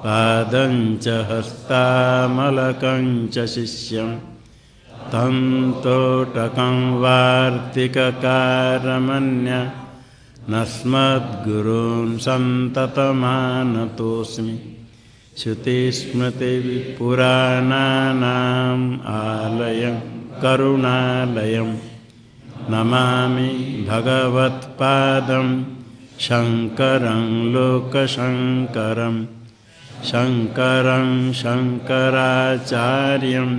पादं च हस्तामलकं च शिष्यं तं तोटकं वार्तिककारमन्य। नस्मद्गुरून् सन्ततमानतोऽस्मि। श्रुतिस्मृतिपुराणानाम् आलयं करुणालयं नमामि भगवत्पादं, शङ्करं लोकशङ्करं शङ्करं शङ्कराचार्यं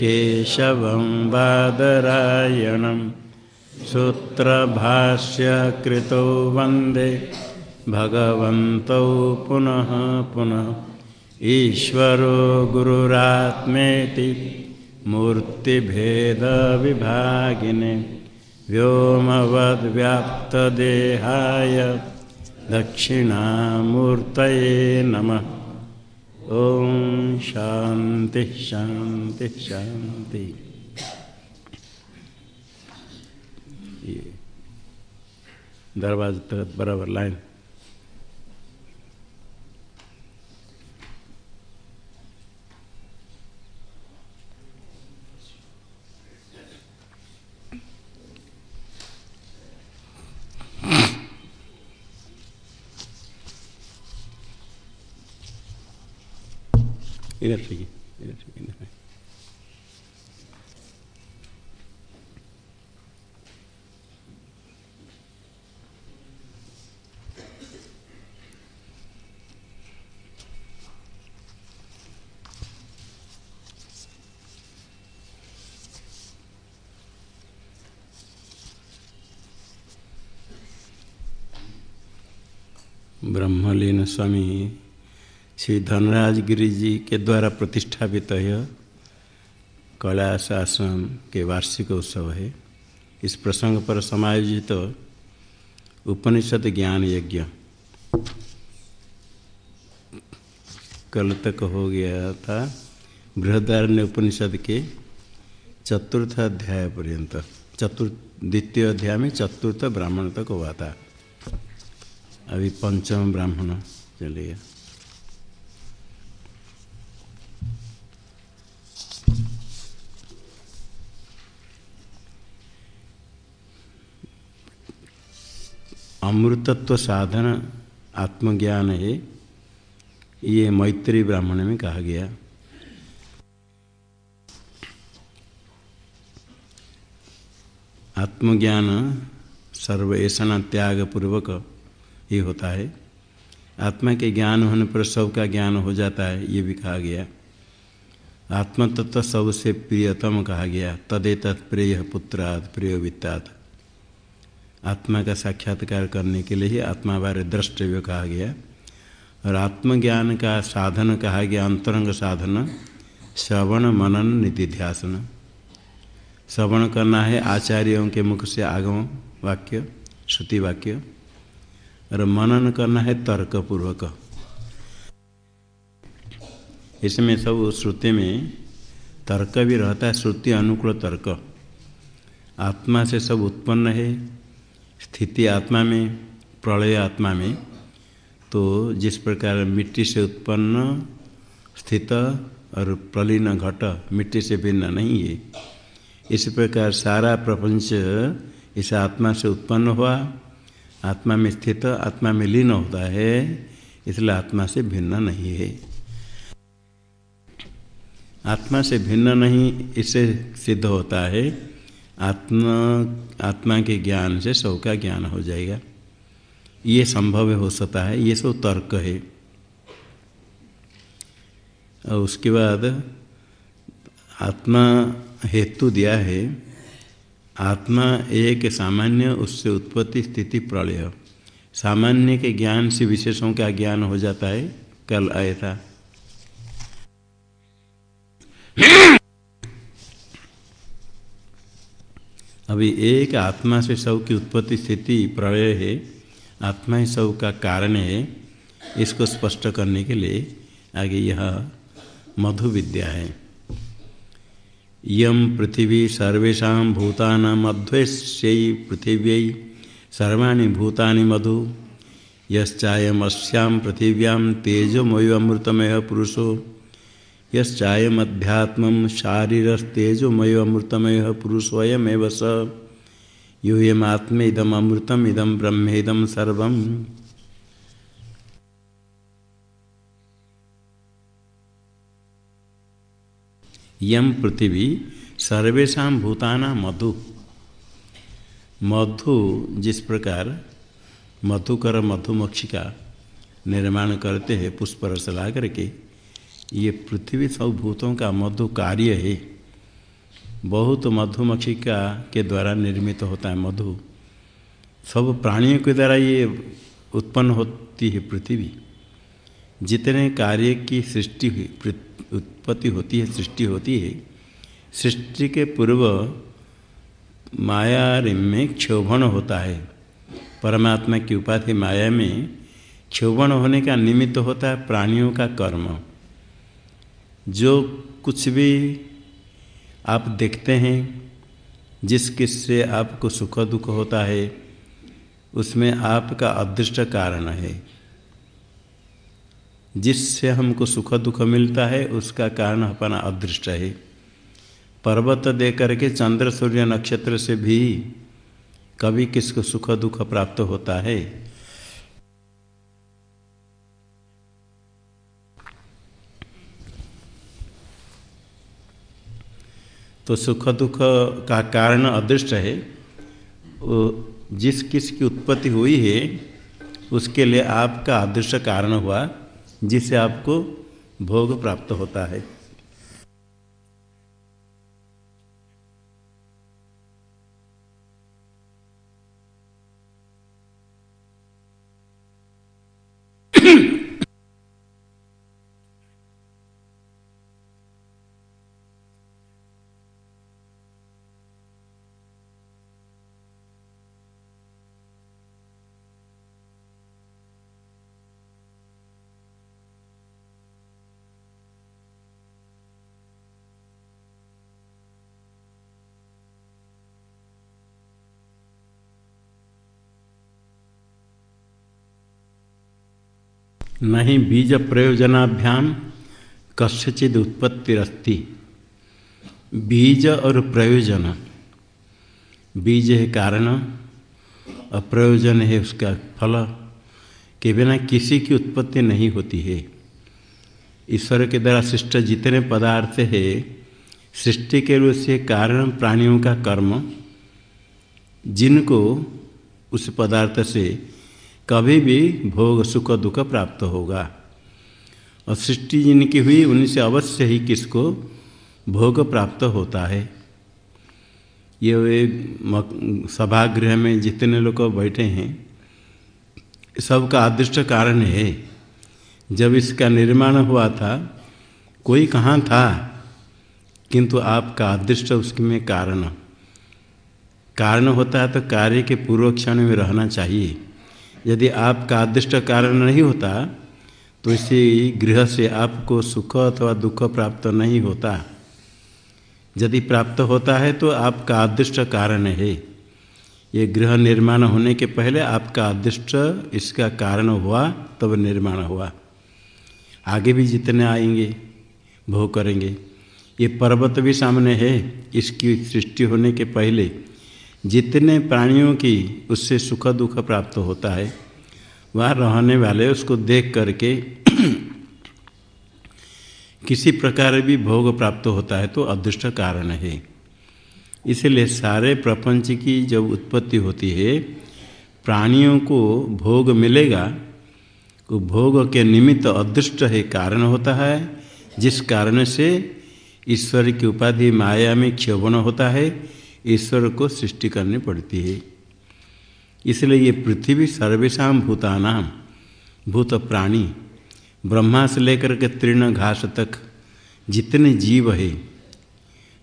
केशवं बादरायणं सूत्रभाष्यकृतो वंदे भगवन्तौ पुनः पुनः ईश्वरो गुरुरात्मेति मूर्तिभेदविभागिने व्योमवद्व्याप्तदेहाय दक्षिणामूर्तये नमः। ॐ शांति शांति शांति। दरवाजे तक बराबर लाइन। इधर ठीक है इधर ठीक है ब्रह्मलीन स्वामी। श्री धनराज गिरी जी के द्वारा प्रतिष्ठापित यह कैलाश आश्रम के वार्षिक उत्सव है। इस प्रसंग पर समायोजित तो उपनिषद ज्ञान यज्ञ कल तक हो गया था बृहदारण्य उपनिषद के चतुर्थ अध्याय पर्यंत। चतुर्थ, द्वितीय अध्याय में चतुर्थ ब्राह्मण तक हुआ था। अभी पंचम ब्राह्मण चलिए अमृतत्व साधन आत्मज्ञान है। ये मैत्री ब्राह्मण में कहा गया। आत्मज्ञान सर्व ऐसा त्याग पूर्वक ये होता है। आत्मा के ज्ञान होने पर सब का ज्ञान हो जाता है, ये भी कहा गया। आत्मतत्व सबसे प्रियतम कहा गया। तदेत प्रिय पुत्रात प्रिय वित्तात। आत्मा का साक्षात्कार करने के लिए ही आत्मा बारे द्रष्टव्य कहा गया और आत्मज्ञान का साधन कहा गया, अंतरंग साधन, श्रवण, मनन, निधिध्यासन। श्रवण करना है आचार्यों के मुख से आगम वाक्य, श्रुति वाक्य। और मनन करना है तर्क पूर्वक इसमें सब श्रुति में तर्क भी रहता है, श्रुति अनुकूल तर्क। आत्मा से सब उत्पन्न है स्थिति आत्मा में, प्रलय आत्मा में तो जिस प्रकार मिट्टी से उत्पन्न स्थित और प्रलीन घट मिट्टी से भिन्न नहीं है, इस प्रकार सारा प्रपंच इस आत्मा से उत्पन्न हुआ, आत्मा में स्थित, आत्मा में लीन होता है, इसलिए आत्मा से भिन्न नहीं है। आत्मा से भिन्न नहीं इससे सिद्ध होता है आत्मा आत्मा के ज्ञान से सब का ज्ञान हो जाएगा। ये संभव हो सकता है, ये सब तर्क है। और उसके बाद आत्मा हेतु दिया है। आत्मा एक सामान्य, उससे उत्पत्ति स्थिति प्रलय। सामान्य के ज्ञान से विशेषों का ज्ञान हो जाता है, कल आया था। अभी एक आत्मा से सब की उत्पत्ति स्थिति प्रलय है, आत्मा ही सब का कारण है, इसको स्पष्ट करने के लिए आगे यह मधु विद्या है। यम पृथ्वी सर्वेशा भूतानाम पृथिव्य, सर्वाणी भूतानि मधु। यश्चायमस्याम पृथिव्याम तेजोमय अमृतमय पुरुषो। यश्चायमध्यात्म शारीरस्तेजोमय अमृतमय पुरुष पुरुषोयमेव स यूयमात्म इदम अमृतम ब्रह्मेदम यम पृथ्वी सर्वेशा भूताना मधु। मधु जिस प्रकार मधुकर मधुमक्षी का निर्माण करते हैं पुष्प ला करके ये पृथ्वी सब भूतों का मधु कार्य है। बहुत मधुमक्खी का के द्वारा निर्मित होता है मधु। सब प्राणियों के द्वारा ये उत्पन्न होती है पृथ्वी। जितने कार्य की सृष्टि उत्पत्ति होती है, सृष्टि होती है, सृष्टि के पूर्व माया में क्षोभण होता है। परमात्मा की उपाधि माया में क्षोभण होने का निमित्त होता है प्राणियों का कर्म। जो कुछ भी आप देखते हैं, जिस किससे आपको सुख दुख होता है, उसमें आपका अदृष्ट कारण है। जिससे हमको सुख दुख मिलता है, उसका कारण अपना अदृष्ट है। पर्वत दे करके चंद्र, सूर्य नक्षत्र से भी कभी किसको सुख दुख प्राप्त होता है? तो सुख दुख का कारण अदृष्ट है। जिस किस की उत्पत्ति हुई है, उसके लिए आपका अदृश्य कारण हुआ जिससे आपको भोग प्राप्त होता है। नहीं बीज प्रयोजनाभ्याम कस्यचिद उत्पत्तिरस्ति। बीज और प्रयोजन। बीज है कारण और प्रयोजन है उसका फल, के बिना किसी की उत्पत्ति नहीं होती है। ईश्वर के द्वारा सृष्ट जितने पदार्थ है, सृष्टि के रूप से कारण प्राणियों का कर्म, जिनको उस पदार्थ से कभी भी भोग, सुख, दुख प्राप्त होगा। और सृष्टि जिनकी हुई उनसे अवश्य ही किसको भोग प्राप्त होता है। ये सभागृह में जितने लोग बैठे हैं, सबका अदृष्ट कारण है। जब इसका निर्माण हुआ था, कोई कहाँ था, किंतु आपका अदृष्ट उसमें कारण। कारण होता है तो कार्य के पूर्व क्षण में रहना चाहिए। यदि आपका अदृष्ट कारण नहीं होता तो इसी गृह से आपको सुख अथवा दुख प्राप्त नहीं होता। यदि प्राप्त होता है तो आपका अदृष्ट कारण है। ये गृह निर्माण होने के पहले आपका अदृष्ट इसका कारण हुआ, तब निर्माण हुआ। आगे भी जितने आएँगे, भोग करेंगे। ये पर्वत भी सामने है, इसकी सृष्टि होने के पहले जितने प्राणियों की उससे सुख दुख प्राप्त होता है, वहाँ रहने वाले उसको देख करके किसी प्रकार भी भोग प्राप्त होता है तो अदृष्ट कारण है। इसलिए सारे प्रपंच की जब उत्पत्ति होती है, प्राणियों को भोग मिलेगा तो भोग के निमित्त अदृष्ट है कारण होता है, जिस कारण से ईश्वर की उपाधि माया में क्षोभन होता है ईश्वर को सृष्टि करनी पड़ती है। इसलिए ये पृथ्वी सर्वेशा भूताना, भूत प्राणी, ब्रह्मा से लेकर के तीर्ण घास तक जितने जीव है,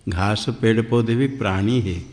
घास पेड़ पौधे भी प्राणी है।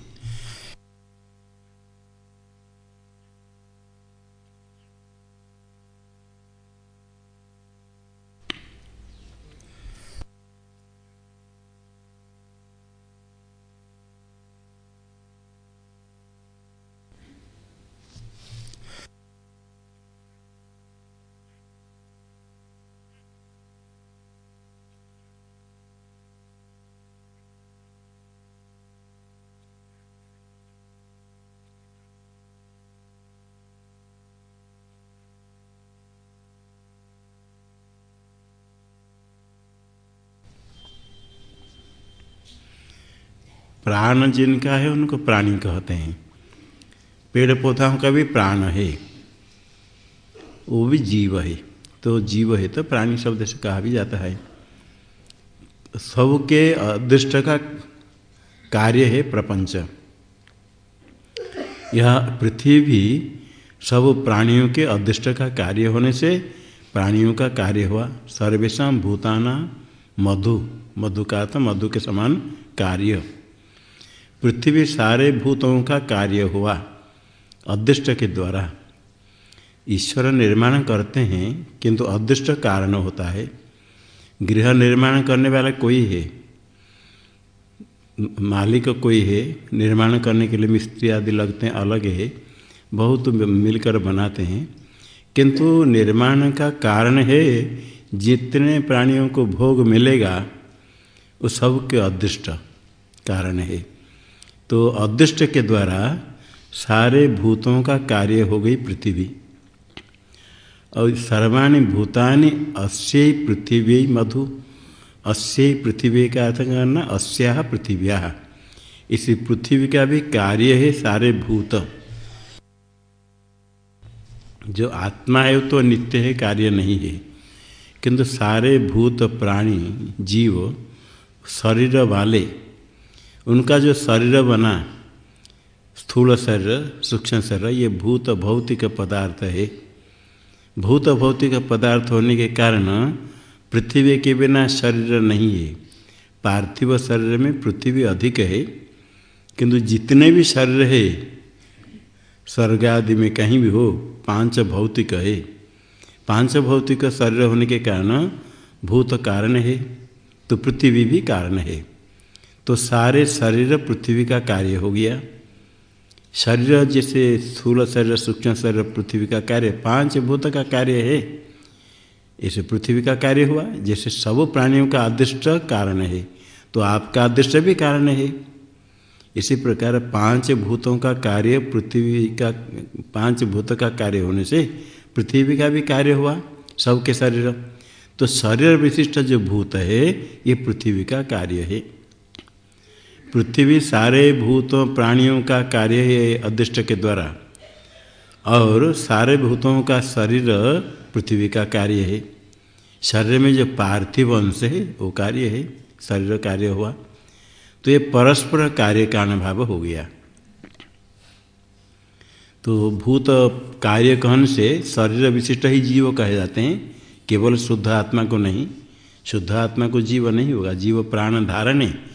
प्राण जिनका है, उनको प्राणी कहते हैं। पेड़ पौधाओं का भी प्राण है। वो भी जीव है। तो जीव है तो प्राणी शब्द से कहा भी जाता है। सबके अदृष्ट का कार्य है प्रपंच। यह पृथ्वी सब प्राणियों के अदृष्ट का कार्य होने से प्राणियों का कार्य हुआ। सर्वेशा भूताना मधु। मधु का तो मधु के समान कार्य। पृथ्वी सारे भूतों का कार्य हुआ अदृष्ट के द्वारा। ईश्वर निर्माण करते हैं, किंतु अदृष्ट कारण होता है। गृह निर्माण करने वाला कोई है, मालिक कोई है, निर्माण करने के लिए मिस्त्री आदि लगते हैं, अलग है, बहुत मिलकर बनाते हैं। किंतु निर्माण का कारण है, जितने प्राणियों को भोग मिलेगा, वो सब के अदृष्ट कारण है। तो अदृष्ट के द्वारा सारे भूतों का कार्य हो गई पृथ्वी। और सर्वाणी भूतानि अस्य पृथ्वी मधु, अस्य पृथ्वी का अर्थ करना, अस्या पृथिव्या। इसी पृथ्वी का भी कार्य है सारे भूत। जो आत्मा है तो नित्य है, कार्य नहीं है। किंतु सारे भूत, प्राणी, जीव, शरीर वाले उनका जो शरीर बना स्थूल शरीर, सूक्ष्म शरीर, ये भूत भौतिक पदार्थ है। भूत भौतिक पदार्थ होने के कारण पृथ्वी के बिना शरीर नहीं है। पार्थिव शरीर में पृथ्वी अधिक है, किंतु जितने भी शरीर है, स्वर्ग आदि में कहीं भी हो, पाँच भौतिक है। पाँच भौतिक शरीर होने के कारण भूत कारण है तो पृथ्वी भी कारण है। तो सारे शरीर पृथ्वी का कार्य हो गया। शरीर जैसे स्थूल शरीर, सूक्ष्म शरीर, पृथ्वी का कार्य, पाँच भूत का कार्य है। ऐसे पृथ्वी का कार्य हुआ, जैसे सब प्राणियों का अदृष्ट कारण है तो आपका अदृष्ट भी कारण है। इसी प्रकार पाँच भूतों का कार्य पृथ्वी का, पाँच भूत का कार्य होने से पृथ्वी का भी कार्य हुआ, सबके शरीर। तो शरीर विशिष्ट जो भूत है, ये पृथ्वी का कार्य है। पृथ्वी सारे भूतों प्राणियों का कार्य है अदृष्ट के द्वारा। और सारे भूतों का शरीर पृथ्वी का कार्य है। शरीर में जो पार्थिव अंश है, वो कार्य है, शरीर कार्य हुआ। तो ये परस्पर कार्य का अनुभव हो गया। तो भूत कार्य कहन से शरीर विशिष्ट ही जीव कहे जाते हैं, केवल शुद्ध आत्मा को नहीं। शुद्ध आत्मा को जीव नहीं होगा, जीव प्राण धारण है।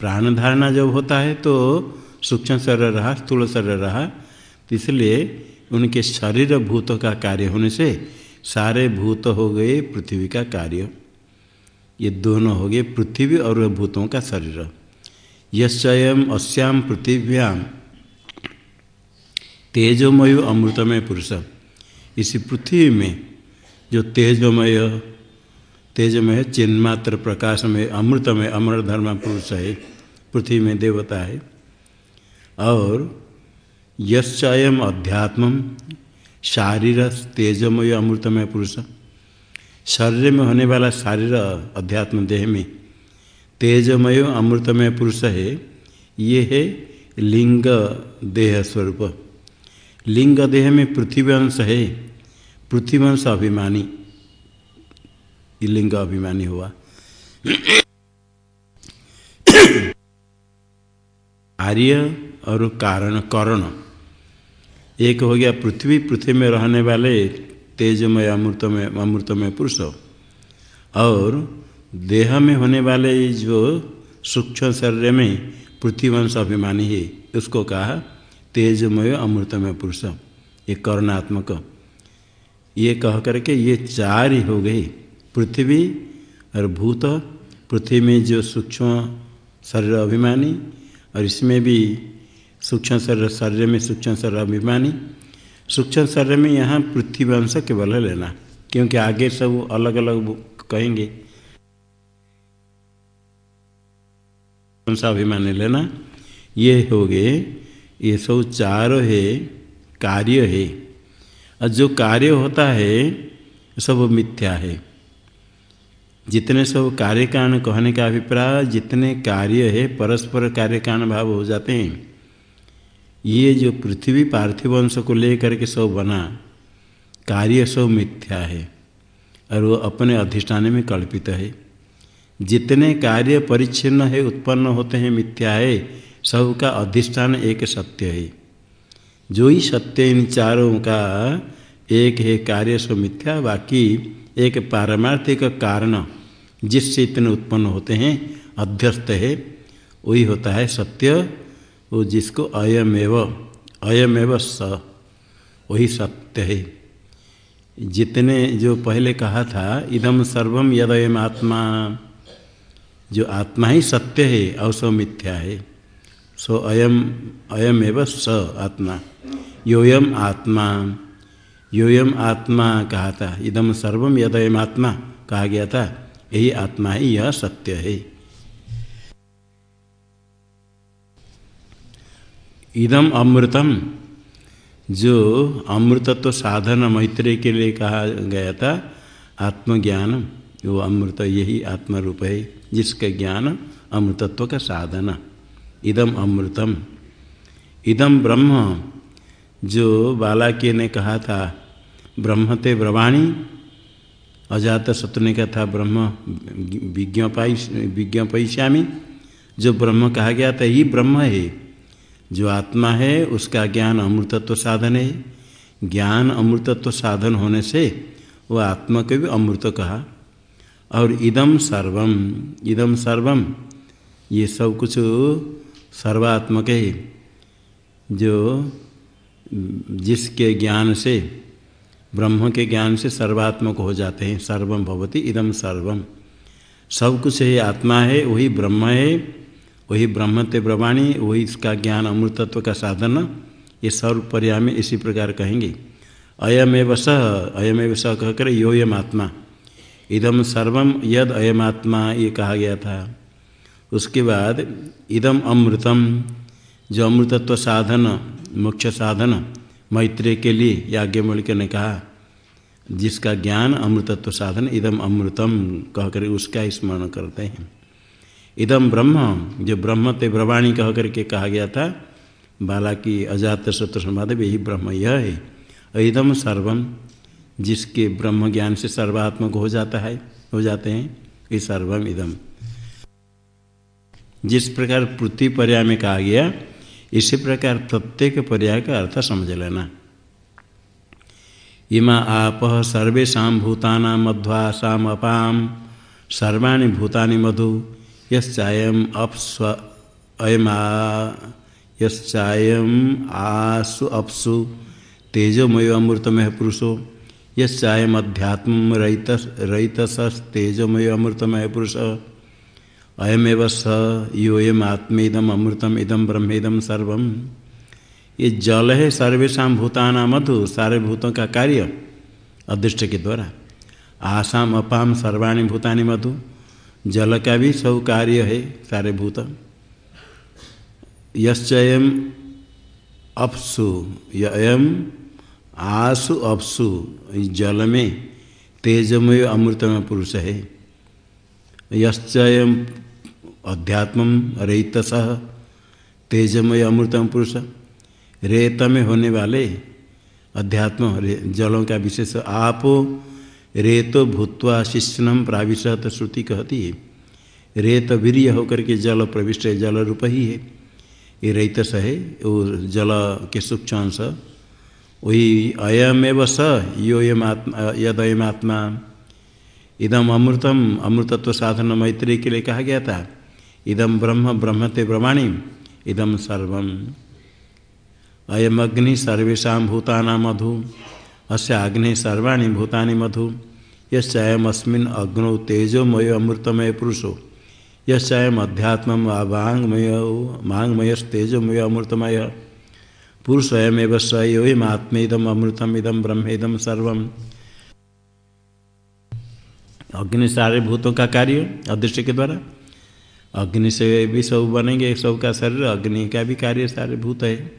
प्राण धारणा जब होता है तो सूक्ष्म शरीर रहा, स्थूल शरीर रहा, इसलिए उनके शरीर भूत का कार्य होने से सारे भूत हो गए, पृथ्वी का कार्य। ये दोनों हो गए पृथ्वी और भूतों का शरीर। यश्चयम अश्याम पृथिव्याम। तेजोमय अमृतमय पुरुष। इसी पृथ्वी में जो तेजोमय तेजमय चिन्मात्र प्रकाश में अमृत में अमर धर्म पुरुष है, पृथ्वी में देवता है। और यश्चयम अध्यात्म शारीर तेजमय, अमृतमय पुरुष। शरीर में होने वाला शारीर अध्यात्म देह में तेजमय, अमृतमय पुरुष है। ये है लिंग देह स्वरूप। लिंग देह में पृथ्वी अंश है, पृथ्वी अंश अभिमानी। लिंग अभिमानी हुआ। आर्य और कारण, करण। एक हो गया पृथ्वी। पृथ्वी में रहने वाले तेजमय अमृतमय अमृतमय पुरुष। और देह में होने वाले जो सूक्ष्म शरीर में पृथ्वी वंश अभिमानी है, उसको कहा तेजमय अमृतमय पुरुष। ये कर्णात्मक। ये कह करके ये चार ही हो गए। पृथ्वी और भूत, पृथ्वी में जो सूक्ष्म शरीर अभिमानी और इसमें भी सूक्ष्म शरीर शरीर में सूक्ष्म शरीर अभिमानी। सूक्ष्म शरीर में यहाँ पृथ्वी अंश केवल लेना, क्योंकि आगे सब अलग अलग कहेंगे। अभिमानी लेना, ये हो गए, ये सब चार है, कार्य है। और जो कार्य होता है, सब मिथ्या है। जितने सब कार्य कारण कहने का अभिप्राय, जितने कार्य है, परस्पर कार्य कारण भाव हो जाते हैं। ये जो पृथ्वी पार्थिव अंश को लेकर के सब बना, कार्य सब मिथ्या है, और वो अपने अधिष्ठान में कल्पित है। जितने कार्य परिच्छिन्न है, उत्पन्न होते हैं, मिथ्या है, सबका अधिष्ठान एक सत्य है। जो ही सत्य इन चारों का, एक है कार्य सो मिथ्या, बाकी एक पारमार्थिक कारण। जिससे इतने उत्पन्न होते हैं अध्यस्त है, वही होता है सत्य, वो जिसको अयमेव अयमेव स, वही सत्य है। जितने जो पहले कहा था इदम सर्वम यदयम आत्मा, जो आत्मा ही सत्य है सो मिथ्या है, सो अयम, अयमेव स आत्मा। योयम आत्मा योयम आत्मा कहा था इदम सर्वम यदयम आत्मा कहा गया था। यही आत्मा ही, यह सत्य है। इदम अमृतम, जो अमृतत्व तो साधन मैत्री के लिए कहा गया था आत्मज्ञान वो अमृत यही आत्म रूप है, जिसका ज्ञान अमृतत्व का साधन। इदम अमृतम। इदम ब्रह्म, जो बालाके ने कहा था ब्रह्म ते ब्रवाणी अजात शत्रु ने कहा था ब्रह्म विज्ञापाई, विज्ञापयिष्यामी। जो ब्रह्म कहा गया था, ही ब्रह्म है। जो आत्मा है, उसका ज्ञान अमृतत्व साधन है। ज्ञान अमृतत्व साधन होने से वह आत्मा को भी अमृत कहा। और इदम सर्वम इदम सर्वम ये सब कुछ सर्वात्मक है। जो जिसके ज्ञान से ब्रह्म के ज्ञान से सर्वात्मक हो जाते हैं। सर्वम भवती इदम सर्वम सब कुछ है, आत्मा है, वही ब्रह्म है, वही ब्रह्म ते ब्रह्माणी वही इसका ज्ञान अमृतत्व का साधन। ये सर्व में इसी प्रकार कहेंगे। अयम अयमेव स अयमेव स कहकर यो यम आत्मा। इदम सर्वम यद अयमात्मा, ये कहा गया था। उसके बाद इदम अमृतम, जो अमृतत्व साधन मुख्य साधन। मैत्रेय के लिए याज्ञवल्क्य ने कहा, जिसका ज्ञान अमृतत्व साधन, इदम अमृतम, कहकर उसका स्मरण करते हैं। इदम ब्रह्म, जो ब्रह्म ते ब्रवाणी कह करके कहा गया था बाला की अजात सत्र समाधि यही ब्रह्म यह है। इदम सर्वम, जिसके ब्रह्म ज्ञान से सर्वात्मक हो जाता है, हो जाते हैं, ये सर्वम इदम। जिस प्रकार पृथ्वी पर्याय में कहा गया इसी प्रकार प्रत्येक पर्याय का अर्थ समझ लेना। इमा आप सर्वेशा भूताना मध्वासाम अपाम सर्वाणी भूतानि मधु यश्चायम अपस्व, अयमा यश्चायम आसु अपसु, तेजोमय अमृतमय पुरुषो यश्चायम अध्यात्म रहित रहितसतेजोमय अमृतमय पुरुष। अयमेव स योयम आत्मेदम अमृतम इदम ब्रह्मेदम सर्वम ये जल है सर्वेशा भूताना मधु सारे भूतों का कार्य अदृष्ट के द्वारा। आसाम, अपाम, सर्वाणी भूतानि मधु जल का भी सब कार्य है सारे भूत यश्चयम अपसु यम आसु अपसु जल में तेजमय अमृतमय पुरुष है। यश्चयम अध्यात्म रेतस, तेजमय अमृतम पुरुष। रेत में होने वाले अध्यात्म जलों का विशेष आप रेतो भूतवा शिष्यनम प्राविशत श्रुति कहती है। रेत वीर्य होकर के जल प्रविष्ट है, जल रूप ही है। ये रेतस है, वो जल के सूक्ष्म अंश वही अयमेव स यो यम आत्मा, यदयम आत्मा। इदम अमृतम, अमृतत्व साधन मैत्री के लिए कहा गया था। इदम ब्रह्म ब्रह्मते ब्रह्माणी इदम सर्वम। अयम अग्नि सर्वेशा भूताना मधु। अस्य आग्ने सर्वाणी भूतानि मधु। यश्चायमस्मिन अग्नौ तेजोमय अमृतमय पुरुषो। यश्चायम अध्यात्म वांगमय मांगमयस्तेजोमय अमृतमय। पुरुष अयमेव स योम आत्मेदम अमृतम इदम ब्रह्मेदम सर्व अग्नि सारे भूतों का कार्य, अदृश्य के द्वारा? अग्नि से भी सब बनेंगे सब का शरीर, अग्नि का भी कार्य सारे भूत है।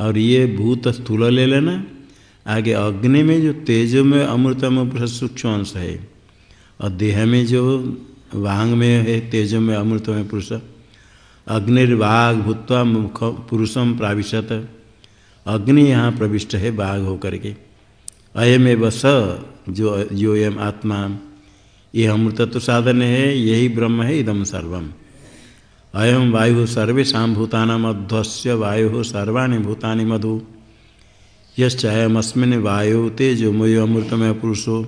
और ये भूत स्थूल ले लेना। आगे अग्नि में जो तेज में अमृतम सूक्ष्म अंश है, और देह में जो वांग में है, तेज में अमृत में पुरुष, अग्निर्वाग भूतवा मुख पुरुषम प्राविशत। अग्नि यहाँ प्रविष्ट है बाघ होकर के। अयमेव स जो जो एम आत्मा। ये अमृतत्व साधन है, यही ब्रह्म है, इदम सर्वम। अयम वायु सर्वेशा भूतानाम अध्वस्य, वायु सर्वाणी भूतानि मधु। यश्चायमस्मिन् वायु तेजोमयो अमृतमय पुरुषो।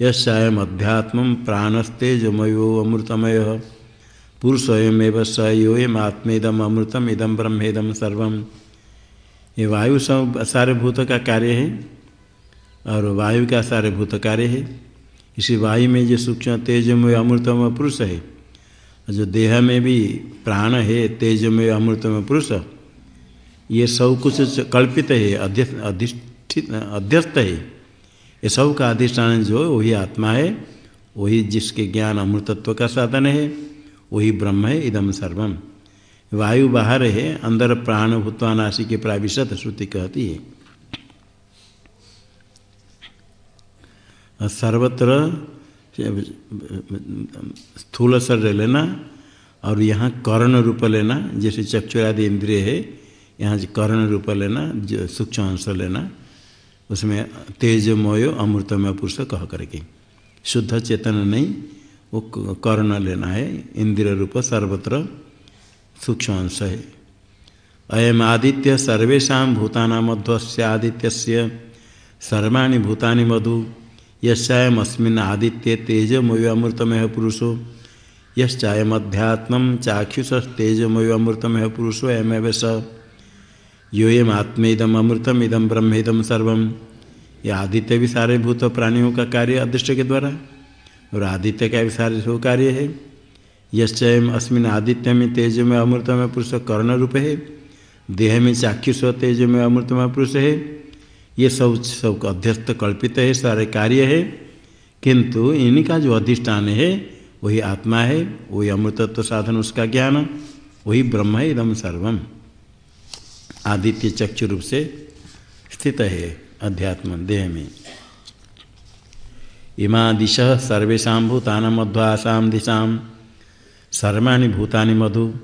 यश्चायम अध्यात्म प्राणस्तेजोमयो अमृतमय। पुरुष अयमेव स योयम आत्मेदम अमृतम इदम ब्रह्मेदम सर्वम। ये वायु सारे भूत का कार्य है, और वायु का सारे भूत कार्य है। इसी वायु में जो सूक्ष्म, तेजमय, अमृतमय पुरुष है जो देह में भी प्राण है, तेजमय, अमृतमय पुरुष, ये सब कुछ कल्पित है अधिष्ठित, अध्यस्त है। ये सब का अधिष्ठान जो वही आत्मा है, वही जिसके ज्ञान अमृतत्व का साधन है, वही ब्रह्म है इदम सर्वम वायु बाहर है, अंदर प्राण भूतवानाशी के प्राविशत, श्रुति कहती है। सर्वत्र स्थूल शरीर लेना और यहाँ कर्ण रूप लेना, जैसे चक्षुरादि इंद्रिय है, यहाँ कर्ण रूप लेना, जो सूक्ष्म अंश लेना, उसमें तेजमय अमृतमय पुरुष कह करके। शुद्ध चेतन नहीं, वो कर्ण लेना है, इंद्रिय रूप सर्वत्र सूक्ष्म अंश है। अयम आदित्य सर्वेशा भूताना मध्वस्य आदित्य सर्वाणी भूतानि मधु। यश्चायम आदित्य तेजमय अमृतमय पुरुषो। यश्चायम चाक्षुष तेजमय अमृतमय पुरुषो अयमेव स। योयम आत्मेदम अमृतम इदम ब्रह्मेदम सर्वम ये आदित्य भी सारे भूत प्राणियों का कार्य अदृष्ट के द्वारा। और आदित्य का भी सारे सब कार्य है यश्चयम अस्मिन आदित्य में तेज में अमृतमय पुरुष कर्ण रूप है देह में चाक्षुष तेज में अमृतमय पुरुष। है ये सब सब अध्यस्त कल्पित है, सारे कार्य है। किंतु इनका जो अधिष्ठान है, वही आत्मा है, वही अमृतत्व साधन, उसका ज्ञान, वही ब्रह्म है एकदम सर्वम आदित्य चक्षु रूप से स्थित है अध्यात्म देह में। इमा दिश सर्वेशा भूतान मध्वासा दिशा सर्वा भूतानि मधु।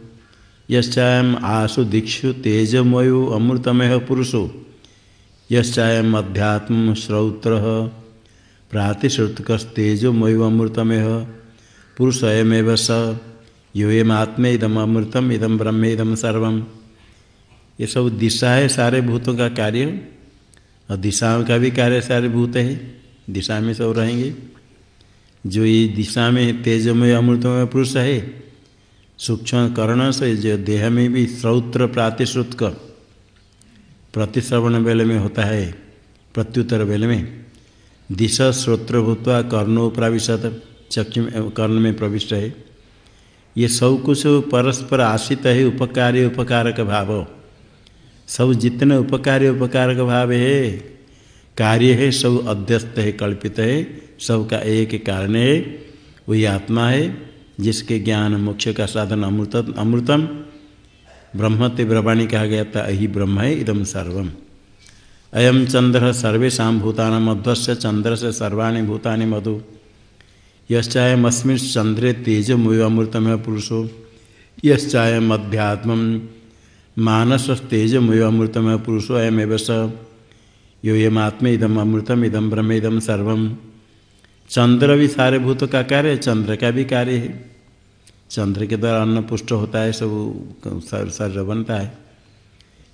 यश्चायम आसु दीक्षु तेजमयो अमृतमय पुरुषो। यश्चायम अध्यात्म श्रौत्र प्रातिश्रुतकस्तेजोमयो अमृतमय पुरुष अयमेव स योयमात्मे इदम अमृतम इदम ब्रह्म इदम सर्वम। ये सब दिशा है सारे भूतों का कार्य। और दिशाओं का भी कार्य सारे भूत है। दिशा में सब रहेंगे। जो ये दिशा में तेजमय अमृतमय पुरुष है, सूक्ष्म कर्ण से जो देह में भी श्रौत्र प्रातिश्रुत का प्रतिश्रवण बेल में होता है, प्रत्युत्तर बेल में। दिशा श्रोत्र भूतवा कर्णो प्राविशत, चक्षु कर्ण में प्रविष्ट है। ये सब कुछ परस्पर आश्रित है, उपकार्य उपकारक भाव। सब जितने उपकारी उपकार का भाव है, कार्य है सब अध्यस्त है, कल्पित है, सबका एक कारण है। वही आत्मा है, जिसके ज्ञान मोक्ष का साधन अमृत अमृतम। ब्रह्म ते ब्रह्माणी कहा गया था, अहि ब्रह्म है इदम सर्वम। अयम चंद्र सर्वेशा भूता मध्वस्य चंद्र से सर्वाणी भूतानि मधु। यश्चायमस्मिन चंद्रे पुरुषो। यश्चायम अध्यात्म पुरुषो अयमेव स। यो यम आत्म इदम अमृतम इदम ब्रह्म इदम सर्वम। चंद्र भी सारे भूत का कार्य चंद्र का भी कार्य है चंद्र के द्वारा अन्न पुष्ट होता है, सब शरीर बनता है।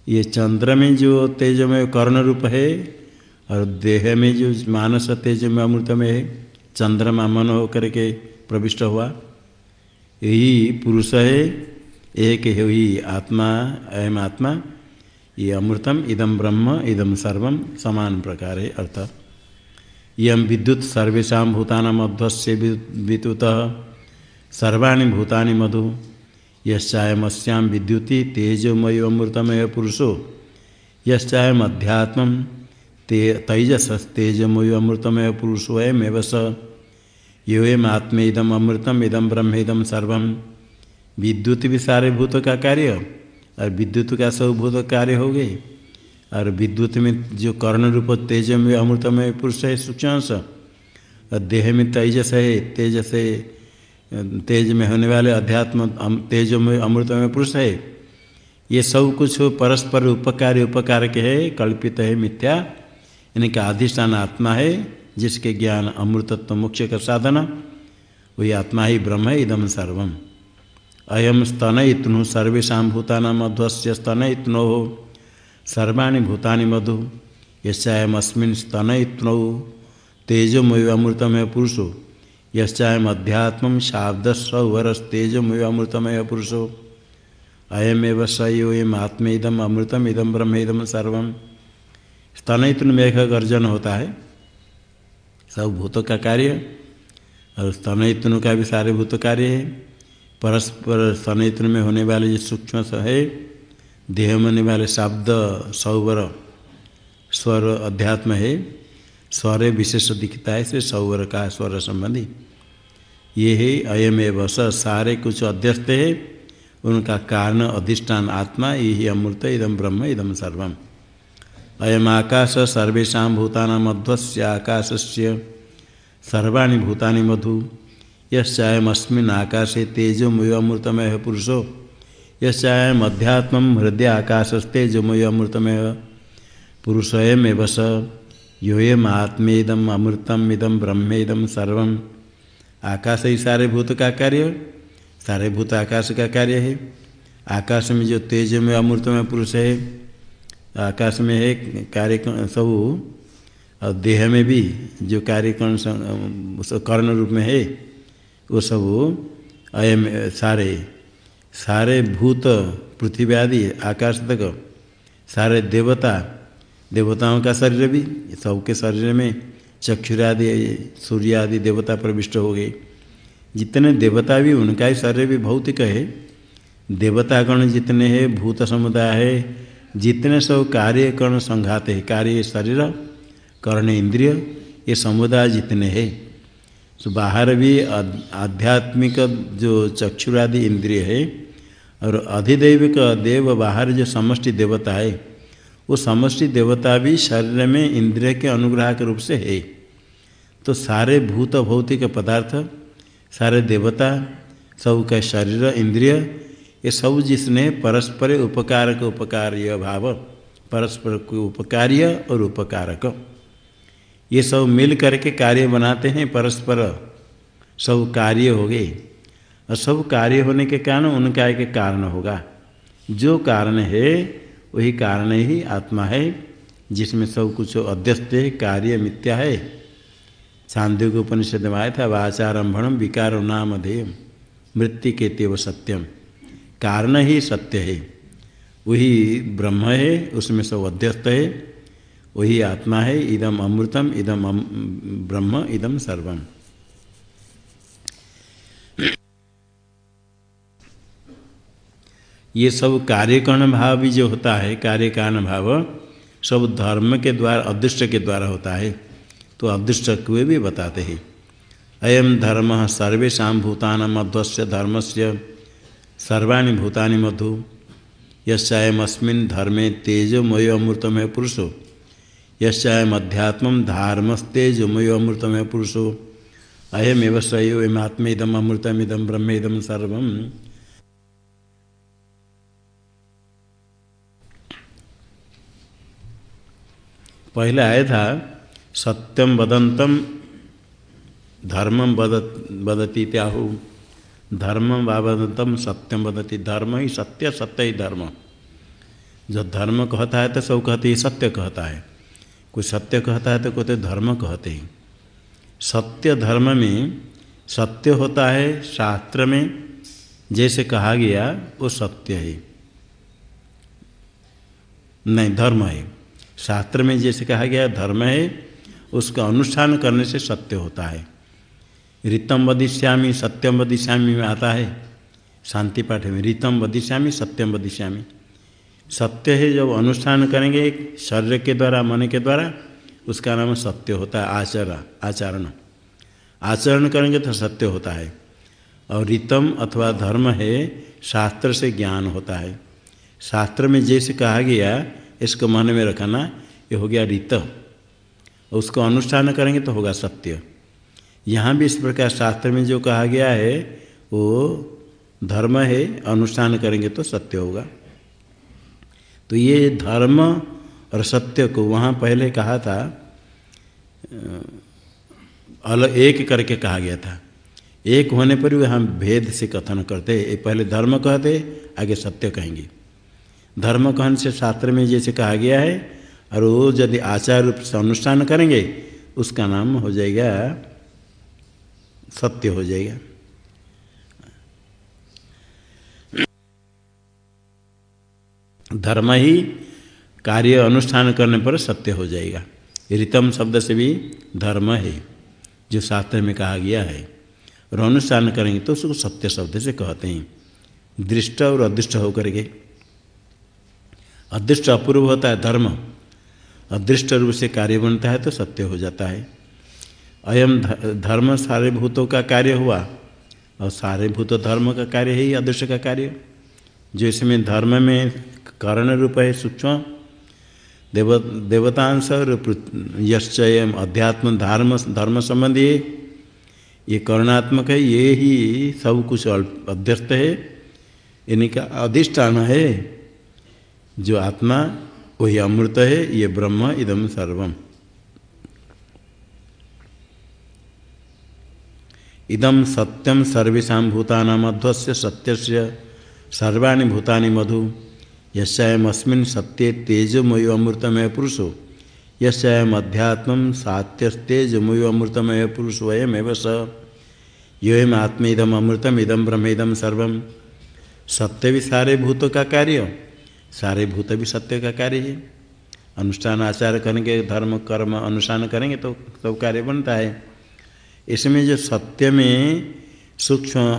ये चंद्र में जो तेजमय कर्ण रूप है और देह में जो मानस तेजमय अमृतमय है चंद्रमा मन होकर के प्रविष्ट हुआ। यही पुरुष है, एक है ही आत्मा, अयम आत्मा। ये अमृतम इदम ब्रह्म इदम सर्वम, समान प्रकार है अर्थ यम विद्युत सर्वेशा भूताना मध्वस्य विद्युत। सर्वाणी भूतानि मधु। यश्चायमस्याम विद्युति तेजोमय अमृतमय पुरुषो। यश्चायम अध्यात्म ते तैजस तेजमय अमृतमय पुरुषो अयमेव स। योयम आत्मेदम अमृतम, इदम ब्रह्म इदम सर्वम विद्युत भी सारे भूत का कार्य, और विद्युत का सब भूत कार्य हो गए। और विद्युत में जो कर्ण रूप तेज में अमृतमय पुरुष है सूक्ष्मांश और देह में तेजस है तेज से तेज में होने वाले अध्यात्म तेज में अमृत में पुरुष है। ये सब कुछ परस्पर उपकारी, उपकार के है, कल्पित है, मिथ्या। इनका अधिष्ठान आत्मा है, जिसके ज्ञान अमृतत्व मोक्ष का साधन। वही आत्मा ही ब्रह्म है इदम सर्वम। अयम स्तन इतनु सर्वेशा भूताना मध्वस्य स्तन इतनो। सर्वाणी भूतानि मधु, यस्यायमस्मिन् स्तन इतनौ। तेजोमय अमृतमय पुरुषो यश्चायम अध्यात्म शाब्दस्वरस्तेजमय अमृतमय पुरुषो। अयमेव सयोम आत्मेदम अमृतम इदम ब्रह्मेदम सर्व स्तनयतन मेघ गर्जन होता है। सब भूतों का कार्य। और स्तनयतन का भी सारे भूत कार्य है। परस्पर स्तनयतन में होने वाले जो सूक्ष्म है। देह में होने वाले शब्द, सौवर, स्वर अध्यात्म है। स्वर विशेष दिखता है। इसे सौवर का स्वर संबंधी। ये है, अयम एव स, सारे कुछ अध्यस्त है। उनका कारण, अधिष्ठान, आत्मा यही अमृत इदम ब्रह्म इदम सर्वम। अयम आकाश सर्वेशा भूताना मध्वस्य आकाश से सर्वाणी भूतानि मधु। यस्यायमस्मिन् आकाशे तेजोमय अमृतमय पुरुषो यस्यायम अध्यात्म हृदय आकाशस्तेजोमय अमृतमय पुरुषयमेव स। योयम आत्मेदम अमृतम इदम ब्रह्मेदम सर्व आकाश ही सारे भूत का कार्य सारे भूत आकाश का कार्य है। आकाश में जो तेज में अमृत में पुरुष है, आकाश में है कार्य सब, और देह में भी जो कार्यकरण कर्ण रूप में है, वो सब अयम सारे सारे भूत, पृथ्वी आदि आकाश तक, सारे देवता, देवताओं का शरीर भी, सबके शरीर में चक्षुरादि सूर्य आदि देवता प्रविष्ट हो गए। जितने देवता भी, उनका ही शरीर भी भौतिक है। देवतागण जितने हैं, भूत समुदाय है। जितने सब कार्य कर्ण संघात है, कार्य शरीर, कर्ण इंद्रिय, ये समुदाय जितने हैं। तो बाहर भी आध्यात्मिक जो चक्षुरादि इंद्रिय है, और अधिदैविक देव बाहर जो समष्टि देवता है वो समष्टि देवता भी शरीर में इंद्रिय के अनुग्रह के रूप से है। तो सारे भूत भौतिक पदार्थ, सारे देवता, सब का शरीर, इंद्रिय, ये सब जिसने परस्पर उपकारक उपकार्य भाव, परस्पर को उपकार्य और उपकारक। ये सब मिल करके कार्य बनाते हैं परस्पर। सब कार्य हो गए। और सब कार्य होने के कारण उनका एक कारण होगा। जो कारण है वही कारण ही आत्मा है, जिसमें सब कुछ अध्यस्त है, कार्य मिथ्या है। छांदोग उपनिषद में आया था वाचारंभम विकार नाम धेय मृत्यु के तेव सत्यम। कारण ही सत्य है। वही ब्रह्म है, उसमें सब अध्यस्त है। वही आत्मा है, इदम अमृतम, इदम ब्रह्म, इदम सर्वम। ये सब कार्यकरण भाव भी जो होता है कार्य कारण भाव, सब धर्म के द्वारा, अदृष्ट के द्वारा होता है। तो अदृष्ट हुए भी बताते हैं। अयम धर्म सर्वेशा भूतान मध्वस्य धर्म से सर्वाणी भूतानि मधु। यस्यायमस्मिन् धर्मे तेजोमय अमृतमय पुरुषो। यस्यायम अध्यात्म धार्मस्तेजोमय अमृतमय पुरुषो अयमेव सयो अमृतमिदम ब्रह्मेदम सर्वम। पहले आया था, सत्यम वदंतम, धर्मम बदत बदती त्याहु। धर्म वदंतम, सत्यम बदती धर्म ही सत्य सत्य ही धर्म। जो धर्म कहता है तो सब कहते ही, सत्य कहता है। कोई सत्य कहता है तो कहते धर्म कहते हैं। सत्य धर्म में, सत्य होता है शास्त्र में, जैसे कहा गया, वो सत्य है। नहीं, धर्म है। शास्त्र में जैसे कहा गया धर्म है, उसका अनुष्ठान करने से सत्य होता है। रीतम वदिष्यामी, सत्यम वदिष्यामी में आता है। शांति पाठ में, रीतम वदिष्यामी, सत्यम वदिष्यामी। सत्य है जब अनुष्ठान करेंगे शरीर के द्वारा, मन के द्वारा, उसका नाम सत्य होता है आचरण आचरण। आचरण करेंगे तो सत्य होता है। और रीतम अथवा धर्म है, शास्त्र से ज्ञान होता है। शास्त्र में जैसे कहा गया इसको मन में रखना, ये हो गया रीत। उसको अनुष्ठान करेंगे तो होगा सत्य। यहाँ भी इस प्रकार शास्त्र में जो कहा गया है, वो धर्म है, अनुष्ठान करेंगे तो सत्य होगा। तो ये धर्म और सत्य को वहाँ पहले कहा था अलग एक करके कहा गया था। एक होने पर भी हम भेद से कथन करते पहले धर्म कहते, आगे सत्य कहेंगे। धर्म कहन से शास्त्र में जैसे कहा गया है, और वो यदि आचार रूप से अनुष्ठान करेंगे, उसका नाम हो जाएगा सत्य हो जाएगा। धर्म ही कार्य अनुष्ठान करने पर सत्य हो जाएगा। रितम शब्द से भी धर्म है, जो शास्त्र में कहा गया है। और अनुष्ठान करेंगे तो उसको सत्य शब्द से कहते हैं। दृष्ट और अदृष्ट होकर के। अदृष्ट अपूर्व होता है धर्म। अदृष्ट रूप से कार्य बनता है तो सत्य हो जाता है। अयम धर्म सारे भूतों का कार्य हुआ, और सारे भूत धर्म का कार्य है ही अदृश्य का कार्य। जो इसमें धर्म में कर्ण रूप है सूक्ष्म, देव, देवतांश और यश्चय अध्यात्म धर्म धर्म संबंधी, ये कर्णात्मक है, ये ही सब कुछ अध्यस्त है। इनका अधिष्ठान है। जो आत्मा, वही अमृत है, ये ब्रह्म इदम सर्वम। इदम सत्यम सर्वेशा भूताना मध्वस्य सत्य सर्वाणी भूतानि मधु। यस्यामस्मिन् सत्ये तेजमयो अमृतमय पुरुषो। यस्याम अध्यात्म सात्यस्तेजमयो अमृतमय पुरुष, वयमेव स। योम आत्मेदम अमृतम इदम ब्रह्मेदम सर्वम। सत्य भी सारे भूतों का कार्य सारे भूत भी सत्य का कार्य है। अनुष्ठान आचार करेंगे, धर्म, कर्म अनुष्ठान करेंगे तो सब कार्य बनता है। इसमें जो सत्य में सूक्ष्म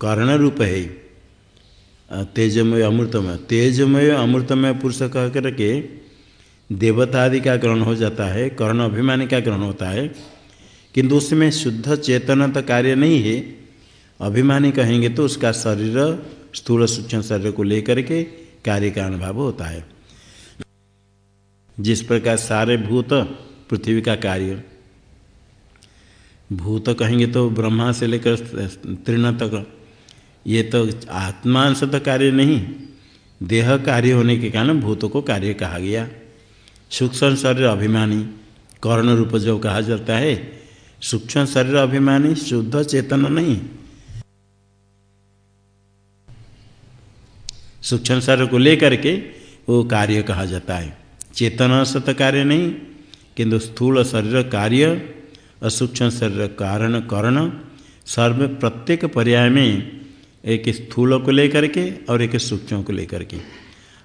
कर्ण रूप है तेजमय अमृतमय तेजमय अमृतमय पुरुष कह करके देवता आदि का ग्रहण हो जाता है, कर्ण अभिमानी का ग्रहण होता है। किंतु उसमें शुद्ध चेतन तो कार्य नहीं है। अभिमानी कहेंगे तो उसका शरीर स्थूल सूक्ष्म शरीर को लेकर के कार्य का अनुभव होता है। जिस प्रकार सारे भूत पृथ्वी का कार्य। भूत कहेंगे तो ब्रह्मा से लेकर तृण तक। ये तो आत्मांश तो कार्य नहीं, देह कार्य होने के कारण भूत को कार्य कहा गया। सूक्ष्म शरीर अभिमानी, कर्ण रूप जो कहा जाता है, सूक्ष्म शरीर अभिमानी, शुद्ध चेतन नहीं। सूक्ष्म शरीर को लेकर के वो कार्य कहा जाता है। चेतन सत कार्य नहीं, किंतु स्थूल शरीर कार्य और सूक्ष्म शरीर कारण कर्ण, सर्व प्रत्येक पर्याय में एक स्थूल को लेकर के और एक सूक्ष्म को लेकर के।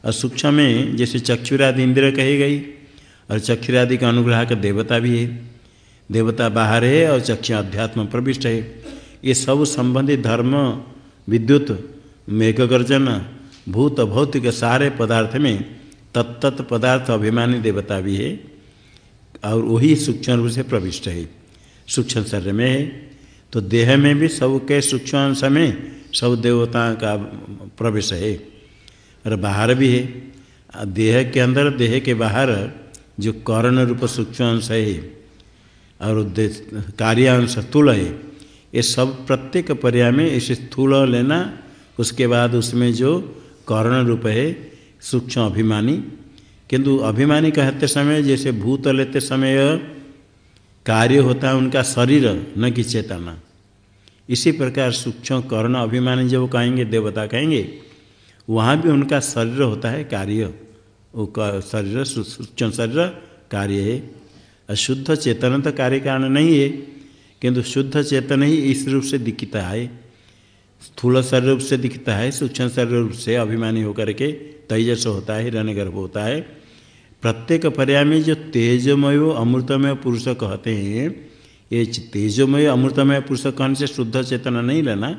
और सूक्ष्म में जैसे चक्षुरादि इंद्र कही गई, और चक्षुरादि का अनुग्रह का देवता भी है। देवता बाहर है और चक्षु अध्यात्म प्रविष्ट है। ये सब संबंधित धर्म, विद्युत मेघगर्जन भूत भौतिक सारे पदार्थ में तत्त पदार्थ अभिमानी देवता भी है, और वही सूक्ष्म रूप से प्रविष्ट है। सूक्ष्म शरीर में है तो देह में भी सबके सूक्ष्म अंश में सब देवताओं का प्रवेश है, और बाहर भी है। देह के अंदर, देह के बाहर जो कर्ण रूप सूक्ष्म अंश है, और कार्यांश स्थूल है, ये सब प्रत्येक पर्याय में इस स्थूल लेना, उसके बाद उसमें जो कर्ण रूप है सूक्ष्म अभिमानी। किंतु अभिमानी कहते समय, जैसे भूत लेते समय कार्य होता है, उनका शरीर न कि चेतना इसी प्रकार सूक्ष्म कर्ण अभिमानी जब कहेंगे, देवता कहेंगे, वहाँ भी उनका शरीर होता है कार्य। वो शरीर सूक्ष्म शरीर कार्य है। अशुद्ध चेतन तो कार्य कारण नहीं है, किंतु शुद्ध चेतन ही इस रूप से दिखता है। स्थूल शरीर रूप से दिखता है, सूक्ष्म शरीर रूप से अभिमानी होकर के तेजस होता है हिरण्यगर्भ होता है। प्रत्येक पर्याय में जो तेजमय अमृतमय पुरुष कहते हैं, ये तेजोमय अमृतमय पुरुष कहने से शुद्ध चेतना नहीं लेना,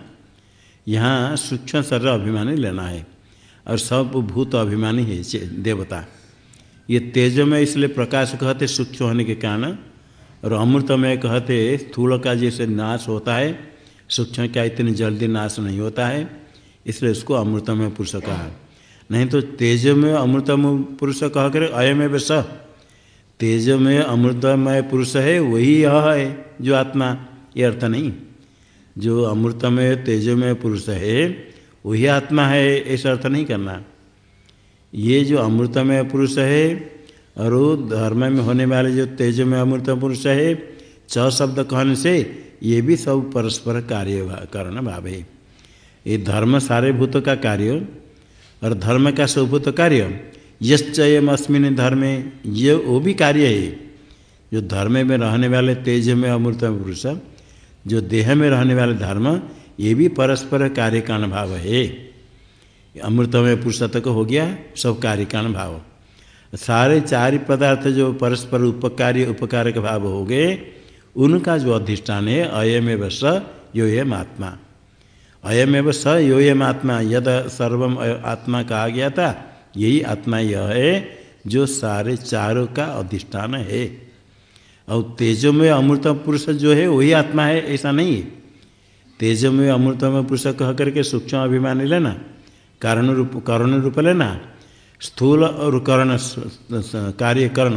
यहाँ सूक्ष्म शरीर अभिमानी लेना है, और सब भूत अभिमानी है देवता। ये तेजमय इसलिए प्रकाश कहते सूक्ष्म होने के कारण, और अमृतमय कहते स्थूल का जैसे नाश होता है सूक्ष्म क्या इतनी जल्दी नाश नहीं होता है, इसलिए उसको अमृतमय पुरुष कहा नहीं तो तेजमय अमृतमय पुरुष कह कर अयम स। तेजमय अमृतमय पुरुष है, वही यह है, जो आत्मा, ये अर्थ नहीं। जो अमृतमय, तेजोमय पुरुष है, वही आत्मा है ऐसा अर्थ नहीं करना। ये जो अमृतमय पुरुष है, और धर्म में होने वाले जो तेजोमय अमृत पुरुष है, च शब्द कहने से ये भी सब परस्पर कार्य कारण भाव है। ये धर्म सारे भूत का कार्य, और धर्म का स्वभूत कार्य यश्चयम अस्मिन धर्म, ये वो भी कार्य है। जो धर्म में रहने वाले तेज में अमृत पुरुष, जो देह में रहने वाले धर्म, ये भी परस्पर कार्य कारण भाव है। अमृतमय पुरुष तक हो गया, सब कार्य कारण भाव। सारे चार पदार्थ जो परस्पर उपकार्य उपकारक भाव हो गए उनका जो अधिष्ठान है, अयमेव स यो एम आत्मा अयमेव स यो एम आत्मा यद सर्वम आत्मा कहा गया था, यही आत्मा यह है, जो सारे चारों का अधिष्ठान है। और तेजोमय अमृत पुरुष जो है, वही आत्मा है, ऐसा नहीं है। तेजोमय अमृतमय पुरुष कह करके सूक्ष्म अभिमान लेना, कारण रूप, कर्ण रूप लेना, स्थूल और कर्ण कार्य कर्ण।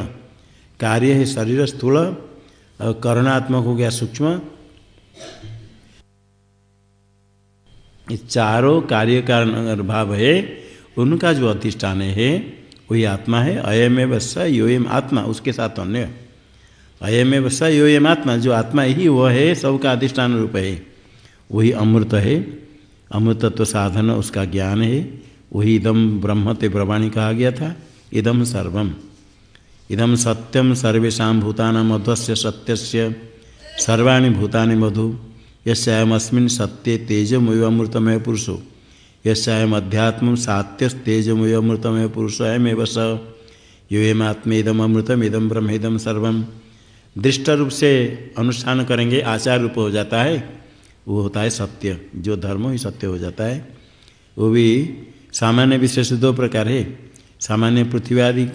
कार्य है शरीर स्थूल और कर्णात्मक हो गया सूक्ष्म। चारों कार्य कारण भाव है, उनका जो अधिष्ठान है, वही आत्मा है, अयमेव स योयम आत्मा, उसके साथ अन्य। अयमेव स योयम आत्मा, जो आत्मा ही वह है, सबका अधिष्ठान रूप है, वही अमृत है। अमृतत्व साधन, उसका ज्ञान है, वही इदम ब्रह्म ते ब्रवाणी कहा गया था इदम सर्वम। इदम सत्यम सर्वेशा भूताना मध्वस्य सत्य सर्वाणी भूतानि मधु। यस्यामस्मिन् सत्य तेजमय अमृतमय पुरुषो। यस्याम अध्यात्म सात्य तेजमय पुरुष, अयमेव स। यो एमात्मेदम अमृतम इदम ब्रह्म इदम दृष्ट रूप से अनुष्ठान करेंगे आचार रूप हो जाता है। वो होता है सत्य। जो धर्म, ही सत्य हो जाता है। वो भी सामान्य विशेष दो प्रकार है। सामान्य पृथ्वी आदि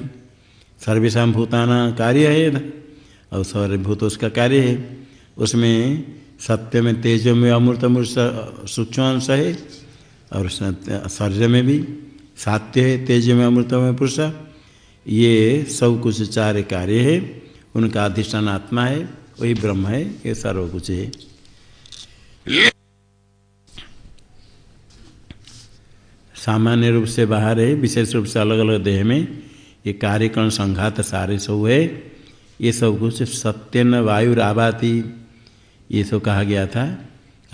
सर्वेशा भूताना कार्य है और सर्वभूत उसका कार्य है। उसमें सत्य में, तेज में अमृत अमृत सूक्ष्म अंश है और शरीर में भी सात्य है, तेज में अमृत में, पुरुष। ये सब कुछ चार कार्य है। उनका अधिष्ठान आत्मा है, वही ब्रह्म है, ये सर्व कुछ है। सामान्य रूप से बाहर है, विशेष रूप से अलग अलग देह में। ये कार्यक्रम संघात सारे सब है ये सब कुछ सत्य न वायु आबाती ये सब कहा गया था,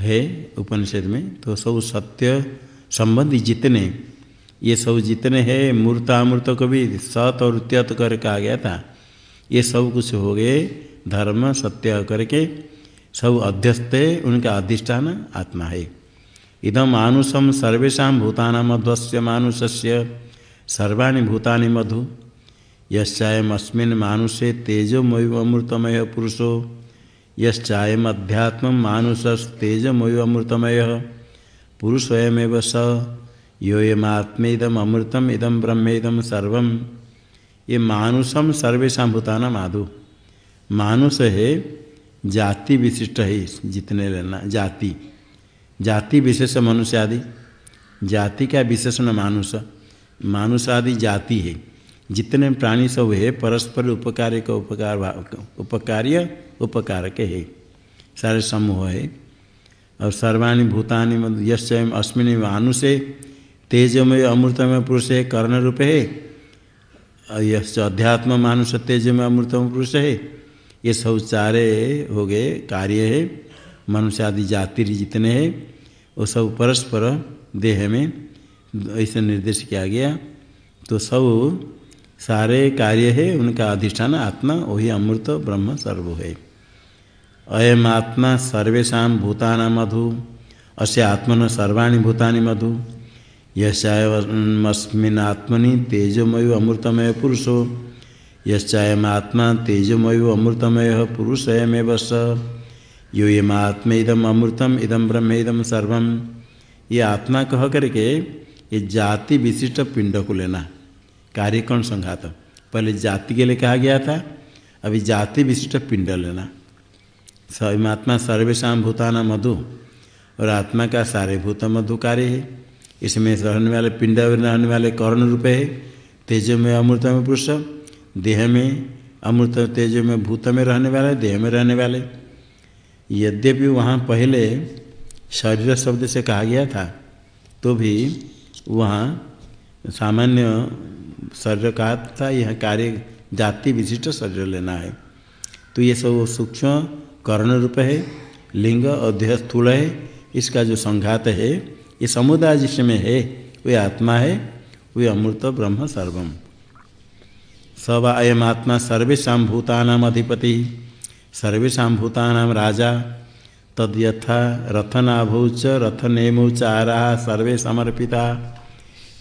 है उपनिषद में। तो सब सत्य संबंधी जितने, ये सब जितने हैं, मूर्तामूर्त को भी सत और त्यत कर कहा गया था। ये सब कुछ हो गए धर्म, सत्य करके। सब अध्यस्त उनका अधिष्ठान आत्मा है। इदम मानुषम सर्वेशा भूताना मध्वस्य मानुष्य सर्वाणी भूतानि मधु। यश्चायमस्मिन् मानुषे तेजोमय अमृतमय पुरुषो। यश्चायम अध्यात्म मानुषस्तेजमय अमृतमय पुरुष स। यो यमात्मेदम अमृतम इदम ब्रह्मेदम सर्वम। ये मानुषम सर्वेशा भूताना माधु मानुष है जाति विशिष्ट है, जितने लेना, जाति। जाति विशेष मनुष्य आदि जाति का विशेषण मानुष? मानुष आदि जाति है। जितने प्राणी सब है, परस्पर उपकार्य का उपकार उपकार्य उपकारक है। सारे समूह है। और सर्वाणी भूतानि यश अस्मिन मानुषे तेजमय अमृतमय पुरुष है कर्ण रूप है यश अध्यात्म मानुष तेजमय अमृतमय पुरुष है। ये सब चारे हो गए, कार्य है। मनुष्य आदि जाति जितने हैं, वो सब परस्पर देह में ऐसे निर्देश किया गया। तो सब सारे कार्य है, उनका अधिष्ठान आत्मा, वही अमृत ब्रह्म सर्व है। अयम आत्मा सर्वेशा भूताना मधु, अस्य आत्मन सर्वाणी भूतानि मधु। यस्मिन आत्मनि तेजोमय अमृतमय पुरुषो यश्चायम आत्मा तेजोमय अमृतमय पुरुष अयमेव स। यो ये आत्म इदम अमृतम इदम सर्वम। ये आत्मा कह करके ये जाति विशिष्ट पिंड को लेना कार्यकरण संघात पहले जाति के लिए कहा गया था, अभी जाति विशिष्ट पिंड लेना। आत्मा सर्वेशा भूताना मधु, और आत्मा का सारे भूत मधु कार्य है। इसमें रहने वाले पिंड, रहने वाले कर्ण रूप है। तेज में अमृत में पुरुष, देह में अमृत, तेज में भूत में रहने वाले, देह में रहने वाले। यद्यपि वहाँ पहले शरीर शब्द से कहा गया था तो भी वहाँ सामान्य शरीर कहा था, यह कार्य जाति विशिष्ट शरीर लेना है। तो ये सब सूक्ष्म कर्ण रूप है, लिंग अध्यय स्थूल है, इसका जो संघात है, ये समुदाय जिसमें है, वे आत्मा है, वे अमृत ब्रह्म सर्वम। सब अयम आत्मा सर्वेशा भूतानाम अधिपति सर्वेशा भूतानाम राजा तद यथा रथनाभौच रथनेमौच आरा सर्वे समर्पिता।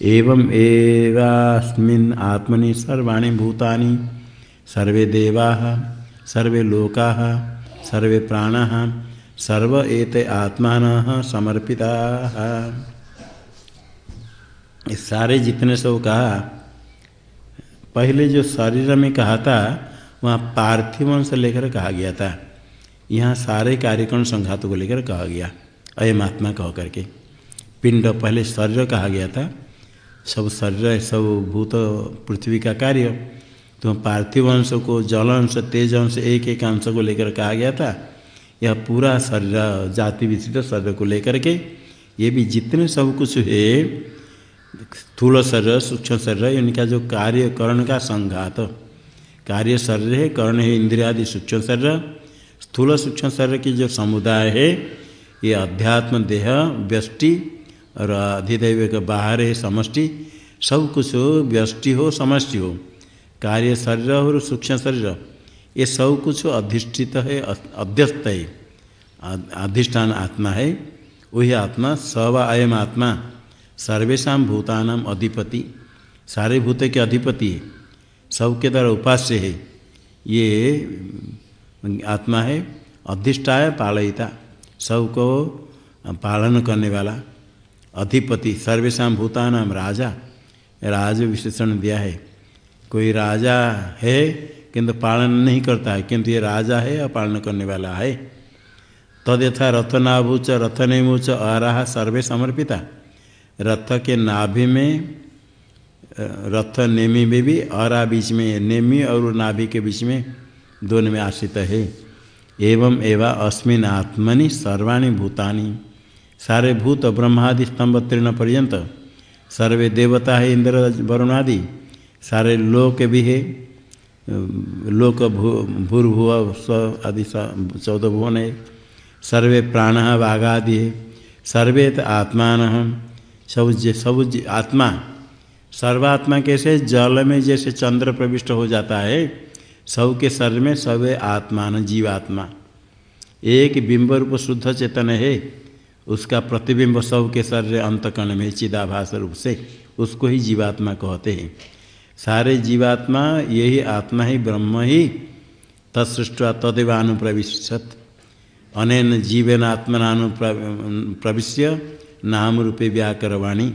एवं एवास्मिन् आत्मनि सर्वाणि भूतानि, सर्वे देवा, सर्वे लोका, सर्वे प्राणा, सर्व एते आत्मान समर्पिता। सारे जितने सब कहा पहले जो शरीर में कहा था, वहाँ पार्थिव से लेकर कहा गया था। यहाँ सारे कार्यक्रम संघात को लेकर कहा गया, अयम आत्मा कह करके। पिंड पहले शरीर कहा गया था सब शरीर है सब भूत, पृथ्वी का कार्य। तो पार्थिव अंश को, जल अंश, तेज अंश, एक एक अंश को लेकर कहा गया था। यह पूरा शरीर, जाति विशिष्ट शरीर को लेकर के, ये भी जितने सब कुछ है, स्थूल शरीर, सूक्ष्म शरीर, इनका जो कार्य, कर्ण का संघात। कार्य शरीर है, कर्ण है, इंद्रिया आदि सूक्ष्म शरीर। स्थूल सूक्ष्म शरीर की जो समुदाय है, ये अध्यात्म देह, व्यष्टि और अधिदैव के बाहर है, समष्टि। सब कुछ हो, व्यष्टि हो, समष्टि हो। कार्य शरीर और सूक्ष्म शरीर, ये सब कुछ अधिष्ठित है अध्यस्त है। अधिष्ठान आत्मा है, वही आत्मा, सव अयम आत्मा। सर्वेशा भूतानाम अधिपति। सारे भूत के अधिपति है। सबके द्वारा उपास्य है। ये आत्मा है, अधिष्ठाय पालयिता। सबको पालन करने वाला। अधिपति सर्वेशा भूतानाम राजा। राज विशेषण दिया है। कोई राजा है किंतु पालन नहीं करता है, किंतु ये राजा है और पालन करने वाला है। तद यथा रथ नाभूच रथ नेमूच आराह सर्वे समर्पिता। रथ के नाभि में, रथ नेमी में भी अरा बीच में नेमी और नाभि के बीच में दोनों में आश्रित है। एवं एवं अस्मिन आत्मनि सर्वाणी भूतानि। सारे भूत ब्रह्मादि स्तंभ तीर्ण पर्यंत, सर्वे देवता है इंद्र वरुणादि सारे लोक भी है, लोक भू, भूर्भुव, स्व आदि चौदह भुवन है, सर्वे प्राण वाघादि है सर्वे आत्मान सब सब आत्मा, सर्वात्मा कैसे, जल में जैसे चंद्र प्रविष्ट हो जाता है सब के शरीर में सवे आत्मान, जीवात्मा, एक बिंब रूप शुद्ध चेतन है। उसका प्रतिबिंब सब के शरीर अंतकण में चिदाभास रूप से उसको ही जीवात्मा कहते हैं। सारे जीवात्मा, यही आत्मा ही, ब्रह्म ही तत्सृष्टा तदेव अनुप्रविशत अनेन जीवन आत्मनानु प्रविश्य नाम रूपे व्याकरवाणी।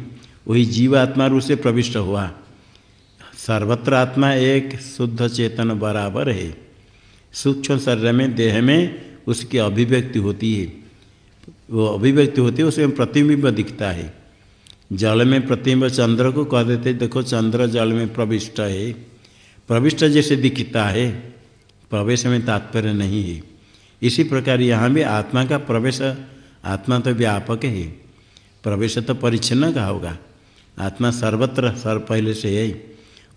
वही जीवात्मा रूप से प्रविष्ट हुआ। सर्वत्र आत्मा एक, शुद्ध चेतन बराबर है। सूक्ष्म शरीर में, देह में उसकी अभिव्यक्ति होती है। वो अभिव्यक्ति होती है उसमें प्रतिबिंब दिखता है। जल में प्रतिबिंब चंद्र को कह देते देखो चंद्र जल में प्रविष्ट है। प्रविष्ट जैसे दिखता है, प्रवेश में तात्पर्य नहीं है। इसी प्रकार यहाँ भी आत्मा का प्रवेश, आत्मा तो व्यापक है। प्रवेश तो परिच्छिन्न का होगा। आत्मा सर्वत्र, सर्व पहले से है।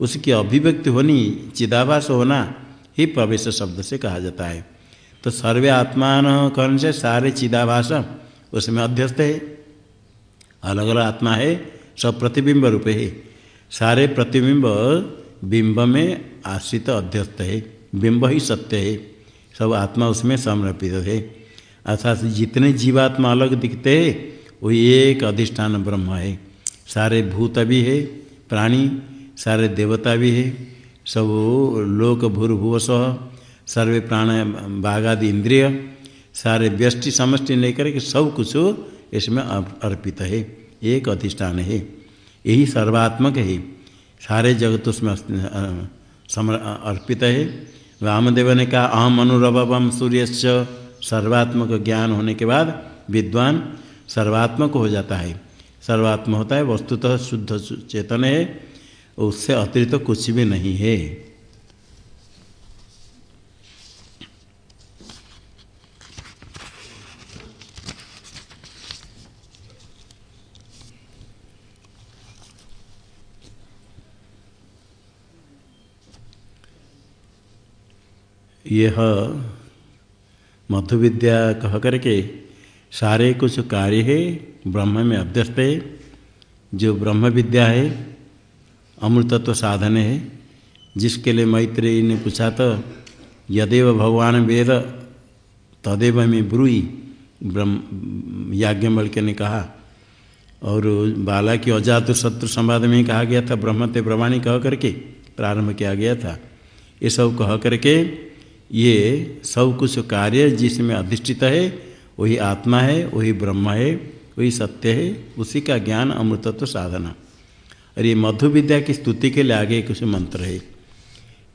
उसकी अभिव्यक्ति होनी, चिदाभास होना ही प्रवेश शब्द से कहा जाता है। तो सर्वे आत्मान कर्ण से? सारे चिदाभास। उसमें अध्यस्त है। अलग अलग आत्मा है, सब प्रतिबिंब रूप है। सारे प्रतिबिंब बिंब में आश्रित अध्यस्त है। बिंब ही सत्य है। सब आत्मा उसमें समर्पित है। अर्थात जितने जीवात्मा अलग दिखते हैं वही एक अधिष्ठान ब्रह्म है। सारे भूत भी है, प्राणी, सारे देवता भी है। सब लोक भूर्भुव सह सर्वे प्राण बाघादि इंद्रिय सारे व्यष्टि समष्टि लेकर के सब कुछ इसमें अर्पित है। एक अधिष्ठान है। यही सर्वात्मक है। सारे जगत उसमें अर्पित है। वामदेव ने कहा, अहम अनुरवम सूर्य सर्वात्मक ज्ञान होने के बाद विद्वान सर्वात्मक हो जाता है। सर्वात्म होता है, वस्तुतः शुद्ध चेतन है। उससे अतिरिक्त तो कुछ भी नहीं है। यह मधु विद्या कह करके सारे कुछ कार्य है, ब्रह्म में अभ्यस्त है। जो ब्रह्म विद्या है अमृतत्व साधन है। जिसके लिए मैत्री ने पूछा तो यदेव भगवान वेद, तदेव में ब्रूई, ब्रह्म याज्ञवल के ने कहा। और बाला की अजात शत्रु संवाद में ही कहा गया था ब्रह्म ते कह करके प्रारंभ किया गया था। ये सब कह करके ये सब कुछ कार्य जिसमें अधिष्ठित है, वही आत्मा है, वही ब्रह्म है, वही सत्य है, उसी का ज्ञान अमृतत्व साधना। और ये मधु विद्या की स्तुति के लिए आगे कुछ मंत्र है।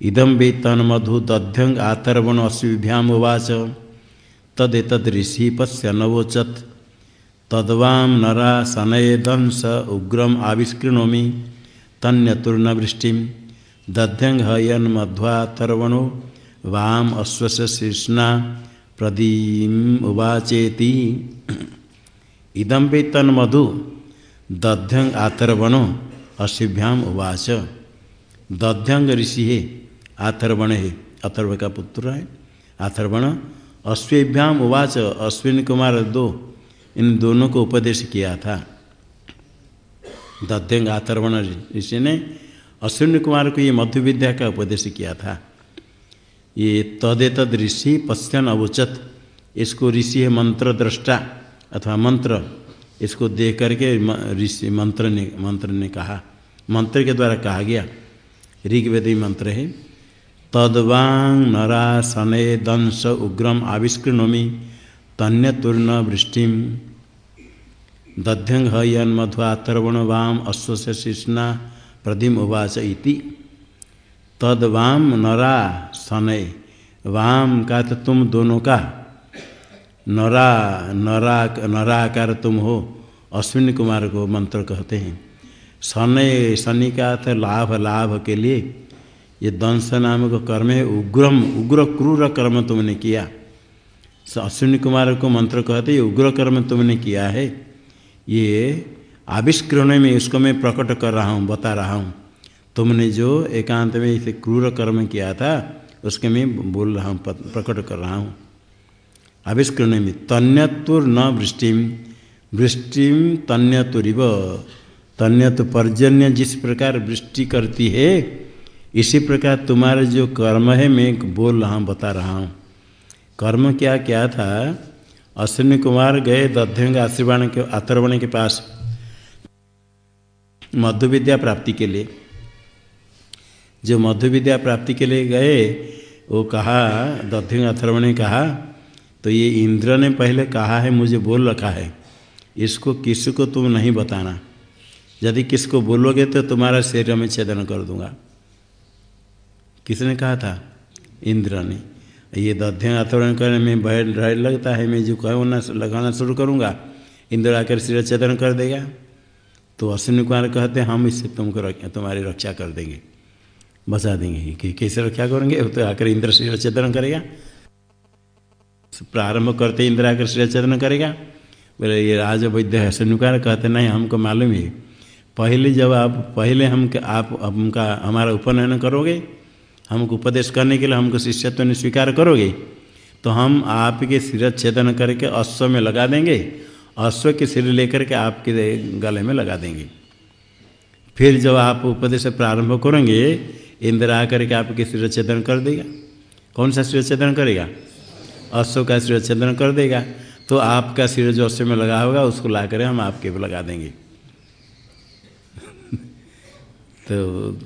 इदम वेतन मधु दध्यंग आतर्वण अश्विभ्याम उवाच। तदेत ऋषि पश्य नवोचत। तद्वाम नरा सनय दंस उग्रम आविष्कृणोमी। तन्यतुर्ण वृष्टि दध्यंग हयन मध्वातर्वणो वाम शीर्षना प्रदीम उवाचेति। इदम वेतन मधु दध्यंग आतर्वणो अशिभ्याम उवाच। दध्यंग ऋषि है आथर्वण है अथर्व का पुत्र है। आथर्वण अश्वेभ्याम उवाच, अश्विन कुमार दो, इन दोनों को उपदेश किया था। दध्यंग आथर्वण ऋषि ने अश्विन कुमार को ये मधु विद्या का उपदेश किया था। ये तदेतद ऋषि पश्चन अवोचत। इसको ऋषि है मंत्र दृष्टा अथवा मंत्र। इसको देख करके ऋषि मंत्र ने मंत्र ने कहा। मंत्र के द्वारा कहा गया। ऋग्वेदी मंत्र है, तद्वांग नरा सने दंश उग्रम आविष्कृणोमी तन्यतूर्ण वृष्टि दध्यंग हयन मध्वातर्वण वाम अश्वस्य शिष्णा प्रदिम उवाच इति। तद्वाम नरा सनय वाम का तो तुम दोनों का। नरा नरा, नराकार तुम हो, अश्विनी कुमार को मंत्र कहते हैं। शनय शनि का अर्थ लाभ लाभ के लिए ये दंश नाम का कर्म है, उग्रम, उग्र क्रूर कर्म तुमने किया। अश्विनी कुमार को मंत्र कहते ये उग्र कर्म तुमने किया है। ये आविष्करण में इसको मैं प्रकट कर रहा हूँ, बता रहा हूँ। तुमने जो एकांत में इसे क्रूर कर्म किया था, उसके मैं बोल रहा हूँ प्रकट कर रहा हूँ। आविष्करण में तन्यतुर न वृष्टिम वृष्टिम तन्यतुरिव, तन्यत पर्जन्य जिस प्रकार वृष्टि करती है, इसी प्रकार तुम्हारे जो कर्म है, मैं बोल रहा हूँ, बता रहा हूँ। कर्म क्या क्या था? अश्विनी कुमार गए दध्यंग आशीर्वाण के अथर्वण के पास मध्य विद्या प्राप्ति के लिए। जो मधु विद्या प्राप्ति के लिए गए, वो कहा दध्यंग अथर्वण ने कहा तो ये इंद्र ने पहले कहा है, मुझे बोल रखा है। इसको किसी को तुम नहीं बताना? यदि किसको बोलोगे तो तुम्हारा शरीर में छेदन कर दूँगा। किसने कहा था? इंद्र ने। ये दध्यन आतरण करने में भय डर लगता है, मैं जो कहूँ लगाना शुरू करूँगा। इंद्र आकर सिर छेदन कर देगा। तो अश्विनी कुमार कहते, हम इससे तुमको रख, तुम्हारी रक्षा कर देंगे। बचा देंगे कि कैसे रक्षा करेंगे? तो आकर इंद्र सिर छेदन करेगा। प्रारंभ करते इंद्र आकर सिर छेदन करेगा। बोले, ये राज वैद्य है कुमार कहते, नहीं, हमको मालूम है, पहले जब आप, पहले हम आप, हमका, हमारा उपनयन करोगे, हमको उपदेश करने के लिए हमको शिष्यत्व ने स्वीकार करोगे तो हम आपके सिर छेदन करके अश्व में लगा देंगे, अश्व के सिर लेकर के आपके गले में लगा देंगे। फिर जब आप उपदेश प्रारंभ करेंगे इंद्र आकर के आपके सिर कर देगा। कौन सा सिर करेगा? अश्व का सिर कर देगा। तो आपका सिर जो अश्व में लगा होगा, उसको ला कर हम आपके भी लगा देंगे। तो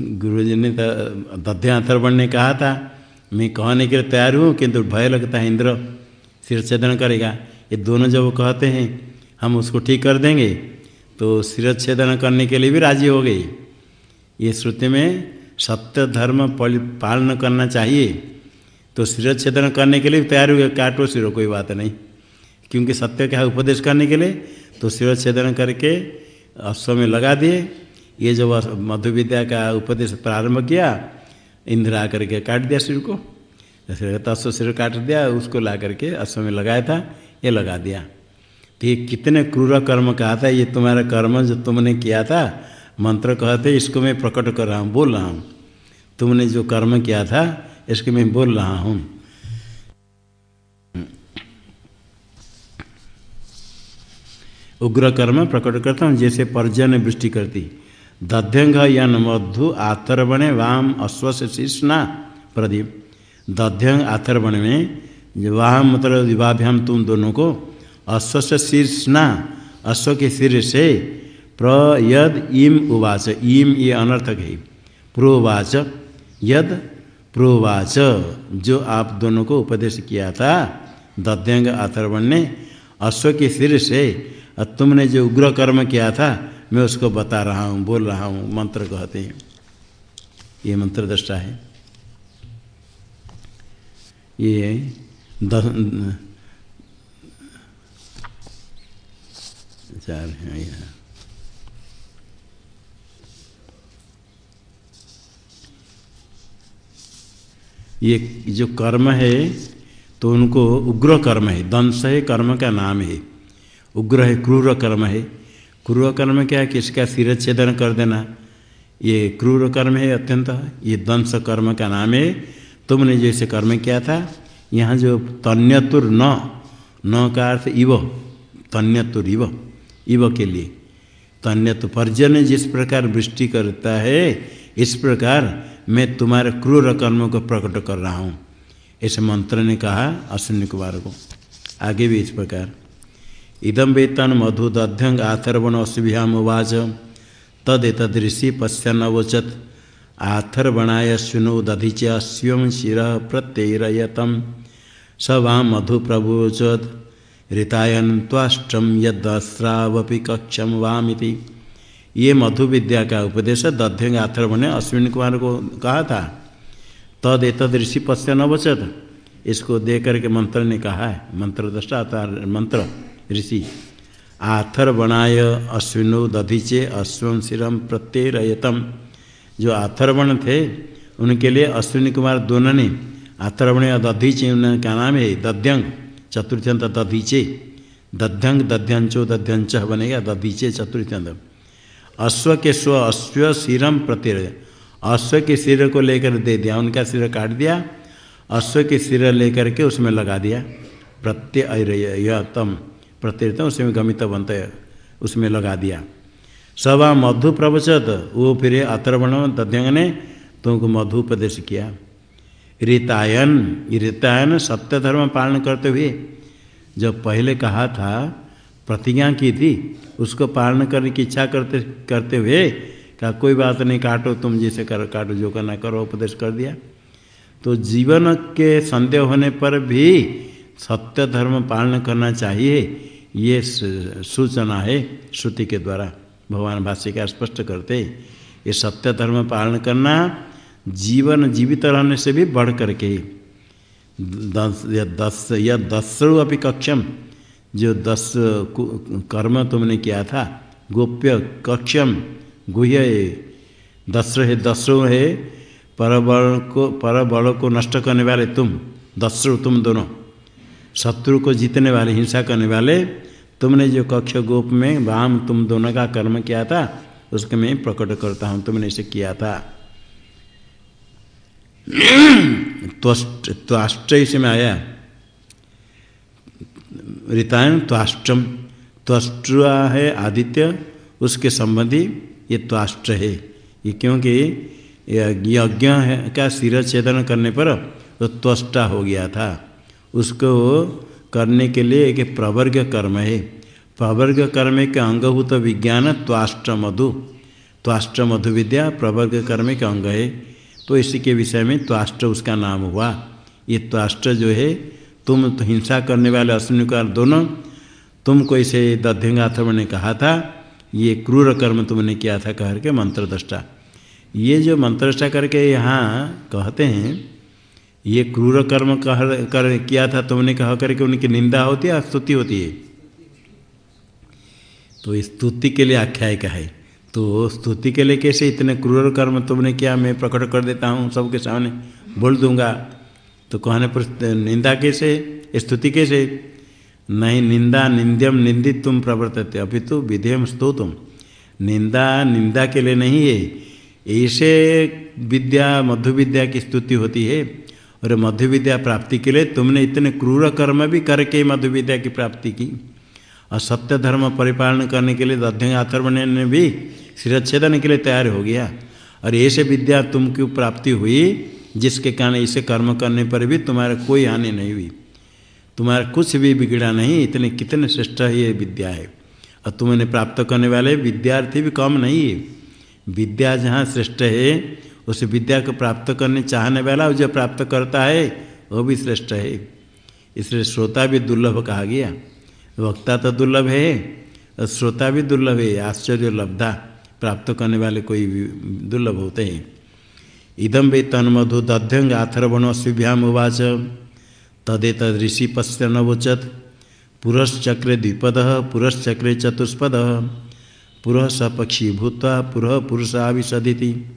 गुरु जी ने तो दध्याथर्वण ने कहा था, मैं कहने के लिए तैयार हूँ, किंतु भय लगता है इंद्र सिर करेगा। ये दोनों जब कहते हैं, हम उसको ठीक कर देंगे तो सिर करने के लिए भी राज़ी हो गई। ये श्रुति में सत्य धर्म पालन करना चाहिए। तो सिर छेदन करने के लिए तैयार हुए काटो सिरो, कोई बात नहीं। क्योंकि सत्य का उपदेश करने के लिए तो सिर छेदन करके अश्व में लगा दिए। ये जो मधु विद्या का उपदेश प्रारंभ किया, इंद्र आकर के काट दिया सिर को। अश्व सिर काट दिया, उसको ला करके अश्व में लगाया था, ये लगा दिया। तो ये कितने क्रूर कर्म कहा था, ये तुम्हारा कर्म जो तुमने किया था मंत्र कहते, इसको मैं प्रकट कर रहा हूँ, बोल रहा हूँ। तुमने जो कर्म किया था, इसके मैं बोल रहा हूँ। उग्र कर्म प्रकट करता हूँ, जैसे पर्जन वृष्टि करती। दध्यंग यन मधु आथर्वणे वाम अश्वश शीर्षना प्रदीप। दध्यंग आथर्वण में वाम मतलब विवाभ्याम तुम दोनों को। अश्वश शीर्षना अश्व के सिर से प्रयद इम उवाच। इम ये अनर्थक है। प्रोवाच, यद, प्रोवाच, जो आप दोनों को उपदेश किया था दध्यंग अथर्वण ने अश्व के सिर से, और तुमने जो उग्र कर्म किया था, मैं उसको बता रहा हूँ, बोल रहा हूँ, मंत्र कहते हैं। ये मंत्र दृष्टा है। ये चार हैं, यहाँ। ये जो कर्म है तो उनको उग्र कर्म है दंश है कर्म का नाम है। उग्र है, क्रूर कर्म है। क्रूर कर्म क्या है? कि इसका सिर छेदन कर देना? ये क्रूर कर्म है अत्यंत, ये दंश कर्म का नाम है। तुमने जैसे कर्म किया था, यहाँ जो तन्यतुर न न का अर्थ इव, तन्यतुर इव इव के लिए। तन्यत पर्जन जिस प्रकार वृष्टि करता है, इस प्रकार मैं तुम्हारे क्रूर कर्म को प्रकट कर रहा हूँ। इस मंत्र ने कहा, अश्विनी कुमार को, आगे भी इस प्रकार। इदम वेतन मधु दध्यंग आथर्वण अश्विभ्याम उवाच। तद ऋषि पश्यन अवोचत आथर्वणाय शुनो दधिच स्व शिर प्रत्ययतम स वाम मधु प्रभुचत ऋतायन त्वाष्टम यद्रावपि कक्षम वामिति। ये मधु विद्या का उपदेश दध्यंग अथर्व ने अश्विन कुमार को कहा था। तद एतद ऋषि पश्य न बचत इसको दे करके मंत्र ने कहा है। मंत्र दृष्टा मंत्र ऋषि। आथर्वणाय अश्विनो दधिचे अश्वम शिरम प्रत्ययतम जो आथर्वण थे, उनके लिए अश्विनी कुमार दोनों ने आथर्वण दधीचे उनका नाम है दध्यंग चतुर्थ्यंत दधीचे। दध्यंग दध्यंचो दध्यंच बनेगा, दधीचे चतुर्थ्यंत अश्व के स्व, अश्व सिरम प्रतिर। अश्व के सिर को लेकर दे दिया, उनका सिर काट दिया। अश्व के सिर लेकर के उसमें लगा दिया। प्रत्यय तम प्रत्यय उसमें गमित बनते, उसमें लगा दिया। सवा मधु प्रवचत, वो फिर अतर्वण दध्यंग ने तुमको मधु उपदेश किया। रीतायन रीतायन सत्य धर्म पालन करते हुए, जब पहले कहा था प्रतिज्ञा की थी, उसको पालन करने की इच्छा करते करते हुए क्या कोई बात नहीं, काटो, तुम जैसे करो, काटो, जो करना करो, उपदेश कर दिया। तो जीवन के संदेह होने पर भी सत्य धर्म पालन करना चाहिए, ये सूचना है श्रुति के द्वारा। भगवान भाष्य स्पष्ट करते ये सत्य धर्म पालन करना जीवन जीवित रहने से भी बढ़ करके दस, या दस, या दसरु अभी कक्षम जो दस कर्म तुमने किया था, गोप्य कक्षम गुह्य दस्र है दस्रो है, परबल को परबल को नष्ट करने वाले तुम दस्रु तुम दोनों। शत्रु को जीतने वाले, हिंसा करने वाले, तुमने जो कक्ष गोप में वाम तुम दोनों का कर्म किया था, उसके मैं प्रकट करता हूँ, तुमने इसे किया था। त्वष्ट इसमें आया। ऋतायन त्वाष्टम। त्वष्ट्रा है आदित्य, उसके संबंधी ये त्वाष्ट है। ये क्योंकि यज्ञ का सिर छेदन करने पर तो त्वष्टा हो गया था। उसको करने के लिए एक प्रवर्ग कर्म है। प्रवर्ग कर्म के अंगभूत विज्ञान त्वाष्ट मधु। त्वाष्ट मधु विद्या प्रवर्ग कर्म के अंग है। तो इसी के विषय में त्वाष्ट्र उसका नाम हुआ। ये त्वाष्ट जो है तुम तो हिंसा करने वाले अश्विनिकार दोनों। तुमको इसे दध्यंगाथर्व ने कहा था, ये क्रूर कर्म तुमने किया था कह के मंत्र दृष्टा ये जो मंत्रष्टा करके यहाँ कहते हैं, ये क्रूर कर्म कह कर किया था तुमने कह करके उनकी निंदा होती है, स्तुति होती है। तो स्तुति के लिए आख्यायिका है। तो स्तुति के लिए कैसे इतने क्रूर कर्म तुमने किया, मैं प्रकट कर देता हूँ सबके सामने, बोल दूँगा। तो कहने पर, निंदा कैसे? स्तुति कैसे? नहीं, निंदा निंद्यम निंदित तुम प्रवर्तते। अभी तो विधेयम स्तो तुम निंदा निंदा के लिए नहीं है। ऐसे विद्या मधु विद्या की स्तुति होती है और मधु विद्या प्राप्ति के लिए तुमने इतने क्रूर कर्म भी करके मधु विद्या की प्राप्ति की। और सत्य धर्म परिपालन करने के लिए दध्यंग अथर्वण ने भी शिरच्छेदन के लिए तैयार हो गया। और ऐसे विद्या तुमकी प्राप्ति हुई जिसके कारण इसे कर्म करने पर भी तुम्हारा कोई हानि नहीं हुई। तुम्हारा कुछ भी बिगड़ा नहीं, इतने कितने श्रेष्ठ ये विद्या है। और तुमने प्राप्त करने वाले विद्यार्थी भी कम नहीं है। विद्या जहाँ श्रेष्ठ है, उस विद्या को प्राप्त करने चाहने वाला जो प्राप्त करता है वह भी श्रेष्ठ है। इसलिए श्रोता भी दुर्लभ कहा गया। वक्ता तो दुर्लभ है, और श्रोता भी दुर्लभ है। आश्चर्य लब्धा प्राप्त करने वाले कोई भी दुर्लभ होते हैं। इदम वे तन्मधु दध्यंग आथर्वण अश्विभ्याम उवाच तदेत ऋषि पश्य नवोचत पुरश्चक्रे द्विपद, पुरश्चक्रे चतुष्पद। पुरः सपक्षी भूत्वा पुरः पुरुषाविशदिति।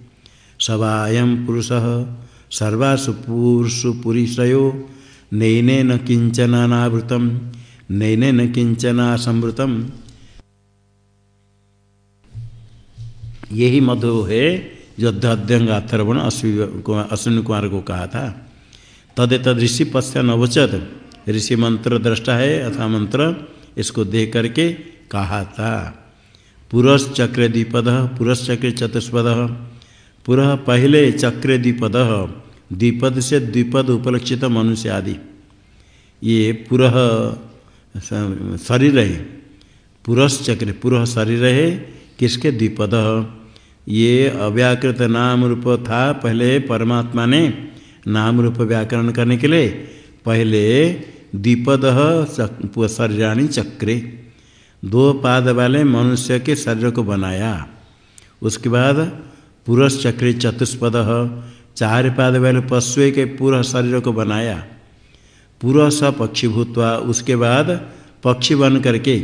सवायं पुरुषः, सर्वासु पुरुषु पुरीषयो नैनेन किञ्चनानावृतं नैनेन किञ्चनासंवृतम् यही मधु है जो दध्यंग अथर्वण अश्विन कुमार को कहा था। तद तद ऋषि पश्य नवचत, ऋषि मंत्र दृष्टा है अथा मंत्र इसको देख करके कहा था। पुरस चक्र द्विपद पुरस चक्र चतुष्पद पुरः पहले चक्र द्विपद द्विपद से द्विपद उपलक्षित मनुष्य आदि। ये पुरः शरीर है। पुरस चक्र पुरः शरीर है, किसके? द्विपद। ये अव्याकृत नाम रूप था पहले परमात्मा ने नाम रूप व्याकरण करने के लिए। पहले द्विपद शरीराणी चक्रे। दो पाद वाले मनुष्य के शरीर को बनाया। उसके बाद पुरुष चक्रे चतुष्पद चार पाद वाले पशु के पूरा शरीर को बनाया। पूरा पक्षी भूतवा उसके बाद पक्षी बन करके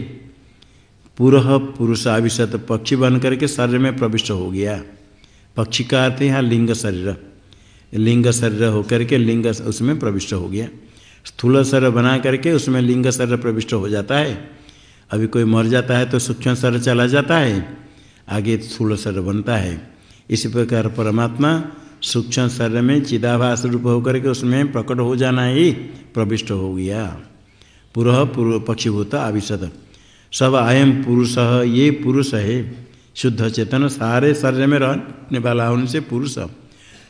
पूर्व पुरुष आविशत पक्षी बन करके शरीर में प्रविष्ट हो गया। पक्षी का अर्थ यहाँ लिंग शरीर। लिंग शरीर होकर के लिंग उसमें प्रविष्ट हो गया। स्थूल शरीर बना करके उसमें लिंग शरीर प्रविष्ट हो जाता है। अभी कोई मर जाता है तो सूक्ष्म शरीर चला जाता है। आगे स्थूल शरीर बनता है। इसी प्रकार परमात्मा सूक्ष्म शरीर में चिदाभास रूप होकर के उसमें प्रकट हो जाना ही प्रविष्ट हो गया। पूर्व पूर्व पक्षीभूत आविशद सब अयम पुरुष, ये पुरुष है। शुद्ध चेतन सारे शरीर में रहने वाला उनसे पुरुष।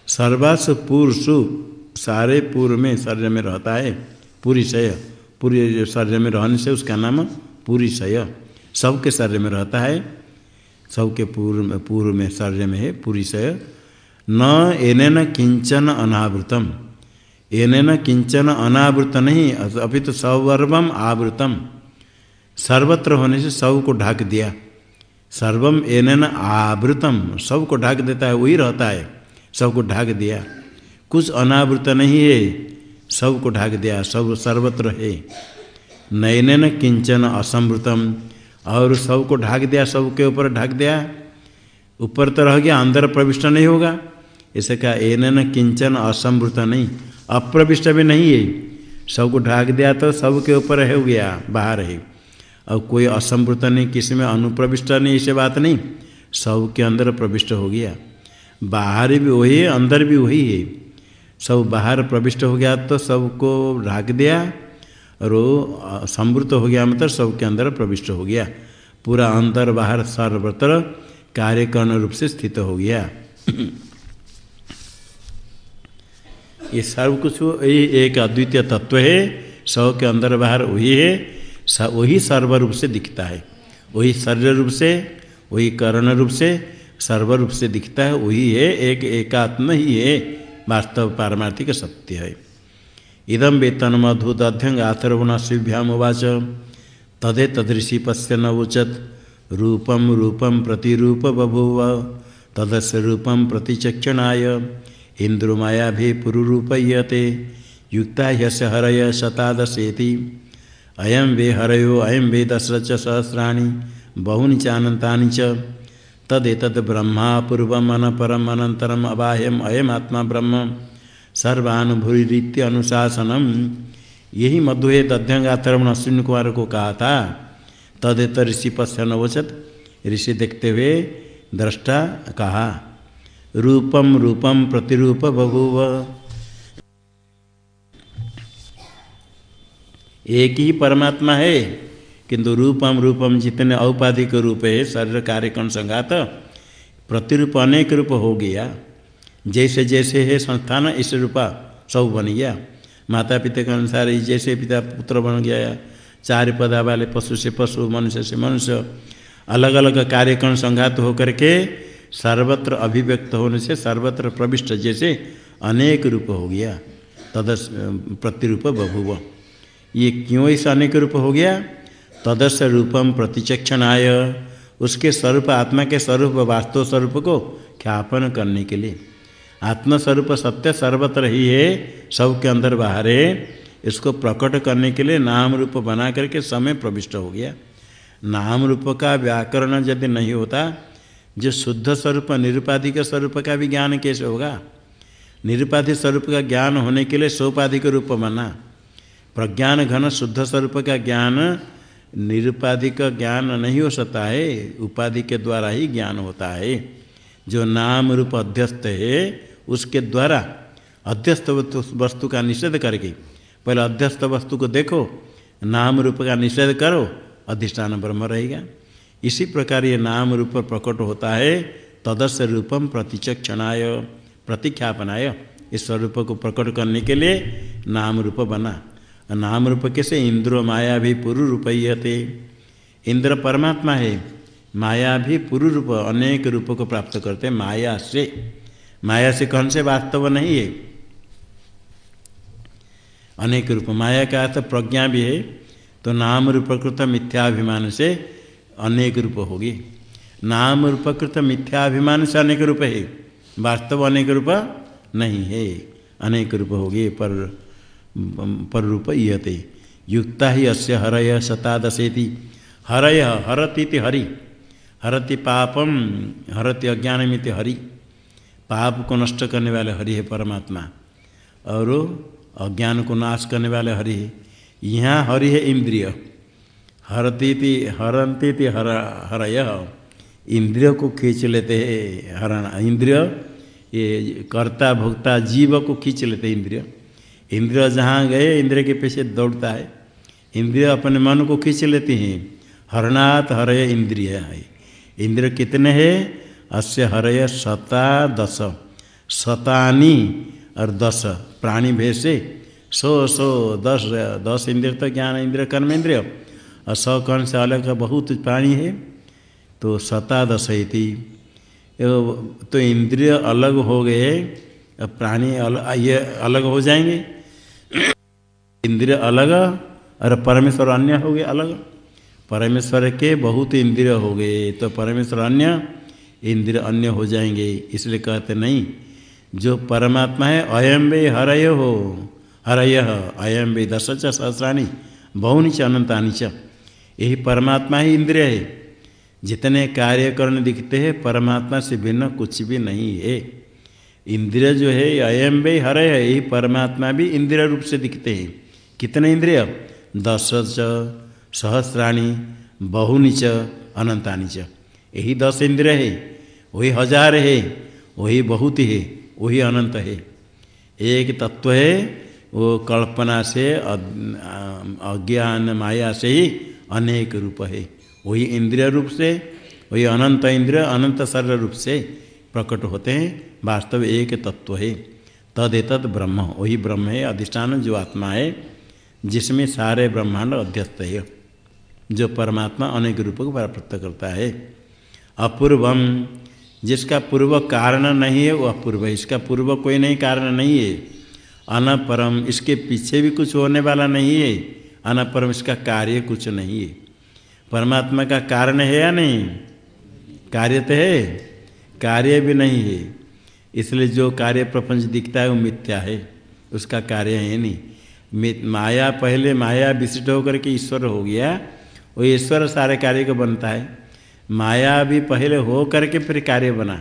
सर्वास पुरुषु सारे पूर्व में शरीर में रहता है। पूरी शय पूरी शरीर में रहने से उसका नाम पूरी शय सबके शरीर में रहता है। सबके पूर्व में पूर्व में शरीर में है पूरी शय न एन किंचन अनावृतम। एन किंचन अनावृत नहीं अभी तो सवर्वम आवृतम। सर्वत्र होने से सबको ढाक दिया। सर्वम एन आवृतम सबको ढाक देता है, वही रहता है। सबको ढाक दिया। कुछ अनावृत नहीं है सबको ढाक दिया, सब सर्वत्र है। नयन किंचन असमृतम, और सबको ढाक दिया, सबके ऊपर ढाक दिया। ऊपर तो रह गया अंदर प्रविष्ट नहीं होगा। इसे कहा एन किंचन असमृत नहीं, अप्रविष्ट भी नहीं है। सबको ढाक दिया तो सबके ऊपर हो गया, बाहर है। और कोई असमृत नहीं, किसी में अनुप्रविष्ट नहीं, ऐसे बात नहीं। सब के अंदर प्रविष्ट हो गया। बाहर भी वही है, अंदर भी वही है। सब बाहर प्रविष्ट हो गया तो सबको ढाक दिया और वो समृत हो गया मतलब सबके अंदर प्रविष्ट हो गया। पूरा अंदर, बाहर, सर्वत्र कार्यकरण रूप से स्थित हो गया। ये सर्व कुछ यही एक अद्वितीय तत्व है। सब के अंदर बाहर वही है। वही सर्व रूप से दिखता है। वही शरीर रूप से, वही कर्ण रूप से सर्व रूप से दिखता है। वही है, एक एकात्म ही है, वास्तव पारमार्थिक सत्य है। इदम वेतन मधुदध्यंग आथर्वण शिभ्याम उवाच। तदे तदृषि पश्य न उचत। रूपम रूपम प्रतिरूप बभूव। तदस्य रूपम प्रतिचक्षणाय। इंद्रुमाया भी पुरुरूपयते। युक्ता ह्यस्य हरय शतादशेति। अयम वे हरयो अयम वे दशरथ सहस्राणि, बहूनि चानन्तानि च। तदेतद् ब्रह्मा पूर्वम अनपरम अनंतरम अबाह्यम अयमात्मा ब्रह्म सर्वानुभूरीत्य अनुशासनम। यही मधुहे दध्यंगाथर्वण अश्विन कुमार को कहा था तदेत ऋषि पश्य नवचत ऋषि देखते हुए दृष्टा कहा रूपम रूपम प्रतिरूप बभूव। एक ही परमात्मा है। किंतु रूपम रूपम जितने औपाधिक रूप है शरीर कार्यक्रम संघात प्रतिरूप अनेक रूप हो गया। जैसे जैसे है संस्थान, इस रूपा सब बन गया। माता पिता के अनुसार जैसे पिता पुत्र बन गया। चार पदा वाले पशु से पशु, मनुष्य से मनुष्य। अलग अलग कार्यक्रम संघात होकर के सर्वत्र अभिव्यक्त होने से सर्वत्र प्रविष्ट जैसे अनेक रूप हो गया। तदस, प्रतिरूप बभुव। ये क्यों इस अनेक रूप हो गया? तदस्य रूपम प्रतिचक्षण आय उसके स्वरूप, आत्मा के स्वरूप वास्तव स्वरूप को ख्यापन करने के लिए। आत्मस्वरूप सत्य सर्वत्र ही है, सबके अंदर बाहर है। इसको प्रकट करने के लिए नाम रूप बना करके समय प्रविष्ट हो गया। नाम रूप का व्याकरण यदि नहीं होता, जो शुद्ध स्वरूप, निरुपाधिक स्वरूप का भी ज्ञान कैसे होगा? निरुपाधिक स्वरूप का ज्ञान होने के लिए सोपाधिक रूप बना। प्रज्ञान घन शुद्ध स्वरूप का ज्ञान निरुपाधिक ज्ञान नहीं हो सकता है, उपाधि के द्वारा ही ज्ञान होता है। जो नाम रूप अध्यस्त है, उसके द्वारा अध्यस्त वस्तु का निषेध करके, पहले अध्यस्त वस्तु को देखो, नाम रूप का निषेध करो, अधिष्ठान ब्रह्म रहेगा। इसी प्रकार ये नाम रूप प्रकट होता है, तदस्य रूपम प्रतिचक्षणाय, प्रतिख्यापनाय। इस स्वरूप को प्रकट करने के लिए नाम रूप बना। नाम रूप कैसे इंद्र माया भी पूर्व रूप इंद्र परमात्मा है माया भी पूर्व रूप अनेक रूप को प्राप्त करते, माया से। माया से कौन से वास्तव नहीं है? अनेक रूप। माया का अर्थ प्रज्ञा भी है तो नाम रूपकृत मिथ्याभिमान से अनेक रूप होगी। नाम रूपकृत मिथ्याभिमान से अनेक रूप है, वास्तव अनेक रूप नहीं है, अनेक रूप होगी, पर पर रूप ईयते युक्ता ही अस्य हरय शतादशेति। हरय हरती हरि। हरति पापम हरति अज्ञानमित हरि। पाप को नष्ट करने वाले हरि है परमात्मा। और अज्ञान को नाश करने वाले हरि है। यहाँ हरि है इंद्रिय। हरती हरती थी हर, हरय। इंद्रिय को खींच लेते हैं, हरण, इंद्रिय, ये कर्ता, भोक्ता, जीव को खींच लेते इंद्रिय। इंद्रिय जहाँ गए इंद्र के पीछे दौड़ता है। इंद्रिय अपने मन को खींच लेते हैं। हरनाथ हरय इंद्रिय है। इंद्र कितने हैं? अस्य हरय सता दस। सतानी और दस। प्राणी भेद से, सौ, दस दस इंद्रिय तो ज्ञान, इंद्रिय कर्म, इंद्रिय। और सौ कर्ण से अलग बहुत प्राणी है। तो शतादश थी तो। इंद्रिय अलग हो गए प्राणी अलग ये अलग हो जाएँगे। इंद्रिय अलग और परमेश्वर अन्य हो गए अलग। परमेश्वर के बहुत इंद्रिय हो गए तो परमेश्वर अन्य, इंद्रिय अन्य हो जाएँगे। इसलिए कहते नहीं, जो परमात्मा है अयम वे हरय हो, हरय अयम वे दश च सहस्राणी, बहुनी च अनंतानी च। यही परमात्मा ही इंद्रिय है। जितने कार्यकरण दिखते हैं, परमात्मा से भिन्न कुछ भी नहीं है। इंद्रिय जो है अयम वे हरय, यही परमात्मा भी इंद्रिय रूप से दिखते हैं। कितने इंद्रिय? दस च सहस्राणी, बहुनी च अनंतानी च। यही दस इंद्रिय है, वही हज़ार है, वही बहुत है, वही अनंत है। एक तत्व है, वो कल्पना से अज्ञान, माया से ही अनेक रूप है। वही इंद्रिय रूप से, वही अनंत इंद्रिय, अनंत सर्व रूप से प्रकट होते हैं, वास्तव एक तत्व है। तदेतद ब्रह्म, वही ब्रह्म है, अधिष्ठान जो आत्मा है जिसमें सारे ब्रह्मांड अध्यस्त है, जो परमात्मा अनेक रूपों को प्राप्त करता है। अपूर्वम, जिसका पूर्व कारण नहीं है वह पूर्व इसका पूर्व कोई नहीं, कारण नहीं है। अनपरम, इसके पीछे भी कुछ होने वाला नहीं है। अनपरम, इसका कार्य कुछ नहीं है। परमात्मा का कारण है या नहीं? कार्य तो है, कार्य भी नहीं है। इसलिए जो कार्य प्रपंच दिखता है, वो मिथ्या है। उसका कार्य है नहीं। माया, पहले माया विशिष्ट होकर के ईश्वर हो गया, वो ईश्वर सारे कार्य को बनता है। माया भी पहले हो करके फिर कार्य बना।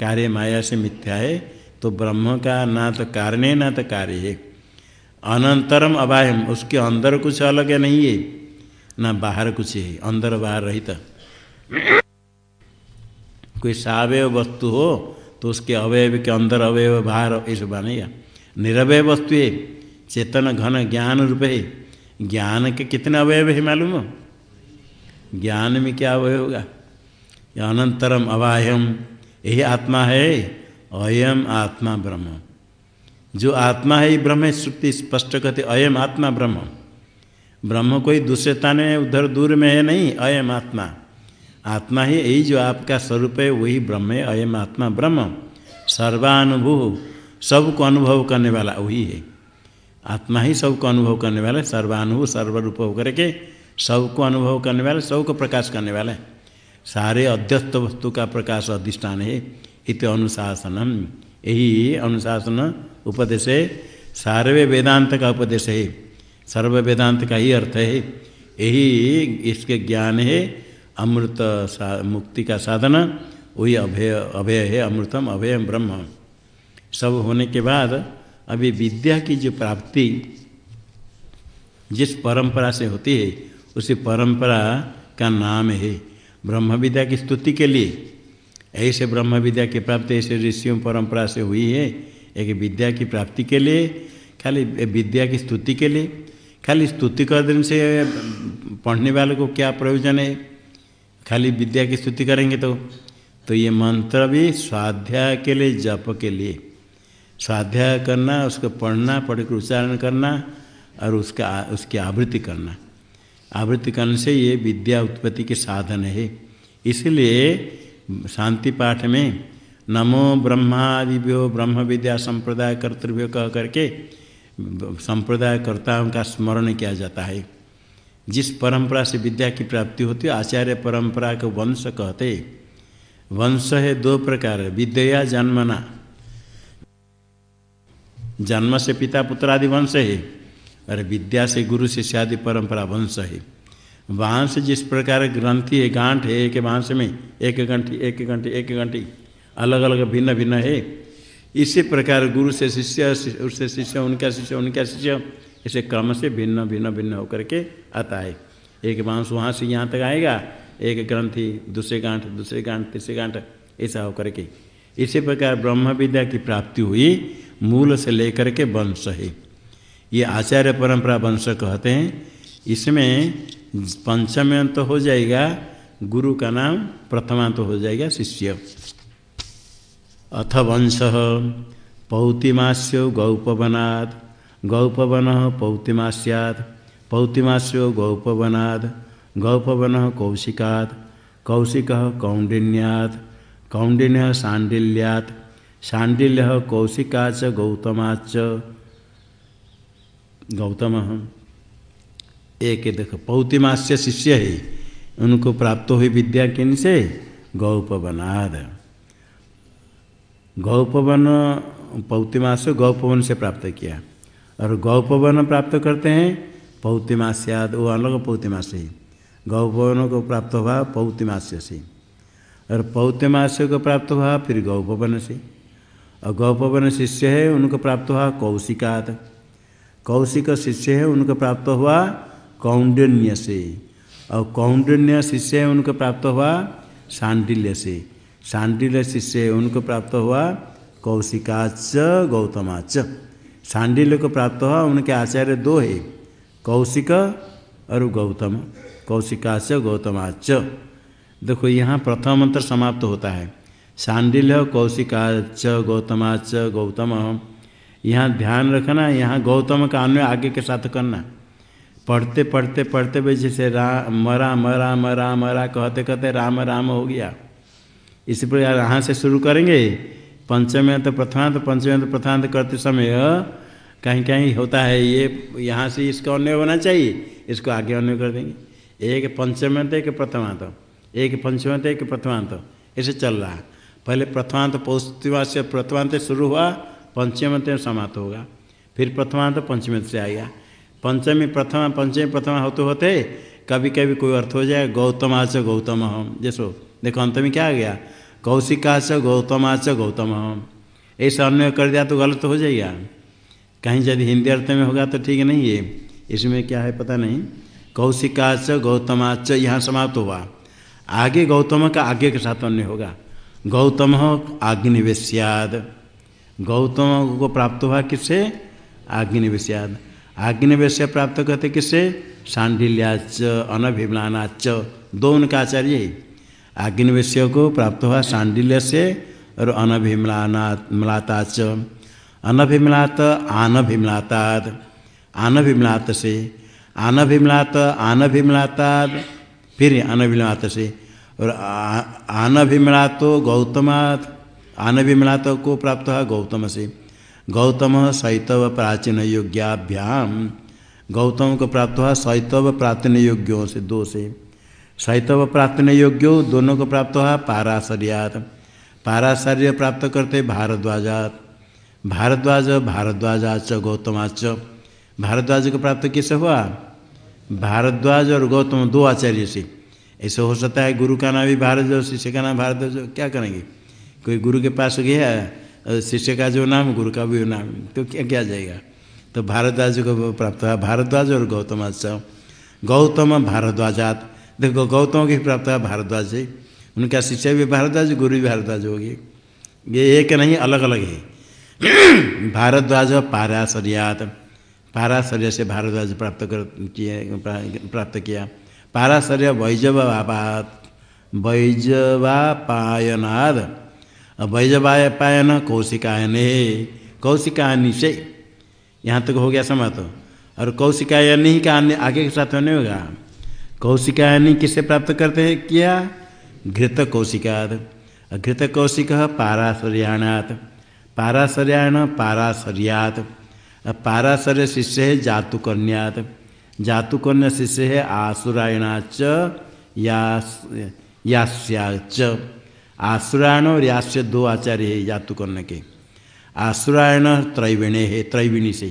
कार्य माया से मिथ्या है तो ब्रह्म का ना तो कारण है, ना तो कार्य है। अनंतरम अबायम उसके अंदर कुछ अलग है नहीं है, ना बाहर कुछ है, अंदर बाहर रहित। कोई सावय वस्तु हो तो उसके अवयव के अंदर अवयव बाहर, ऐसे बनेगा। निरवय वस्तु है चेतन घन ज्ञान रूप। है ज्ञान के कितने अवयव है मालूम हो? ज्ञान में क्या अवयव होगा? अनंतरम अवाह्यम, यही आत्मा है? अयम आत्मा ब्रह्म। जो आत्मा है ब्रह्म श्रुति स्पष्ट कहते अयम आत्मा ब्रह्म। ब्रह्म कोई दूसरे में उधर दूर में है नहीं, अयम आत्मा। आत्मा ही, यही जो आपका स्वरूप है, वही ब्रह्म है, अयम आत्मा ब्रह्म। सर्वानुभव, सबको अनुभव करने वाला वही है। आत्मा ही सबको अनुभव करने वाला है, सर्वानुभव, सर्वरूप होकर के सबको अनुभव करने वाले सबको प्रकाश करने वाला है। सारे अध्यस्त वस्तु का प्रकाश अधिष्ठान है, इत अनुशासनम। यही अनुशासन उपदेश है। सार्वे वेदांत का उपदेश है। सर्व वेदांत का ही अर्थ है। यही इसके ज्ञान है। अमृत मुक्ति का साधन। वही अभय अभय है अमृतम अभय ब्रह्म। सब होने के बाद अभी विद्या की जो प्राप्ति जिस परंपरा से होती है, उसी परंपरा का नाम है ब्रह्म विद्या की स्तुति के लिए। ऐसे ब्रह्म विद्या की प्राप्ति ऐसे ऋषियों परंपरा से हुई है, एक विद्या की प्राप्ति के लिए, खाली विद्या की स्तुति के लिए। खाली स्तुति कर दिन से पढ़ने वाले को क्या प्रयोजन है? खाली विद्या की स्तुति करेंगे तो? तो ये मंत्र भी स्वाध्याय के लिए, जप के लिए। स्वाध्याय करना, उसको पढ़ना पढ़ कर उच्चारण करना और उसका, उसकी आवृत्ति करना। आवृत्ति करने से ये विद्या उत्पत्ति के साधन है। इसलिए शांति पाठ में नमो ब्रह्मादिव्यो ब्रह्म विद्या संप्रदाय कर्तव्य कह करके संप्रदाय कर्ताओं का स्मरण किया जाता है। जिस परंपरा से विद्या की प्राप्ति होती है, आचार्य परंपरा को वंश कहते वंश है दो प्रकार, विद्या जन्मना। जन्म से पिता पुत्र आदि वंश है, और विद्या से गुरु शिष्य आदि परंपरा वंश है। बाँस जिस प्रकार ग्रंथि है, गांठ है, एक बाँस में एक घंटी एक घंटी एक घंटी अलग अलग भिन्न भिन्न है। इसी प्रकार गुरु से शिष्य उससे शिष्य, उनका शिष्य उनका शिष्य, इसे क्रम से भिन्न भिन्न भिन्न होकर के आता है। एक बाँस वहाँ से यहाँ तक आएगा, एक ग्रंथि, दूसरे गांठ दूसरे गांठ, तीसरे गांठ, ऐसा होकर के। इसी प्रकार ब्रह्म विद्या की प्राप्ति हुई मूल से लेकर के वंश है। ये आचार्य परंपरा वंश कहते हैं। इसमें पंचम तो हो जाएगा, गुरु का नाम प्रथमांत तो हो जाएगा, शिष्य। अथ वंश, पौतिमास्यो गौपवनाद। गौपवन पौतिमास्याद। पौतिमास्यो गौपवनाद। गौपवन कौशिकाद। कौशिक कौंडिन्याद। कौंडिन्य सांडिल्यात शांडिल्य कौशिका च गौतमाच गौतम। एक देखो, पौतिमास्य शिष्य है। उनको प्राप्त हुई विद्या किन से गौपवनाद। गौपवन पौतिमास गौपवन से प्राप्त किया। और गौपवन प्राप्त करते हैं पौतिमास्याद वो अलग पौतिमास गौपवन को प्राप्त हुआ पौतिमास्य से। और पौतिमास्य को प्राप्त हुआ फिर गौपवन से। और गौपवन शिष्य है, उनको प्राप्त हुआ कौशिकात कौशिक शिष्य है, उनको प्राप्त हुआ कौंडन्य से। और कौंडन्य शिष्य है, उनको प्राप्त हुआ सांडिल्य से। सांडिल्य शिष्य है, उनको प्राप्त हुआ कौशिकाच, गौतमाच। सांडिल्य को प्राप्त हुआ, उनके आचार्य दो है, कौशिक और गौतम। कौशिकाच, गौतमाच। देखो, यहाँ प्रथम मंत्र समाप्त होता है। सांडिल्य कौशिकाच गौतमाच गौतम। यहाँ ध्यान रखना, यहाँ गौतम का अन्वय आगे के साथ करना। पढ़ते पढ़ते पढ़ते भाई जैसे राम मरा मरा मरा मरा कहते कहते राम राम हो गया। इसी प्रकार यहाँ से शुरू करेंगे। पंचम तो प्रथमांत पंचम तो प्रथमांत करते समय कहीं कहीं होता है ये, यहाँ से इसका अन्य होना चाहिए, इसको आगे अन्य कर देंगे। एक पंचम एक प्रथमांत, एक पंचमांत एक प्रथमांत, ऐसे चल रहा है। पहले प्रथमांत पौष्टिमा से प्रथमांत शुरू हुआ पंचमत समाप्त होगा। फिर प्रथमांत पंचमी से आएगा। पंचमी, प्रथमा पंचमी, प्रथमा होते होते कभी कभी कोई अर्थ हो जाए गौतमाच गौतम हम जैसो देखो, अंत में क्या आ गया? कौशिकाच गौतमाच गौतम हम ऐसा अन्य कर दिया तो गलत हो जाएगा। कहीं यदि हिंदी अर्थ में होगा तो ठीक नहीं है। इसमें क्या है पता नहीं। कौशिकाच गौतमाच यहाँ समाप्त हुआ। आगे गौतम का आगे के साथ अन्य होगा। गौतम आग्निवेश्याद। गौतम को प्राप्त हुआ किससे आग्निवेश्याद। आग्निवेश प्राप्त करते किससे सांडिल्याच अनभिमलानाच दो उनका आचार्य है आग्निवेश्य को प्राप्त हुआ सांडिल्य से और अनभिमलाना मलाताच। अनभिमलात आनभिमलातात आनभिमलात से। आनभिमलात आनभिमलातात फिर अनभिमलात से। और आनभिमलातो गौतमात आनभिमलात को प्राप्त हुआ गौतम से। गौतम शैतव प्राचीन योग्याभ्याम। गौतम को प्राप्त हुआ शैतव प्राचीन योग्यों से, दो से। शैतव प्रार्थन योग्यो दोनों को प्राप्त हुआ पाराशर्यात। पाराशर्य प्राप्त करते भारद्वाजात। भारद्वाज, भारद्वाजाच, गौतमाच। भारद्वाज को प्राप्त किससे हुआ? भारद्वाज और गौतम दो आचार्य से। ऐसे हो सकता है गुरु का नाम भी भारद्वाज शिष्य का नाम भारद्वाज क्या करेंगे? कोई गुरु के पास गया शिष्य का जो नाम, गुरु का भी नाम तो क्या क्या जाएगा? तो भारद्वाज को प्राप्त हुआ। भारद्वाज और गौतम गौतमाच गौतम भारद्वाजात। देखो, गौतम की प्राप्त हुआ भारद्वाज उनका शिष्य भी भारद्वाज, गुरु भी भारद्वाज होगी। ये एक नहीं अलग अलग है। भारद्वाज पाराशर्यात। पाराशर्य से भारद्वाज प्राप्त कर, किए, प्राप्त किया। पाराशर्य वैजवापात। वैजवापायनाद। वैजवाय पायन कौशिकायन। कौशिकायनी से यहाँ तक तो हो गया समात और कौशिकायन ही का अन्य आगे के साथ नहीं होगा। कौशिकायनी किसे प्राप्त करते हैं? किया? घृत कौशिकाद घृत कौशिक पाराशर्याणात। पाराशर्याण पाराशर्यात। पाराशर्य शिष्य है जातुकन्यात। जातुकन्या शिष्य है आसुरायणाच यास्याच आसुरायण और यास्य दो आचार्य है जातुकन्या के। आसुरायण त्रैविणे है, त्रैविणी से।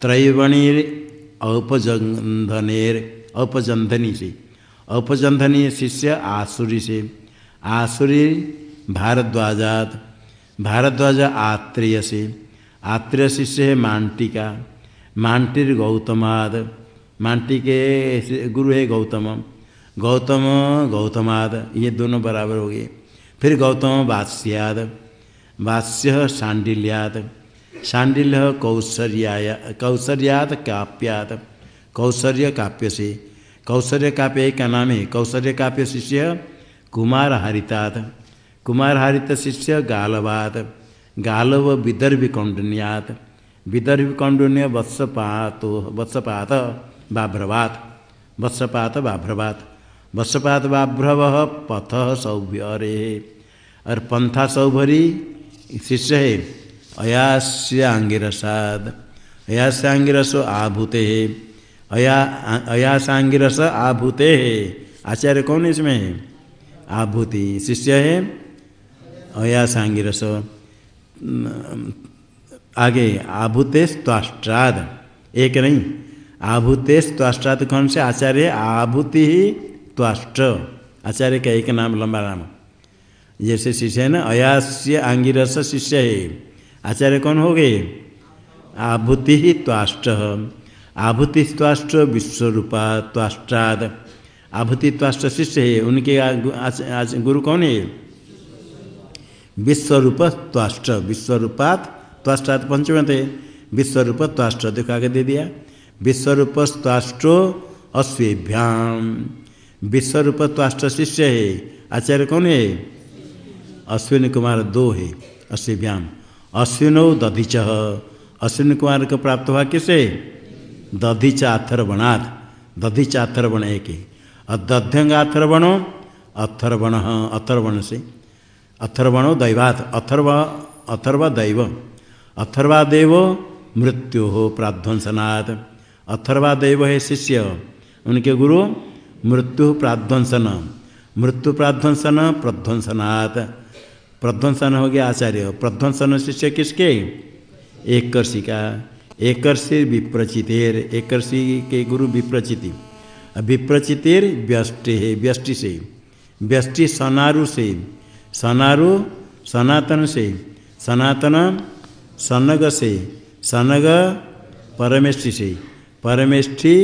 त्रैवणी औपजंधनेर औपजंधनी से। औपजंधनी शिष्य आसुरी से। आसुरी भारद्वाजात, भारद्वाज आत्रेय से। आत्रेय शिष्य है मांटिका, मांटिर गौतमाद। मांटी के गुरु है गौतम। गौतम, गौतमाद, ये दोनों बराबर हो गए। फिर गौतम वात्स्याद, वात्स्य सांडिल्याद सांडिल्य कौशर्याय कौशर्याद काप्याद। कौशल्य काव्य से। कौशल्य काव्य का नाम है कौशल्य काव्य शिष्य कुमार हरितात कुमार हरित शिष्य गालवाद। गालव विदर्भ कौंडन्यात विदर्भ कौंडन्य वत्सपात वत्सपात। बाभ्रवात। वत्सपात बाभ्रवात। वत्सपात बाभ्रव पथ सौभ्यरे और पंथा सौभरी शिष्य है अयास्यांगिरसाद अयास्यांगिरसो आभूते है। अया अयासांगिरस आभूते है। आचार्य कौन इसमें? है आभूति शिष्य है। अयासांगिरस आगे, आभूते स्वाष्ट्राद एक नहीं आभूते स्वाष्ट्राद कौन से? आचार्य आभूति ही त्वाष्ट्र आचार्य का एक नाम, लंबा नाम। जैसे शिष्य है ना? अयास्य आंगिरस शिष्य है। आचार्य कौन हो गए? आभूति ही त्वाष्ट्र आभूति स्वाष्ट्र विश्वरूपा त्वाष्ट्राद आभूति त्वाष्ट्र शिष्य है। उनके गुरु कौन है? विश्वरूप त्वाष्ट्र विश्वरूपात त्वाष्ट्राद पंचम थे विश्वरूप त्वाष्ट्र देखो आगे दे दिया। विश्वरूप त्वाष्ट्रो अश्वेभ्याम। विश्वरूप त्वाष्ट्र शिष्य है। आचार्य कौन है? अश्विन कुमार दो है। अश्विभ्याम। अश्विनो दधिच। अश्विन कुमार को प्राप्त हुआ किसे? दधि अथर्वणात् दधि अथर्वण एक और दध्यंग अथर्वणो? अथर्वण। अथर्वण से। अथर्वणो दैवात। अथर्व अथर्व दैव अथर्वादेव मृत्यु हो प्राध्वंसनात्। अथर्वादेव है शिष्य। उनके गुरु, मृत्यु प्राध्वंसन। मृत्यु प्राध्वंसन, प्रध्वंसनात्। प्रध्वंसन हो गया आचार्य। प्रध्वंसन शिष्य किसके? एक का एकर्षि विप्रचितेर। एकर्षि के गुरु विप्रचिति। विप्रचितेर व्यष्टि है, व्यष्टि से। व्यष्टि सनारु से। सनारु सनातन से। सनातन सनग से। सनग परमेष्टि से। परमेष्ठि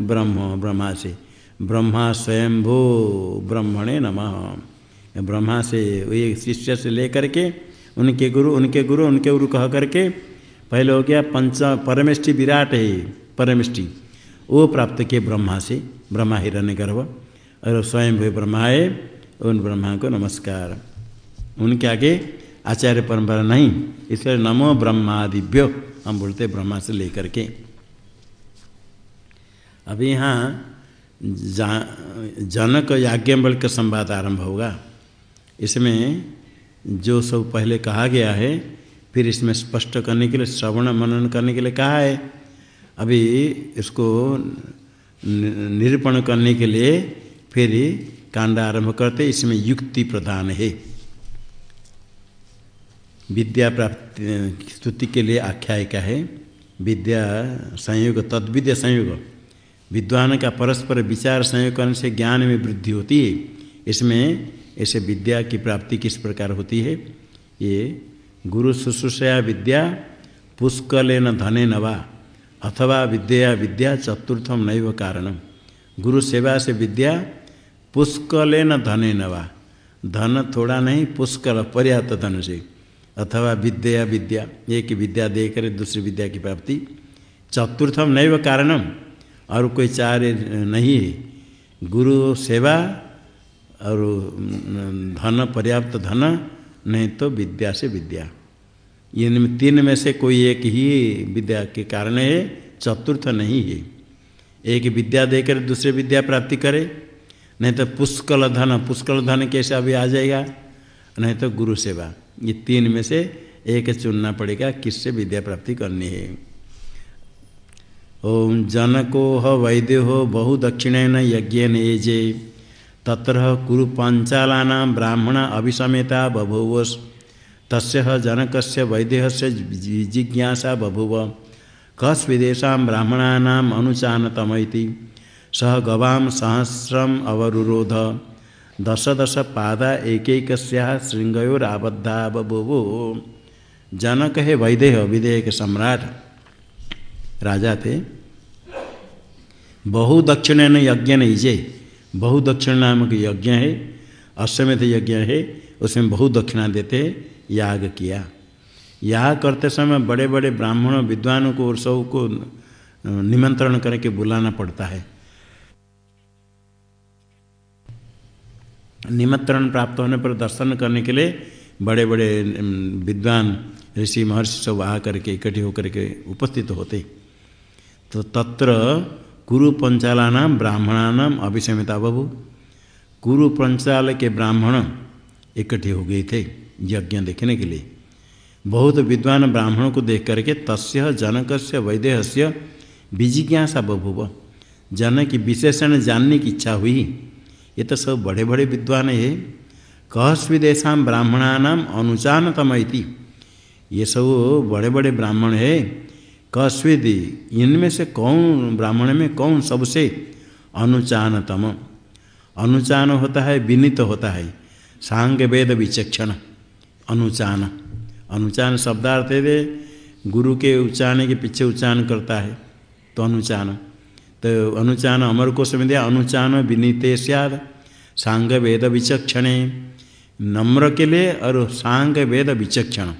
ब्रह्म ब्रह्मा से ब्रह्मा स्वयंभू ब्रह्मणे नमः। ब्रह्मा से ये शिष्य से लेकर के, उनके गुरु उनके गुरु उनके गुरु कह करके पहले हो गया पंच परमेष्टि विराट है परमिष्टि वो प्राप्त किए ब्रह्मा से ब्रह्मा हिरण्य गर्भ और स्वयं भूय ब्रह्मा है, उन ब्रह्मा को नमस्कार। उनके आगे आचार्य परंपरा नहीं, इसलिए नमो ब्रह्मादिभ्यो, हम बोलते ब्रह्मा से लेकर के। अभी यहाँ जनक याज्ञवल का संवाद आरंभ होगा। इसमें जो सब पहले कहा गया है, फिर इसमें स्पष्ट करने के लिए, श्रवण मनन करने के लिए कहा है। अभी इसको निरूपण करने के लिए फिर कांड आरंभ करते इसमें युक्ति प्रधान है। विद्या प्राप्ति, स्तुति के लिए आख्यायिका है। विद्या संयोग, तद्विद्या संयोग। विद्वान का परस्पर विचार संयोग करने से ज्ञान में वृद्धि होती है। इसमें ऐसे विद्या की प्राप्ति किस प्रकार होती है? ये गुरु शुश्रूषया विद्या पुष्कल न धने नवा अथवा विद्या विद्या चतुर्थम नैव कारणम गुरु सेवा से विद्या पुष्कल न धने नवा धन थोड़ा नहीं, पुष्कल पर्याप्त धन से। अथवा विद्या विद्या, एक विद्या देकर दूसरी विद्या की प्राप्ति चतुर्थम नैव कारणम और कोई चार नहीं है। गुरु सेवा और धन, पर्याप्त धन, नहीं तो विद्या से विद्या। ये तीन में से कोई एक ही विद्या के कारण है, चतुर्थ नहीं है। एक विद्या देकर दूसरे विद्या प्राप्ति करे, नहीं तो पुष्कल धन पुष्कल धन कैसे अभी आ जाएगा? नहीं तो गुरु सेवा। ये तीन में से एक चुनना पड़ेगा, किससे विद्या प्राप्ति करनी है। ओम जनको ह वैद्य बहुदक्षिणेन यज्ञ एजे तत्र कुरु पंचाला ब्राह्मण अभिसमेता बभूवस। तस्य जनक वैद्य से जिज्ञासा बभूव। कस विदेशा ब्राह्मणा अनुचानतमति। सह गवाम सहस्रम अवरुरोध। दश दश पादा एक श्रृंगयोराबद्धा बभूवो। जनक है वैदेह विदेह के सम्राट। राजा थे। बहुदक्षिण यज्ञ नहीं जे। बहुदक्षिण नामक यज्ञ है, अश्वमेध यज्ञ है, उसमें बहुदक्षिणा देते याग किया। याग करते समय बड़े बड़े ब्राह्मण, विद्वानों को और सबको निमंत्रण करके बुलाना पड़ता है। निमंत्रण प्राप्त होने पर दर्शन करने के लिए बड़े बड़े विद्वान, ऋषि, महर्षि सब आ करके इकट्ठे होकर के उपस्थित होते। तो तत्र कुरु पंचाला नाम ब्राह्मणानाम अभिसमिता बभु। कुरु पंचाल के ब्राह्मण इकट्ठे हो गए थे यज्ञ देखने के लिए। बहुत विद्वान ब्राह्मणों को देख करके तस्य जनक से वैदेह से विजिज्ञासा बभुव जन की विशेषण जानने की इच्छा हुई। ये तो सब बड़े बड़े विद्वान है। कहस्विदेशा ब्राह्मणानाम अनुचानतम ये सब बड़े बड़े ब्राह्मण है। कस्विधि इनमें से कौन, ब्राह्मण में कौन सबसे अनुचानतम? अनुचान होता है, विनित होता है। सांग वेद विचक्षण। अनुचान। अनुचान शब्दार्थ है, गुरु के उच्चारण के पीछे उच्चारण करता है तो अनुचान। तो अनुचान अमर को समझ दिया अनुचान विनीते सियाद। सांग वेद विचक्षण। नम्र के लिए और सांग वेद विचक्षण।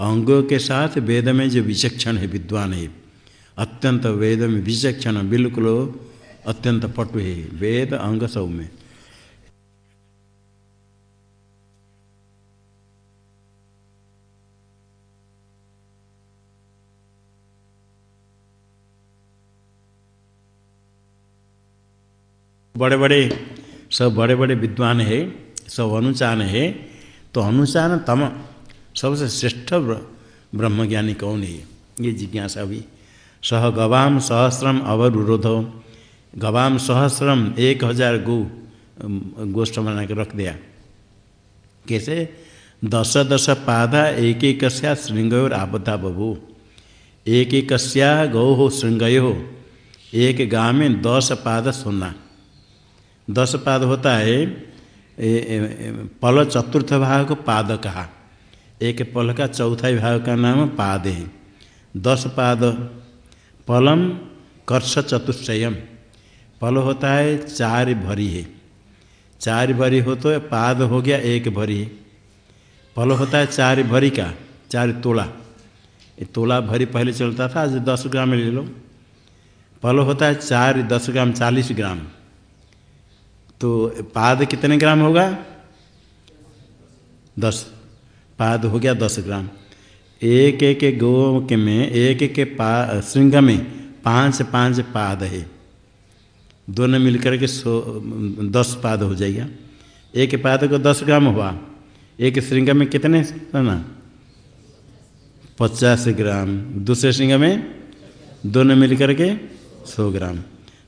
अंगों के साथ वेद में जो विचक्षण है, विद्वान है, अत्यंत वेद में विचक्षण बिल्कुल अत्यंत पटु है, वेद अंग सब में। बड़े बड़े, सब बड़े बड़े विद्वान है, सब अनुचान है तो अनुचान तम सबसे श्रेष्ठ ब्रह्मज्ञानी कौन है? ये जिज्ञासा हुई। सह गवाम सहस्रम अवरुरोध। गवाम सहस्रम एक हज़ार गो गोष्ठ बना के रख दिया। कैसे? दस दस पादा एक एक श्रृंगयोर आबद्धा बभू। एक एक गौ हो श्रृंगयो एक गाँव में दस पाद सोना। दस पाद होता है पल चतुर्थ भाग को पाद कहा एक पल का चौथा भाग का नाम पाद। है दस पाद। पलम कर्ष चतुष्टयम। पल होता है चार भरी है। चार भरी हो तो पाद हो गया एक भरी पल होता है चार भरी का, चार तोला। ये तोला भरी पहले चलता था, आज दस ग्राम ले लो। फल होता है चार, दस ग्राम, चालीस ग्राम। तो पाद कितने ग्राम होगा? दस। पाद हो गया दस ग्राम। एक एक गो के में, एक एक पा, श्रृंग में पाँच पाँच पाद है। दोनों मिलकर के सो, दस पाद हो जाएगा। एक पाद को दस ग्राम हुआ। एक श्रृंग में कितने ना? पचास ग्राम। दूसरे श्रृंग में दोनों मिलकर के सौ ग्राम।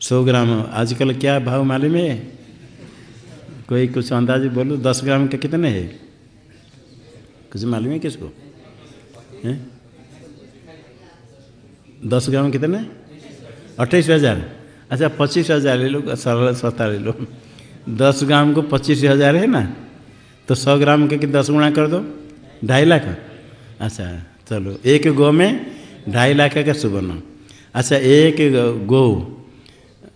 सौ ग्राम, आजकल क्या भाव मालूम है? कोई कुछ अंदाज बोलो? दस ग्राम के कितने है? कुछ मालूम है किसको? है? दस ग्राम कितने? अट्ठाईस हज़ार। अच्छा पच्चीस हज़ार ले लो सरल सस्ता ले लो। दस ग्राम को पच्चीस हज़ार है ना? तो सौ ग्राम के दस गुणा कर दो? ढाई लाख। अच्छा चलो, एक गो में ढाई लाख का सुवर्ण अच्छा एक गो,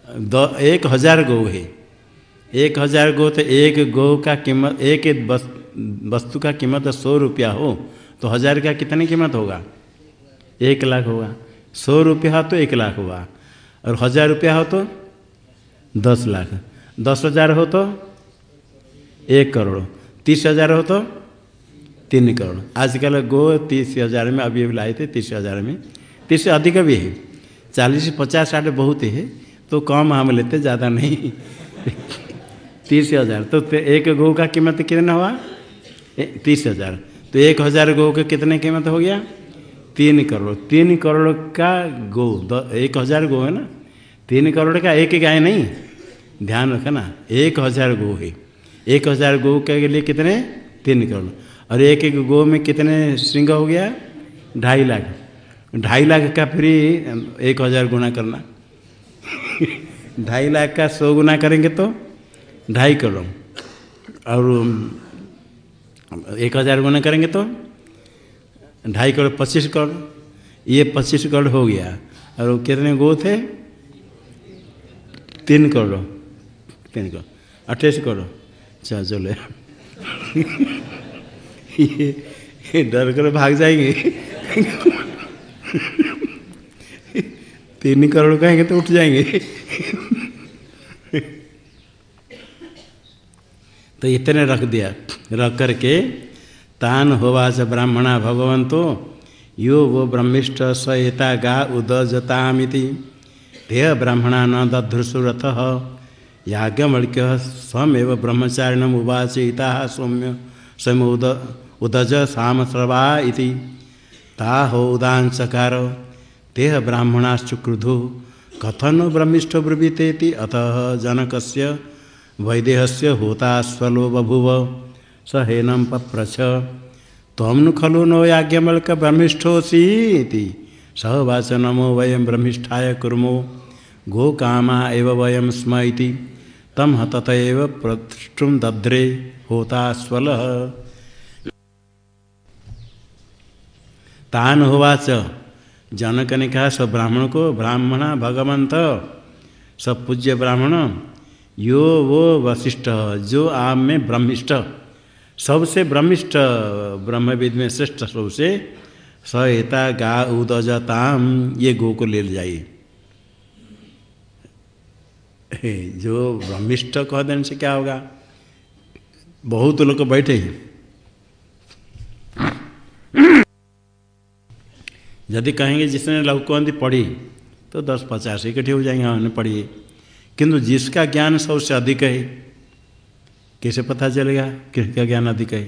दो, एक हज़ार गो है। एक हज़ार गो तो एक गो का कीमत, एक वस्तु का कीमत सौ रुपया हो तो हज़ार का कितनी कीमत होगा? एक लाख होगा। सौ रुपया हो तो एक लाख हुआ और हज़ार रुपया हो तो दस लाख। दस हज़ार हो तो एक करोड़। तीस हज़ार हो तो तीन करोड़। आजकल गो तीस हज़ार में अभी अभी लाए थे, तीस हज़ार में। तीस से अधिक भी है। चालीस पचास साठ बहुत है। तो कम हम लेते, ज़्यादा नहीं। तीस हज़ार। तो एक गो का कीमत कितना हुआ? तीस हज़ार। तो एक हज़ार गो का कितने कीमत हो गया? तीन करोड़। तीन करोड़ का गो एक हज़ार गो है ना? तीन करोड़ का एक गाय नहीं। ध्यान रखना, एक हज़ार गो है। एक हज़ार गो के लिए कितने? तीन करोड़। और एक एक गो में कितने श्रृंग हो गया? ढाई लाख। ढाई लाख का फिर एक हज़ार गुना करना। ढाई लाख का सौ गुना करेंगे तो ढाई करोड़। और एक हज़ार गुना करेंगे तो ढाई करोड़, पच्चीस करोड़। ये पच्चीस करोड़ हो गया। और कितने गो थे? तीन करोड़। तीन करोड़। अट्ठाईस करोड़। अच्छा चलो। ये डर कर भाग जाएँगे। तीन करोड़ कहेंगे तो उठ जाएँगे। तो इतने रख दिया। रख करके तान होवाच ब्राह्मणा भगवंतो, यो वो ब्रह्मिष्ठ सहिता गा उदजतामिति। ते ब्राह्मणा न दध्रुसुरथ याज्ञमल्क्य स्वमेव ब्रह्मचारिणम उवाच इता सौम्य स्वयं उद, उदज साम सर्वा इति। ता हो उदांचकार तेह ब्राह्मणाश्च क्रुधु, कथन ब्रह्मिष्ठ ब्रवीतेति, अतः जनकस्य वैदेहस्य होता स्वलो बभुव स हेनम पप्रछ तम नु खलु नो याज्ञमल्क ब्रह्मिष्ठोसी सहवाच नमो वयम ब्रह्मिष्ठाय कुर्मो। गोकामा एव वयम स्म इति। तम ततएव प्रष्टुम दद्रे होता स्वल तान होवाच जनक ने कहा सब ब्राह्मण को ब्राह्मणा भगवंत सब पूज्य ब्राह्मण यो वो वशिष्ठ, जो आम में ब्रह्मिष्ठ। सबसे ब्रह्मिष्ठ, ब्रह्मविद में श्रेष्ठ सबसे सहिता गा उदजताम ये गो को ले जाइए। जो ब्रह्मिष्ठ कह देने से क्या होगा? बहुत लोग बैठे हैं। यदि कहेंगे जिसने लघुकंदी पढ़ी तो दस पचास इकट्ठे हो जाएँगे हमने पढ़ी किंतु जिसका ज्ञान सबसे अधिक है, कैसे पता चलेगा किसका ज्ञान अधिक है?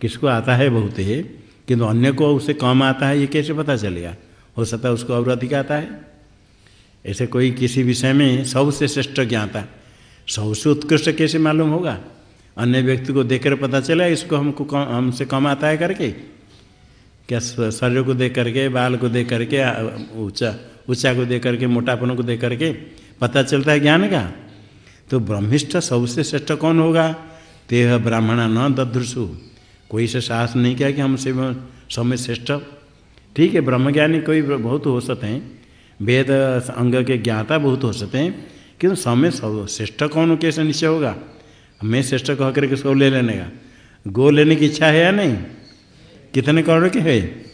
किसको आता है बहुत है, किंतु अन्य को उसे कम आता है, ये कैसे पता चलेगा? हो सकता है उसको और अधिक आता है। ऐसे कोई किसी विषय में सबसे श्रेष्ठ ज्ञाता सबसे उत्कृष्ट कैसे मालूम होगा? अन्य व्यक्ति को देखकर पता चला, इसको हमको हमसे कम आता है करके। क्या शरीर को देख करके, बाल को देख करके ऊँचा ऊँचा को देख करके, मोटापन को देख करके पता चलता है ज्ञान का? तो ब्रह्मिष्ठ सबसे श्रेष्ठ कौन होगा? तेह ब्राह्मण न दध्रुसु कोई से साहस नहीं किया कि हम हमसे समय श्रेष्ठ? ठीक है, ब्रह्मज्ञानी कोई बहुत हो सकते हैं। वेद अंग के ज्ञाता बहुत हो सकते हैं। किंतु समय सब श्रेष्ठ कौन कैसे निश्चय होगा? मैं श्रेष्ठ कह करके सौ ले लेने का। गो लेने की इच्छा है या नहीं? कितने करोड़ के है?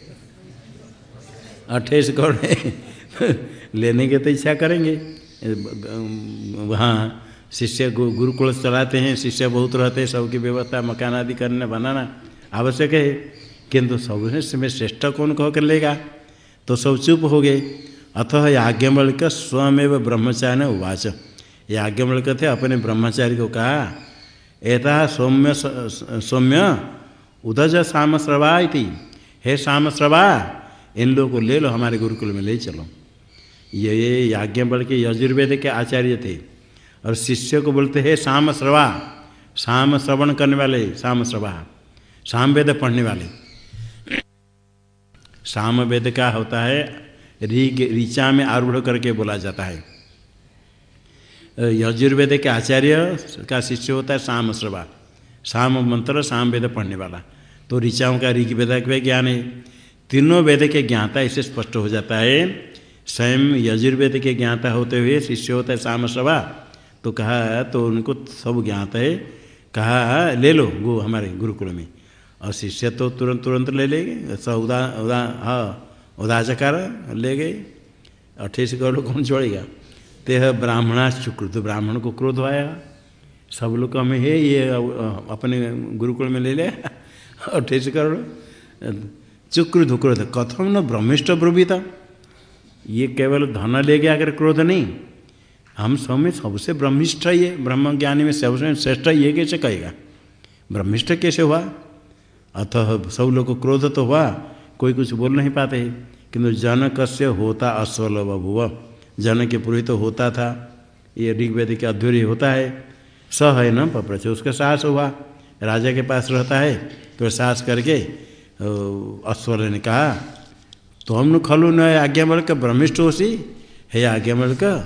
अट्ठाईस करोड़ लेने की तो इच्छा करेंगे। वहाँ शिष्य गुरुकुल चलाते हैं, शिष्य बहुत रहते हैं, सबकी व्यवस्था, मकान आदि करने, बनाना आवश्यक है। किंतु सब में श्रेष्ठ कौन कह कर लेगा? तो सब चुप हो गए। अतः याज्ञवल्क स्वयं ब्रह्मचारी उवाच। याज्ञवल्क थे अपने ब्रह्मचारी को कहा, एता सौम्य सौम्य उदज श्याम श्रवा इति। हे श्याम श्रवा इन लोगों को ले लो, हमारे गुरुकुल में ले चलो। ये ये याज्ञवल के यजुर्वेद के आचार्य थे। और शिष्य को बोलते हैं शाम श्रवा शाम श्रवण करने वाले शाम श्रवा शाम वेद पढ़ने वाले। शाम वेद का होता है? ऋग, ऋचा में आरूढ़ करके बोला जाता है। यजुर्वेद के आचार्य का शिष्य होता है शाम श्रवा शाम मंत्र शाम वेद पढ़ने वाला। तो ऋचाओं का ऋग वेद का ज्ञान है। तीनों वेद के ज्ञाता इसे स्पष्ट हो जाता है। स्वयं यजुर्वेद के ज्ञाता होते हुए शिष्य होता है शाम सभा तो कहा तो उनको सब ज्ञात है। कहा, ले लो गो हमारे गुरुकुल में। और शिष्य तो तुरंत तुरंत ले लेंगे सब उदा उदा हाँ उदाचकार ले गए। अट्ठाईस करोड़ कौन छोड़ेगा? तेह ब्राह्मणा शुक्र तो ब्राह्मण को क्रोध आया। सब लोग हमें है, ये अपने गुरुकुल में ले ले। अट्ठाईस करोड़ चुक्र धुक्रोध कथम न ब्रह्मिष्ट ब्रुविता? ये केवल धन ले गया अगर क्रोध नहीं। हम सब में सबसे ब्रह्मिष्ठ ये। ब्रह्म ज्ञानी में सबसे श्रेष्ठ ये कैसे कहेगा? ब्रह्मिष्ठ कैसे हुआ? अतः सब लोग को क्रोध तो हुआ, कोई कुछ बोल नहीं पाते। किंतु जनक से होता अस्वल बभुव जनक के पुरोहित तो होता था। ये ऋग्वेद के अध्वर्य होता है। स है न पप्रच, उसका साहस हुआ। राजा के पास रहता है तो साहस करके अश्वर ने कहा तो हम खलु न आज्ञा बल का ब्रह्मिष्ठ हो सी। हे आज्ञा बल का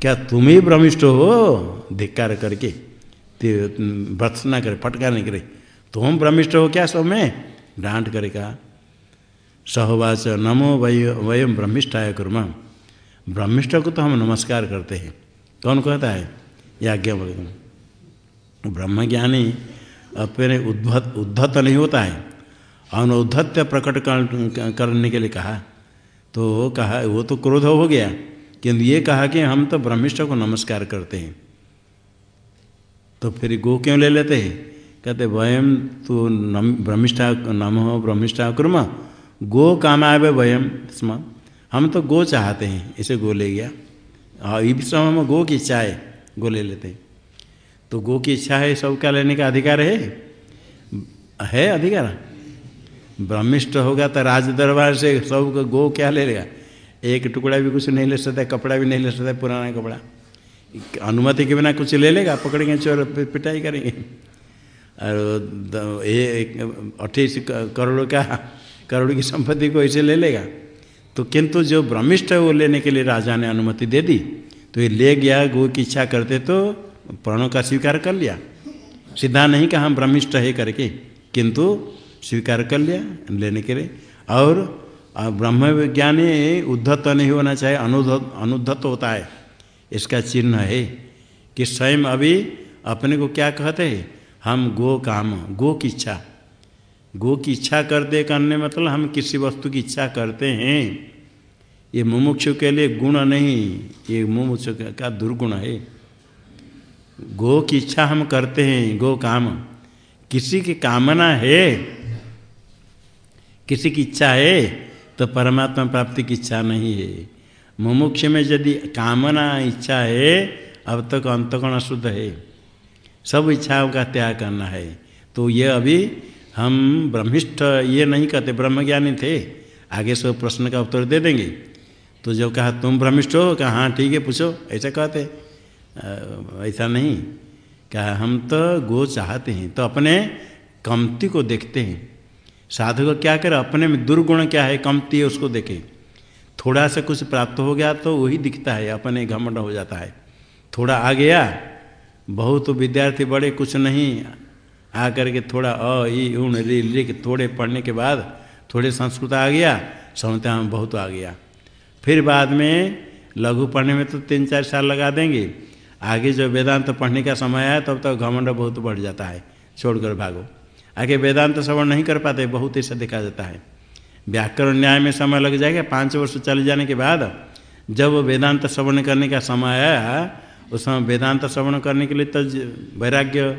क्या तुम ही ब्रह्मिष्ठ हो? धिक्कार करके भत्सना करे फटकार नहीं करे। तो हम ब्रह्मिष्ठ हो क्या सब में? डांट करे कहा। सहवाच नमो वय वयम ब्रह्मिष्ठाय कुर्म। ब्रह्मिष्ठ को तो हम नमस्कार करते हैं। कौन कहता है? याज्ञा बोल ब्रह्म ज्ञानी अपने उद्भत, उद्धत नहीं होता है। अनुद्धत्य प्रकट करने के लिए कहा। तो कहा, वो तो क्रोध हो गया। किंतु ये कहा कि हम तो ब्रह्मिष्ठ को नमस्कार करते हैं। तो फिर गो क्यों ले लेते हैं? कहते, वयम तो नम, ब्रह्मिष्ठा, नम हो ब्रह्मिष्ठा कुर्म। गो काम आवे वयम स्म। हम तो गो चाहते हैं, इसे गो ले गया। और समय हम गो की इच्छा है, गो ले लेते हैं। तो गो की इच्छा है, सबका लेने का अधिकार है? है अधिकार। ब्रह्मिष्ट होगा तो राज दरबार से सब गो क्या ले लेगा? एक टुकड़ा भी कुछ नहीं ले सकता, कपड़ा भी नहीं ले सकता, पुराना कपड़ा। अनुमति के बिना कुछ ले लेगा? पकड़ेंगे चोर पिटाई करेंगे। और एक अट्ठाईस करोड़ का करोड़ की संपत्ति को ऐसे ले लेगा। तो किंतु जो ब्रह्मिष्ठ है वो लेने के लिए राजा ने अनुमति दे दी। तो ये ले गया, गो की इच्छा करते तो प्रणों का स्वीकार कर लिया। सीधा नहीं कहा हम ब्रह्मिष्ठ है करके। किंतु स्वीकार कर लिया लेने के लिए। और ब्रह्म विज्ञानी उद्धत नहीं होना चाहिए अनुद्धत अनुद्धत होता है। इसका चिन्ह है कि स्वयं अभी अपने को क्या कहते हैं? हम गो काम, गो की इच्छा। गो की इच्छा करते करने मतलब हम किसी वस्तु की इच्छा करते हैं। ये मुमुक्षु के लिए गुण नहीं, ये मुमुक्षु का दुर्गुण है। गो की इच्छा हम करते हैं, गो काम। किसी की कामना है किसी की इच्छा है तो परमात्मा प्राप्ति की इच्छा नहीं है। मुमुक्ष में यदि कामना इच्छा है, अब तक अंतकोण शुद्ध है। सब इच्छाओं का त्याग करना है। तो ये अभी हम ब्रह्मिष्ठ, ये नहीं कहते, ब्रह्मज्ञानी थे। आगे सब प्रश्न का उत्तर दे देंगे। तो जब कहा, तुम ब्रह्मिष्ठ हो? कहा हाँ ठीक है, पूछो। ऐसा कहते। ऐसा नहीं। कहा, हम तो गो चाहते हैं तो अपने कमती को देखते हैं। साधु को क्या करे, अपने में दुर्गुण क्या है, कमती है, उसको देखे। थोड़ा सा कुछ प्राप्त हो गया तो वही दिखता है, अपने घमंड हो जाता है। थोड़ा आ गया, बहुत विद्यार्थी बड़े, कुछ नहीं। आ करके थोड़ा अ ई उण, री, लिख, थोड़े पढ़ने के बाद थोड़े संस्कृत आ गया, समझते हम बहुत आ गया। फिर बाद में लघु पढ़ने में तो तीन चार साल लगा देंगे। आगे जब वेदांत तो पढ़ने का समय आया, तब तक तो घमंड बहुत बढ़ जाता है, छोड़कर भागो। आगे वेदांत श्रवण नहीं कर पाते, बहुत ऐसा देखा जाता है। व्याकरण न्याय में समय लग जाएगा, पाँच वर्ष चले जाने के बाद जब वेदांत श्रवण करने का समय आया, उस समय वेदांत श्रवण करने के लिए तो वैराग्य,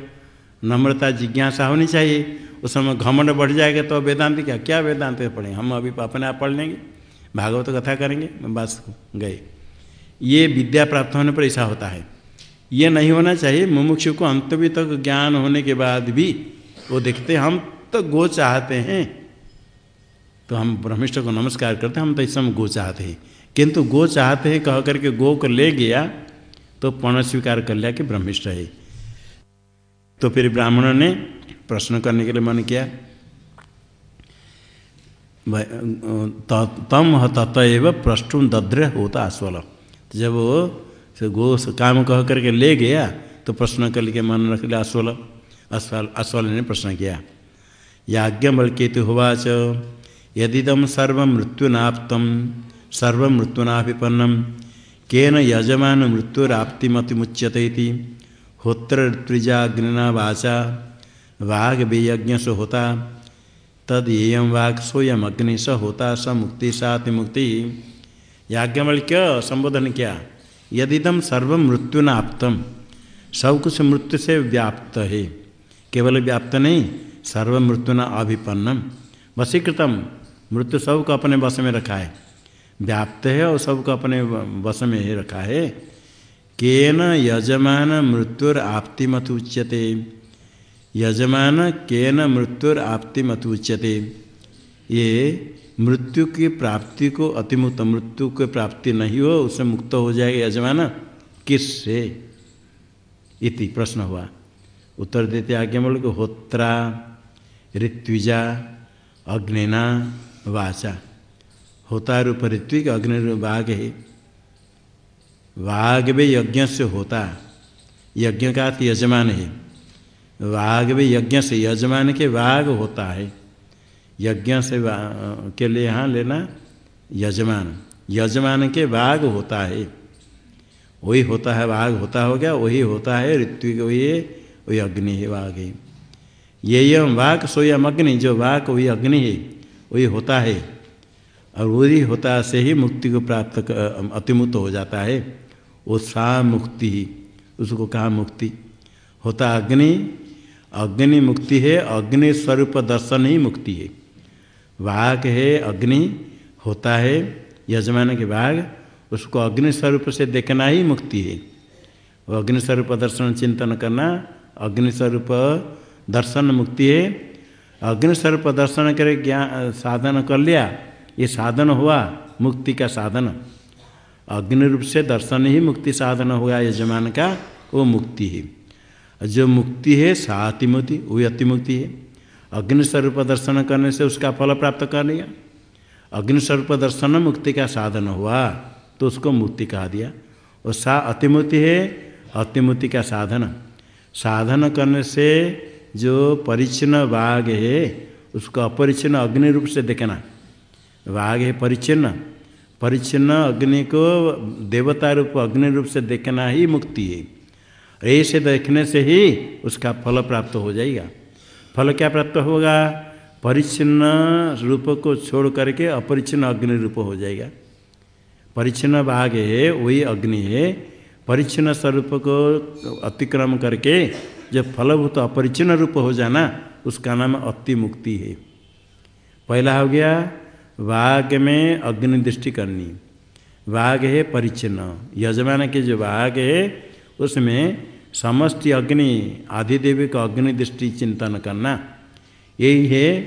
नम्रता, जिज्ञासा होनी चाहिए। उस समय घमंड बढ़ जाएगा तो वेदांत क्या क्या वेदांत पढ़ेंगे हम अभी अपने आप पढ़ लेंगे, भागवत तो कथा करेंगे, बस गए। ये विद्या प्राप्त होने पर ऐसा होता है। ये नहीं होना चाहिए, मुमुक्षु को अंत भी तक ज्ञान होने के बाद भी वो देखते हम तो गो चाहते हैं। तो हम ब्रह्मिष्ठ को नमस्कार करते हैं, हम तो इस समय गो चाहते हैं। किंतु गो चाहते हैं, कह करके गो को ले गया तो पर्ण स्वीकार कर लिया कि ब्रह्मिष्ट है। तो फिर ब्राह्मणों ने प्रश्न करने के लिए मन किया तम तत एव प्रष्टुम दद्र होता अश्वल तो जब वो गो काम कह करके ले गया तो प्रश्न कर के मन रख लिया अश्वल अश्वल ने प्रश्न किया। याज्ञबल केतु होवाच यदिदम सर्वमृत्युनाप्तम, सर्वमृत्युनाभिपन्नम, केन यजमान मृत्युराप्तिमतिमुच्यते होत्र त्रिजाग्निना वाचा वाघ यज्ञ से होता तद एयम वाघ सोयम अग्नि स होता स मुक्ति साति मुक्ति याज्ञवल क्या संबोधन क्या यदिदम सर्व मृत्युनाप्तम सब कुछ मृत्यु से व्याप्त है। केवल व्याप्त नहीं सर्व मृत्युना अभिपन्नम। वसीकृतम मृत्यु सबको अपने वश में रखा है। व्याप्त है और सबको अपने वश में ही रखा है। केन यजमान मृत्युर आपति मत उच्यते। यजमान केन मृत्युर आपति मत उच्यते। ये मृत्यु की प्राप्ति को अतिमुक्त, मृत्यु की प्राप्ति नहीं हो, उससे मुक्त हो जाएगा यजमान। किससे? इति प्रश्न हुआ। उत्तर देते आगे बोल को, होत्रा, ऋत्विजा, अग्निना, वाचा। होता रूप ऋत्विक, अग्नि बाघ है। वाघ भी यज्ञ से होता। यज्ञ का यजमान है। वाघ भी यज्ञ से, यजमान के वाघ होता है। यज्ञ से के लिए यहाँ लेना यजमान। यजमान के वाघ होता है। वही होता है वाघ होता हो गया, वही होता है ऋत्विक, वही वही अग्नि है वाघ है। ये यम वाघ सोयम अग्नि, जो वाक वही अग्नि है, वही होता है। और वही होता से ही मुक्ति को प्राप्त अतिमुक्त हो जाता है। वो सा मुक्ति ही, उसको कहा मुक्ति? होता अग्नि अग्नि मुक्ति है, अग्नि स्वरूप दर्शन ही मुक्ति है। वाक है, अग्नि होता है, यजमान के बाघ उसको अग्नि स्वरूप से देखना ही मुक्ति है। वो अग्नि स्वरूप दर्शन चिंतन करना अग्नि स्वरूप दर्शन मुक्ति है। अग्नि स्वरूप दर्शन करे ज्ञान साधन कर लिया, ये साधन हुआ, मुक्ति का साधन। अग्नि रूप से दर्शन ही मुक्ति साधन हुआ यजमान का, वो मुक्ति है। जो मुक्ति है सा सातिमुक्ति वही अतिमुक्ति है। अग्निस्वरूप दर्शन करने से उसका फल प्राप्त कर लिया। अग्निस्वरूप दर्शन मुक्ति का साधन हुआ तो उसको मुक्ति कहा दिया। और सा अतिमुक्ति है, अतिमुक्ति का साधन। साधन करने से जो परिचिन्न वाघ है, उसको अपरिचिन्न अग्नि रूप से देखना। वाघ है परिचिन्न परिचिन्न अग्नि को देवता रूप, अग्नि रूप से देखना ही मुक्ति है। ऐसे देखने से ही उसका फल प्राप्त हो जाएगा। फल क्या प्राप्त होगा? परिचिन्न रूप को छोड़ करके अपरिचिन्न अग्नि रूप हो जाएगा। परिचिन्न भाग है, वही अग्नि है परिचिन्न स्वरूप को अतिक्रम करके जब फलभूत अपरिचिन्न रूप हो जाना, उसका नाम अति मुक्ति है। पहला हो गया वाघ में अग्नि दृष्टि करनी। वाघ है परिचिन्न यजमान के जो वाघ है, उसमें समष्टि अग्नि आदिदेवी का अग्नि दृष्टि चिंतन करना। यही है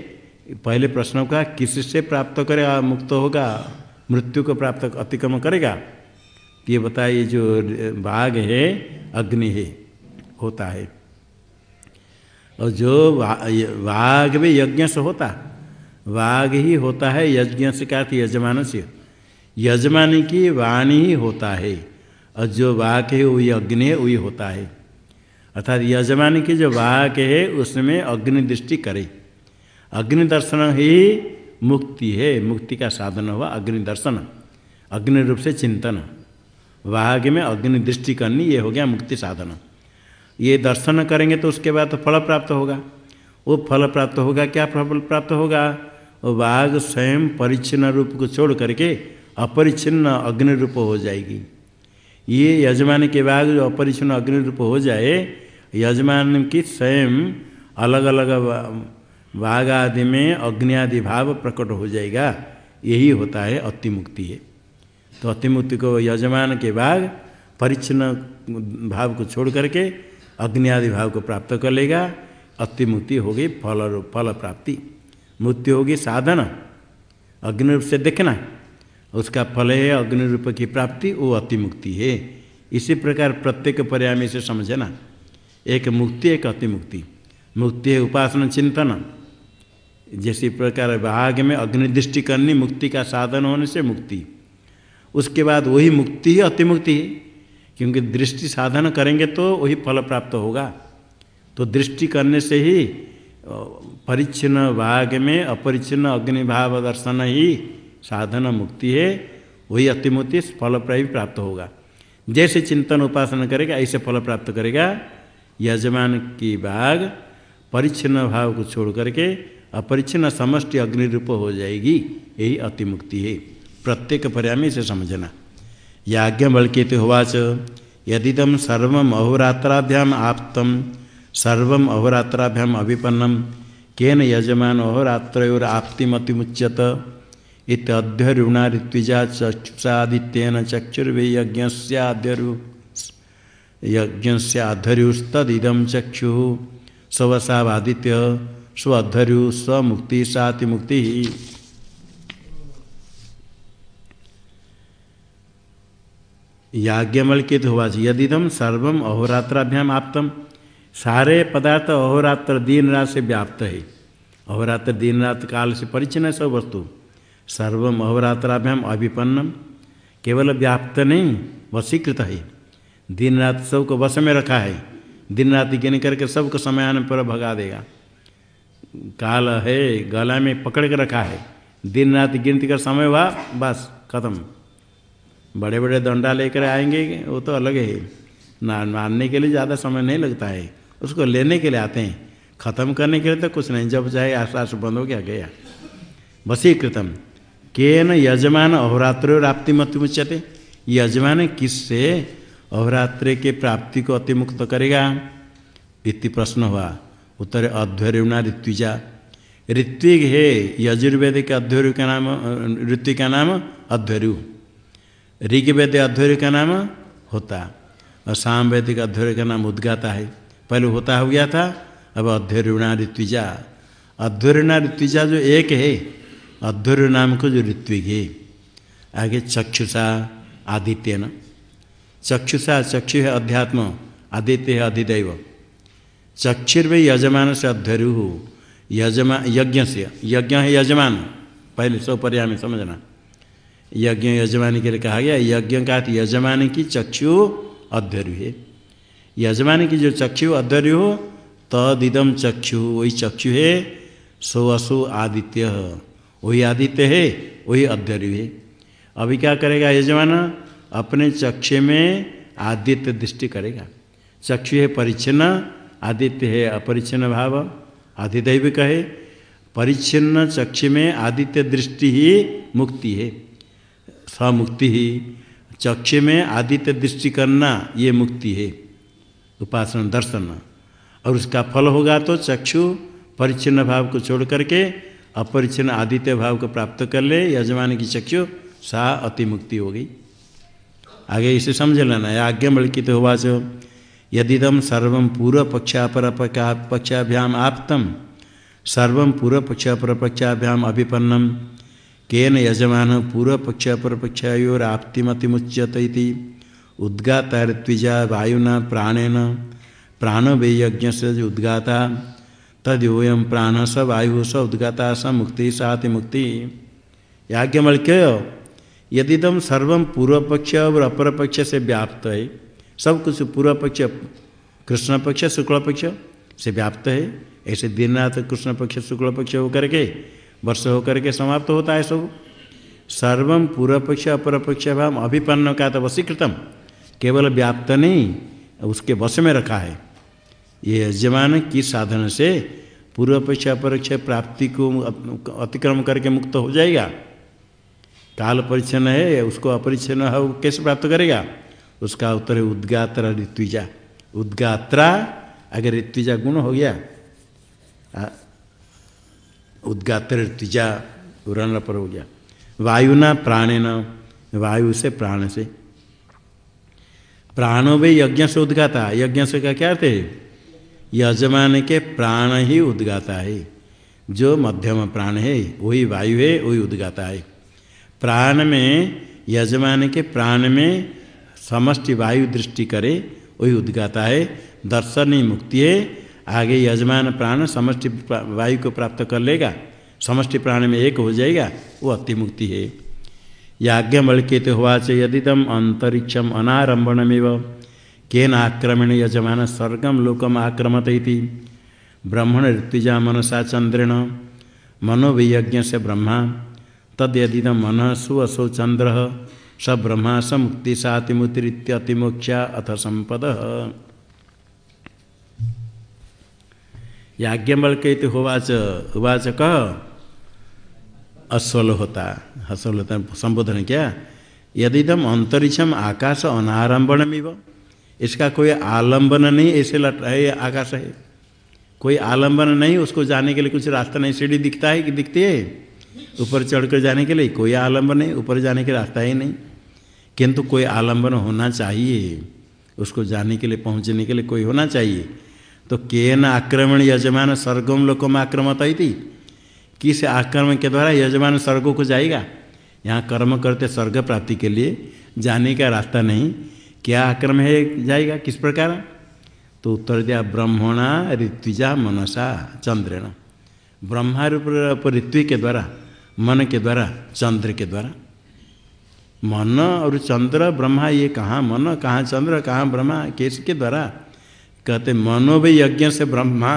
पहले प्रश्नों का, किससे प्राप्त करेगा, मुक्त होगा, मृत्यु को प्राप्त अतिक्रम करेगा? ये बताइए जो बाघ है, अग्नि है, होता है। और जो वाघ भी यज्ञ से होता, वाघ ही होता है यज्ञ से, क्या यजमान से? यजमान की वाणी ही होता है, और जो वाक है, वही अग्नि है, वही होता है। अर्थात यजमान की जो वाक है, उसमें अग्नि दृष्टि करे। अग्नि दर्शन ही मुक्ति है, मुक्ति का साधन हुआ अग्नि दर्शन, अग्नि रूप से चिंतन। वाघ में अग्नि दृष्टि करनी, ये हो गया मुक्ति साधन। ये दर्शन करेंगे तो उसके बाद तो फल प्राप्त होगा। वो फल प्राप्त होगा, क्या फल प्राप्त होगा? वो बाघ स्वयं परिच्छिन्न रूप को छोड़ करके अपरिच्छिन्न अग्नि रूप हो जाएगी। ये यजमान के बाद जो अपरिच्छिन्न अग्नि रूप हो जाए, यजमान की स्वयं अलग अलग बाघ आदि में अग्नि आदि भाव प्रकट हो जाएगा। यही होता है अतिमुक्ति है। तो अतिमुक्ति को यजमान के बाद परिच्छिन्न भाव को छोड़ करके अग्नि आदि भाव को प्राप्त कर लेगा। अतिमुक्ति होगी फल फल प्राप्ति। मुक्ति होगी साधन। अग्नि रूप से देखना। उसका फल है अग्नि रूप की प्राप्ति, वो अतिमुक्ति है। इसी प्रकार प्रत्येक पर्याय से समझना। एक मुक्ति, एक अतिमुक्ति। मुक्ति है उपासना, चिंतन। जैसी प्रकार भाग में अग्निदृष्टि करनी, मुक्ति का साधन होने से मुक्ति। उसके बाद वही मुक्ति ही, अतिमुक्ति है। क्योंकि दृष्टि साधन करेंगे तो वही फल प्राप्त होगा। तो दृष्टि करने से ही परिच्छिन्न भाग में अपरिच्छिन्न अग्निभाव दर्शन ही साधन मुक्ति है, वही अतिमुक्ति फल प्राप्त होगा। जैसे चिंतन उपासना करेगा, ऐसे फल प्राप्त करेगा। यजमान की बाघ परिच्छिन्न भाव को छोड़ करके अपरिच्छिन्न समष्टि अग्नि रूप हो जाएगी, यही अतिमुक्ति है। प्रत्येक पर्याय से समझना। याज्ञ के होवाच यदिदम सर्व अहोरात्राभ्याम आप्तम सर्व अहोरात्राभ्याम अभिपन्नम केन यजमान अहोरात्रोराप्तिमतिमुच्यत इत्यध्यरुणा ऋत्विजा चक्षुषादित्यन चक्षुर्वे यज्ञस्याध्यरु यज्ञस्याधर्युस्तदिदम चक्षु स्वसावादित्य स्वधर्यु स्वमुक्ति, सातिमुक्ति। याज्ञमल हुआ यदिदम सर्वम अहोरात्राभ्याम आप्तम। सारे पदार्थ अहोरात्र दिन रात से व्याप्त है अहोरात्र दिन रात काल से परिचन्न है सब वस्तु। सर्वम अहोरात्राभ्याम अभिपन्नम। केवल व्याप्त नहीं वशीकृत है। दिन रात सबको वश में रखा है। दिन रात गिन करके सबको समय आने पर भगा देगा। काल है, गला में पकड़ के रखा है। दिन रात गिनती कर समय हुआ, बस, खत्म। बड़े बड़े दंडा लेकर आएँगे, वो तो अलग है। ना मारने के लिए ज़्यादा समय नहीं लगता है। उसको लेने के लिए आते हैं। ख़त्म करने के लिए तो कुछ नहीं। जब चाहे आश्वास बंद हो गया गया। वसीकृतम न यजमान अहोरात्र प्राप्ति मत मुच्यते। यजमान किससे? अहोरात्र के प्राप्ति को अतिमुक्त करेगा। इति प्रश्न हुआ। उत्तर अध्वर्युणा ऋत्विजा। ऋत्विक है यजुर्वेदिक अध्वर्यु का नाम, ऋत्विक का नाम अध्वर्यु। ऋग्वेद अध्वर्य का नाम होता। और सामवेदिक अध्वर्य का नाम उद्गाता है। पहले होता हो गया था, अब अध्वर्युणा ऋत्विजा। अध्वर्युणा ऋत्विजा जो एक है अध्वर्य नाम को जो ऋत्विक है। आगे चक्षुषा आदित्य न। चक्षुषा, चक्षु है अध्यात्म, आदित्य है अधिदैव। चक्षुर्व यजमान से अध्वर्यु यजमान यज्ञ से, यज्ञ है यजमान। पहले सौ पर्याय में समझना। यज्ञ यजमान के लिए कहा गया यज्ञ का यजमान की चक्षु अध्यरु है। यजमान की जो चक्षु अध्यरु हो तदिदम चक्षु, वही चक्षु है सो असो आदित्य वही आदित्य है, वही अध्यरु है। अभी क्या करेगा यजमान? अपने चक्षु में आदित्य दृष्टि करेगा। चक्षु है परिच्छिन्न, आदित्य है अपरिच्छिन्न भाव आदिदैव कहे, परिच्छिन्न चक्ष में आदित्य दृष्टि ही मुक्ति है। मुक्ति ही। चक्ष में आदित्य दृष्टि करना ये मुक्ति है, उपासना दर्शन। और उसका फल होगा तो चक्षु परिच्छिन्न भाव को छोड़ करके अपरिच्छिन्न आदित्य भाव को प्राप्त कर ले, यजमान की चक्षु सा अति मुक्ति हो गई। आगे इसे समझ लेना आज्ञा बड़कित हुआ जो यदिदम सर्व पूर्व पक्षापर पक्षाभ्याम आप्तम, सर्व पूर्व पक्षापर पक्षाभ्याम अभिपन्नम। केन यजमान पूर्व पक्ष अपर पक्षोर आपतिमतिमुच्यत उद्गाता ऋत्विजा वायुना प्राणेन। प्राण वे यज्ञ से उद्गाता। तदोयम प्राण स वायु स उद्गाता स मुक्ति साति मुक्ति याज्ञमल्क्य यदिदम सर्व पूर्व पक्ष और अपर पक्ष से व्याप्त है सब कुछ पूर्व पक्ष कृष्ण पक्ष शुक्ल पक्ष से व्याप्त है ऐसे दिन रात कृष्ण पक्ष शुक्ल पक्ष होकर के वर्ष होकर के समाप्त होता है सब। सर्व पूर्व पक्ष अपर पक्ष भाव अभिपन्न का तो वशीकृतम। केवल व्याप्त नहीं, उसके वश में रखा है। ये यजमान की साधन से पूर्व पक्ष अपरक्ष प्राप्ति को अतिक्रम करके मुक्त हो जाएगा? काल परिच्छन है, उसको अपरिच्छन है कैसे प्राप्त करेगा? उसका उत्तर है उद्गात्रा ऋत्विजा। उद्गात्रा, अगर ऋत्विजा गुण हो गया उद्गात्र ऋत्विजा उरण पर हो गया। वायु न प्राणे न वायु से प्राण से। प्राणो भी यज्ञ से उद्गाता यज्ञ से का क्या थे यजमान के प्राण ही उद्गाता है। जो मध्यम प्राण है, वही वायु है, वही उद्गाता है। प्राण में, यजमान के प्राण में समष्टि वायु दृष्टि करे, वही उद्गाता है। दर्शन ही मुक्ति है आगे यजमान प्राण समष्टि वायु को प्राप्त कर लेगा। समष्टि प्राण में एक हो जाएगा, वो अति मुक्ति है याज्ञवल्क्यते होवाच यदिदम अंतरिक्षम अनारंभणमेव केन आक्रमण यजमान स्वर्गम लोकम आक्रमत ब्रह्मण ऋत्विजा मनसा चंद्रेण मनोवियज्ञ से ब्रह्मा। तद यदिदम मन सुअसौ चंद्र स ब्रह्मा स मुक्ति सातिमुतिरित्यतिमोक्षा अथ संपद याज्ञवल्क्य होवाच उवाच कह अस्वल होता हसल होता संबोधन क्या? यदिदम अंतरिक्षम आकाश अनारंभणमिव इसका कोई आलंबन नहीं, ऐसे लट है आकाश है। कोई आलंबन नहीं, उसको जाने के लिए कुछ रास्ता नहीं, सीढ़ी दिखता है कि दिखती है? ऊपर चढ़कर जाने के लिए कोई आलंबन नहीं, ऊपर जाने के रास्ता ही नहीं। किंतु कोई आलंबन होना चाहिए, उसको जाने के लिए, पहुँचने के लिए कोई होना चाहिए। तो केन आक्रमण यजमान स्वर्गम में आक्रमत थी किस आक्रमण के द्वारा यजमान स्वर्गों को जाएगा? यहाँ कर्म करते स्वर्ग प्राप्ति के लिए जाने का रास्ता नहीं। क्या आक्रम है, जाएगा? किस प्रकार? तो उत्तर दिया, ब्रह्मणा ऋत्विजा मनसा चंद्रेण। ब्रह्मा रूप ऋत्वि के द्वारा, मन के द्वारा, चंद्र के द्वारा। मन और चंद्र, ब्रह्मा ये कहाँ? मन, कहाँ चंद्र, कहाँ ब्रह्मा? किसके द्वारा? कहते, मनो भी यज्ञ से ब्रह्मा,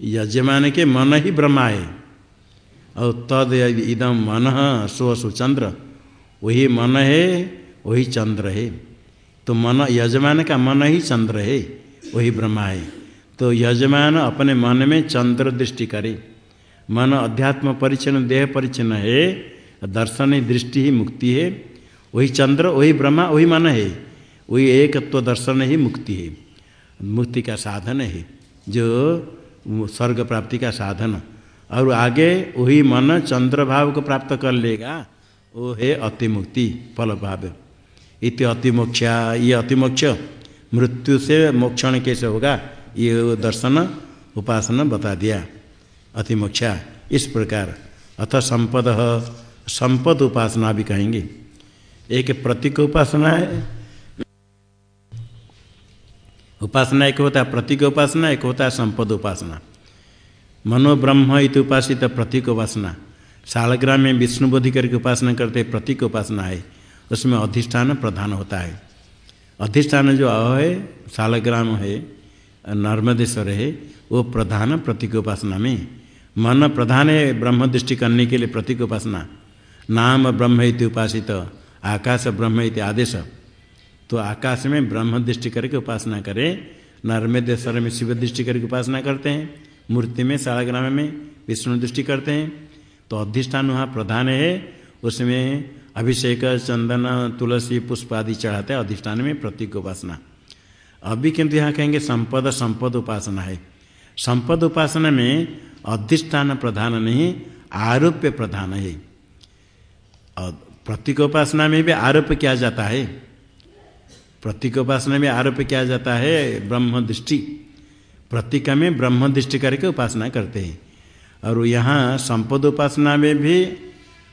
यजमान के मन ही ब्रह्मा है और तद इदम मन सो सुचंद्र वही मन है, वही चंद्र है। तो मन, यजमान का मन ही चंद्र है, वही ब्रह्मा है तो यजमान अपने मन में चंद्र दृष्टि करे। मन अध्यात्म परिचन्न, देह परिचन्न है, दर्शन ही दृष्टि ही मुक्ति है। वही चंद्र, वही ब्रह्मा, वही मन है। वही एकत्व दर्शन ही मुक्ति है। मुक्ति का साधन है, जो स्वर्ग प्राप्ति का साधन। और आगे वही मन चंद्र भाव को प्राप्त कर लेगा, वो है अतिमुक्ति फल भाव इति अतिमोक्षा ये अतिमोक्ष मृत्यु से मोक्षण कैसे होगा, ये दर्शन, उपासना बता दिया। अतिमोक्षा इस प्रकार। अथ संपद संपद उपासना भी कहेंगे। एक प्रतीक उपासना है उपासना एक होता है, प्रतीक उपासना, एक होता है संपद उपासना। मनोब्रह्म इत उपासित प्रतीक उपासना। शालग्राम में विष्णु बोधि करके उपासना करते प्रतीक उपासना है, उसमें अधिष्ठान प्रधान होता है। अधिष्ठान जो है, शालग्राम है, नर्मदेश्वर है, वो प्रधान प्रतीक उपासना में। मन प्रधान है, ब्रह्म दृष्टि करने के लिए प्रतीक उपासना। नाम ब्रह्म इति उपासित, आकाश ब्रह्म इति आदेश। तो आकाश में ब्रह्म दृष्टि करके उपासना करें नर्मदेश्वर में शिव दृष्टि करके उपासना करते हैं, मूर्ति में, सालग्राम में विष्णु दृष्टि करते हैं। तो अधिष्ठान वहाँ प्रधान है, उसमें अभिषेक, चंदन, तुलसी, पुष्प आदि चढ़ाते हैं अधिष्ठान में प्रतीक उपासना। अभी किंतु यहाँ कहेंगे संपद संपद उपासना है। संपद उपासना में अधिष्ठान प्रधान नहीं, आरोप्य प्रधान है। प्रतीक उपासना में भी आरोप किया जाता है। प्रतीक उपासना में आरोप किया जाता है ब्रह्म दृष्टि प्रतीका में ब्रह्म दृष्टि करके उपासना करते हैं। और यहाँ संपद उपासना में भी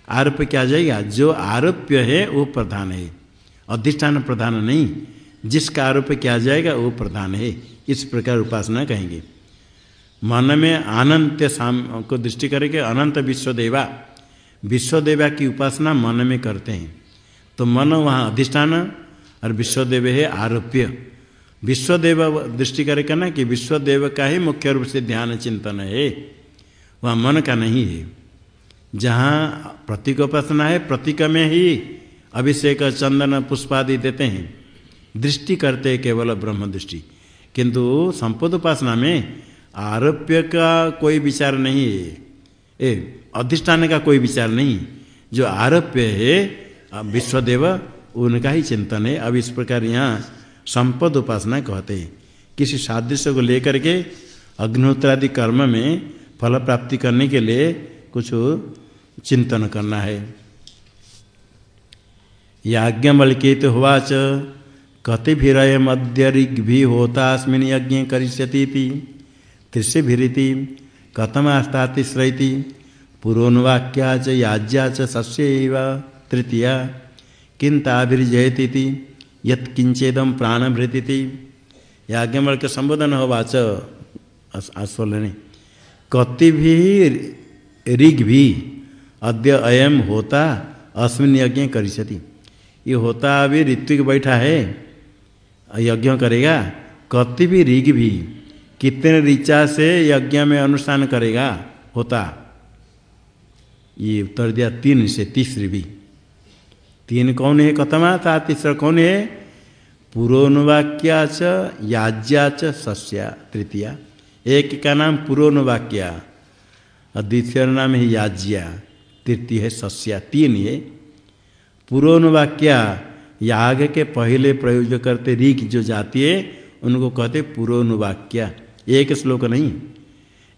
आरोप किया जाएगा, जो आरोप्य है, वो प्रधान है। अधिष्ठान प्रधान नहीं, जिसका आरोप किया जाएगा, वो प्रधान है। इस प्रकार उपासना कहेंगे। मन में अनंत साम, को दृष्टि करके अनंत विश्वदेवा। विश्वदेवा की उपासना मन में करते हैं। तो मन वहाँ अधिष्ठान और विश्वदेव है आरोप्य। विश्वदेव दृष्टि करके ना कि विश्वदेव का ही मुख्य रूप से ध्यान चिंतन है। वह मन का नहीं है। जहाँ प्रतीक उपासना है, प्रतीक में ही अभिषेक, चंदन पुष्पादि देते हैं। दृष्टि करते हैं केवल ब्रह्म दृष्टि। किंतु संपद उपासना में आरोप्य का कोई विचार नहीं है। ए, अधिष्ठान का कोई विचार नहीं। जो आरोप्य है, विश्वदेव उनका ही चिंतन है। अब इस प्रकार यहाँ संपद उपासना कहते हैं। किसी सादृश्य को लेकर के अग्निहोत्रादि कर्म में फल प्राप्ति करने के लिए कुछ चिंतन करना है। याज्ञवल्केत हुआच कतिभिरय मध्य ऋग्भि होतास्मिन यज्ञ करिष्यति त्रिशे भिरीति कथमास्ता तिस्रैति पुरोन्वाक्या च याज्या च सस्यैव, तृतीया। किंताभिर्जयती यत्किंचेदम प्राणभृति याज्ञवल के संबोधन हो वाच आस्वलने कति भी ऋग भी अद्य अयम होता, अस्मिन यज्ञ करिष्यति। ये होता अभी ऋत्विक बैठा है, यज्ञ करेगा। कति भी ऋग भी कितने ऋचा से यज्ञ में अनुष्ठान करेगा, होता। ये उत्तर दिया तीन से तीसरी भी तीन कौन है? कथमा था, तीसरा कौन है? पुरोनुवाक्या च याज्या च सस्या, तृतीया। एक का नाम पुरोनुवाक्या, और द्वितीय नाम है याज्या, तृतीय है सस्या, तीन ये पुरोनुवाक्या, याग के पहले प्रयोग करते ऋग जो जाती है, उनको कहते पुरोनुवाक्या। एक श्लोक नहीं।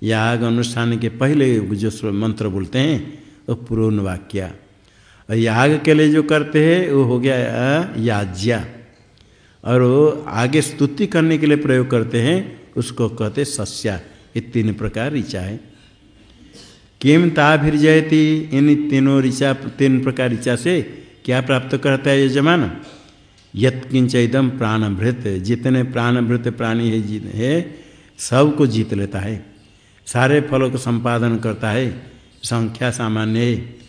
याग अनुष्ठान के पहले जो मंत्र बोलते हैं, वो पुरोनुवाक्या। और याग के लिए जो करते हैं, वो हो गया याज्ञा। और वो आगे स्तुति करने के लिए प्रयोग करते हैं, उसको कहते सस्या। ये तीन प्रकार ऋचा है। किम ताभिर्जयती इन तीनों ऋचा, तीन प्रकार ऋचा से क्या प्राप्त करता है यजमान यत्किंच एकदम प्राणभृत। जितने प्राणभृत प्राणी है है, सबको जीत लेता है। सारे फलों को संपादन करता है। संख्या सामान्य है।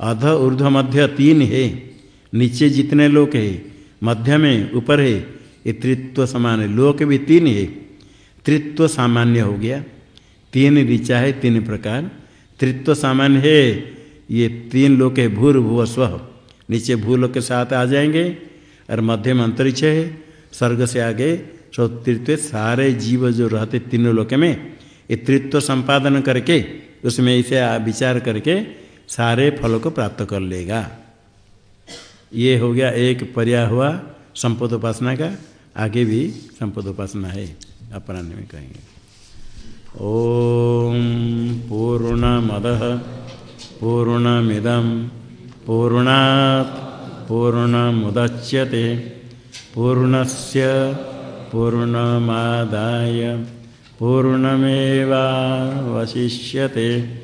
अध ऊर्ध्व मध्य तीन है। नीचे जितने लोक है, मध्य में ऊपर है, ये तृत्व समान है लोक भी तीन है। तृत्व सामान्य हो गया। तीन ऋचा है, तीन प्रकार। तृत्व सामान्य है, ये तीन लोक है, भूर भूव स्व। नीचे भूलोक के साथ आ जाएँगे, और मध्यम अंतरिक्ष है। स्वर्ग से आगे चौतृत्व सारे जीव जो रहते तीनों लोक में, ये तृत्व संपादन करके, उसमें इसे विचार करके सारे फलों को प्राप्त कर लेगा। ये हो गया एक पर्याय हुआ संपद उपासना का, आगे भी संपद उपासना है, अपराह्न में कहेंगे। ओम पूर्णमद पूर्णमिदम पूर्णात् पूर्णमुदच्यते, पूर्णस्य पूर्णमादाय, पूर्णमेवावशिष्यते।